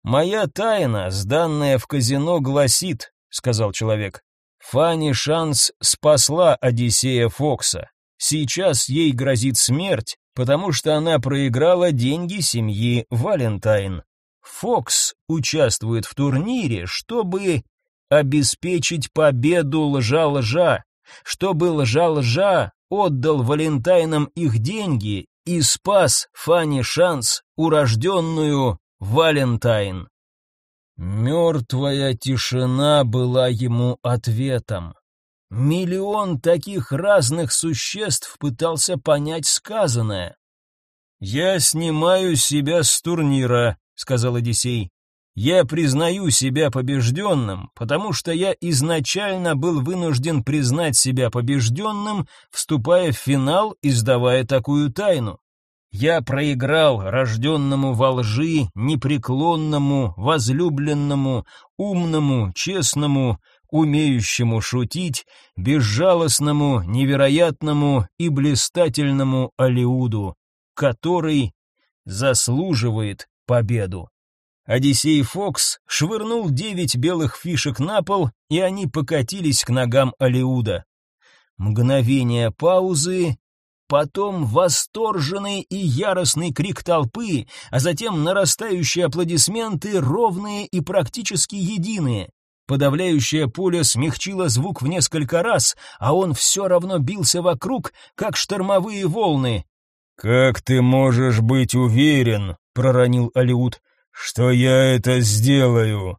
Моя тайна, сданная в казино, гласит, сказал человек. Фанни Шанс спасла Одиссея Фокса. Сейчас ей грозит смерть, потому что она проиграла деньги семьи Валентайн. Фокс участвует в турнире, чтобы обеспечить победу лжа-лжа, чтобы лжа-лжа отдал Валентайнам их деньги и спас Фанни Шанс, урожденную Валентайн. Мертвая тишина была ему ответом. Миллион таких разных существ пытался понять сказанное. «Я снимаю себя с турнира», — сказал Одиссей. «Я признаю себя побежденным, потому что я изначально был вынужден признать себя побежденным, вступая в финал и сдавая такую тайну. Я проиграл рожденному во лжи, непреклонному, возлюбленному, умному, честному, умеющему шутить, безжалостному, невероятному и блистательному Алиуду, который заслуживает победу. Одиссей Фокс швырнул девять белых фишек на пол, и они покатились к ногам Алиуда. Мгновение паузы, потом восторженный и яростный крик толпы, а затем нарастающие аплодисменты, ровные и практически единые. Подавляющее поле смягчило звук в несколько раз, а он все равно бился вокруг, как штормовые волны. «Как ты можешь быть уверен?» — проронил Алиут что я это сделаю.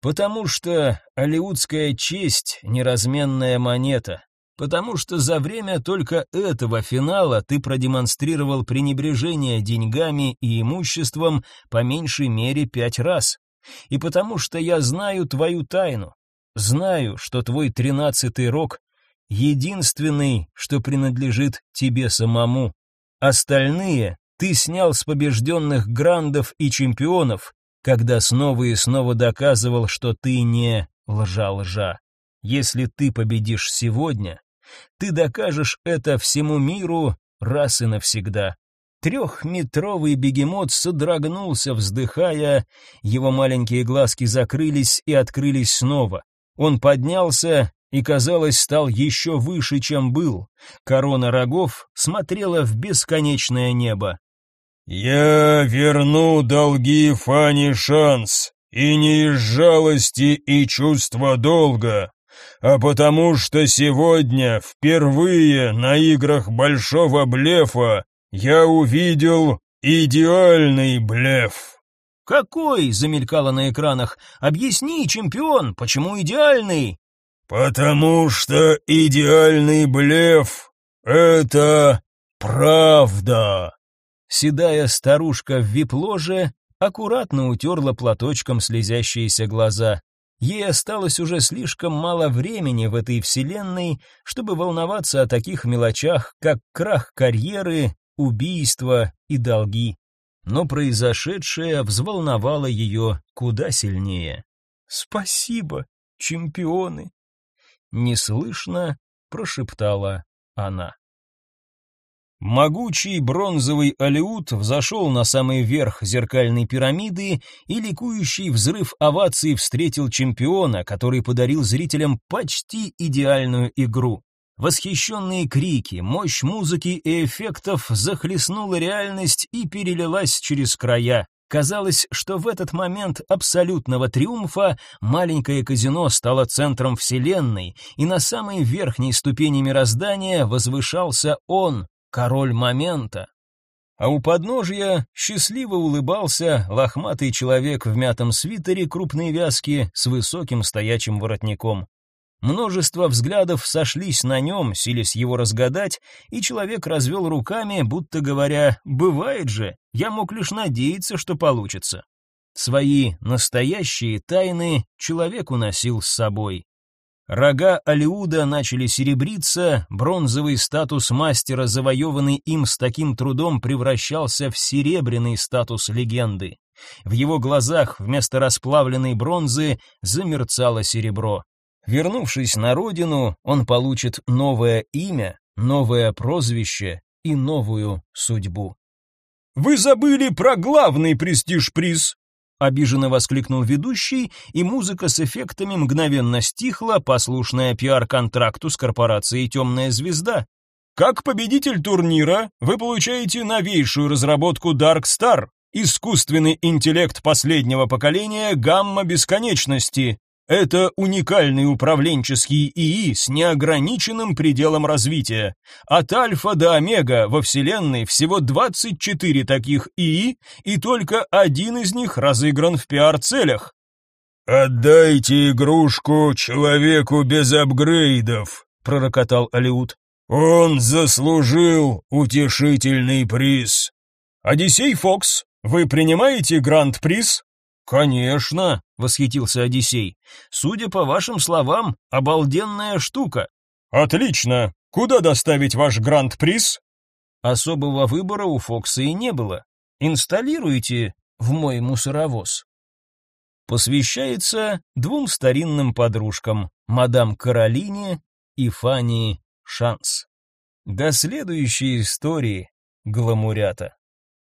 Потому что алиутская честь — неразменная монета. Потому что за время только этого финала ты продемонстрировал пренебрежение деньгами и имуществом по меньшей мере пять раз. И потому что я знаю твою тайну. Знаю, что твой тринадцатый рок — единственный, что принадлежит тебе самому. Остальные ты снял с побежденных грандов и чемпионов, когда снова и снова доказывал, что ты не лжа-лжа. Если ты победишь сегодня, ты докажешь это всему миру раз и навсегда. Трехметровый бегемот содрогнулся, вздыхая, его маленькие глазки закрылись и открылись снова. Он поднялся и, казалось, стал еще выше, чем был. Корона рогов смотрела в бесконечное небо. «Я верну долги Фани шанс, и не из жалости и чувства долга, а потому что сегодня впервые на играх большого блефа я увидел идеальный блеф». «Какой?» — замелькало на экранах. «Объясни, чемпион, почему идеальный?» «Потому что идеальный блеф — это правда». Седая старушка в вип-ложе аккуратно утерла платочком слезящиеся глаза. Ей осталось уже слишком мало времени в этой вселенной, чтобы волноваться о таких мелочах, как крах карьеры, убийства и долги. Но произошедшее взволновало ее куда сильнее. «Спасибо, чемпионы!» Неслышно прошептала она. Могучий бронзовый алиут взошел на самый верх зеркальной пирамиды, и ликующий взрыв оваций встретил чемпиона, который подарил зрителям почти идеальную игру. Восхищенные крики, мощь музыки и эффектов захлестнула реальность и перелилась через края. Казалось, что в этот момент абсолютного триумфа маленькое казино стало центром вселенной, и на самой верхней ступени мироздания возвышался он, король момента. А у подножья счастливо улыбался лохматый человек в мятом свитере крупной вязки с высоким стоячим воротником. Множество взглядов сошлись на нем, силясь его разгадать, и человек развел руками, будто говоря, «Бывает же, я мог лишь надеяться, что получится». Свои настоящие тайны человек уносил с собой. Рога Алиуда начали серебриться, бронзовый статус мастера, завоеванный им с таким трудом, превращался в серебряный статус легенды. В его глазах вместо расплавленной бронзы замерцало серебро. Вернувшись на родину, он получит новое имя, новое прозвище и новую судьбу. «Вы забыли про главный престиж-приз!» Обиженно воскликнул ведущий, и музыка с эффектами мгновенно стихла, послушная пиар-контракту с корпорацией «Темная звезда». Как победитель турнира вы получаете новейшую разработку Dark Star, искусственный интеллект последнего поколения гамма бесконечности, это уникальный управленческий ИИ с неограниченным пределом развития. От альфа до омега во Вселенной всего 24 таких ИИ, и только один из них разыгран в пиар-целях. «Отдайте игрушку человеку без апгрейдов», — пророкотал Алиут. «Он заслужил утешительный приз». «Одиссей Фокс, вы принимаете гранд-приз?» Конечно, восхитился Одиссей. Судя по вашим словам, обалденная штука. Отлично. Куда доставить ваш гранд-приз? Особого выбора у Фокса и не было. Инсталируйте в мой мусоровоз. Посвящается двум старинным подружкам, мадам Каролине и Фанни Шанс. До следующей истории, гламурята.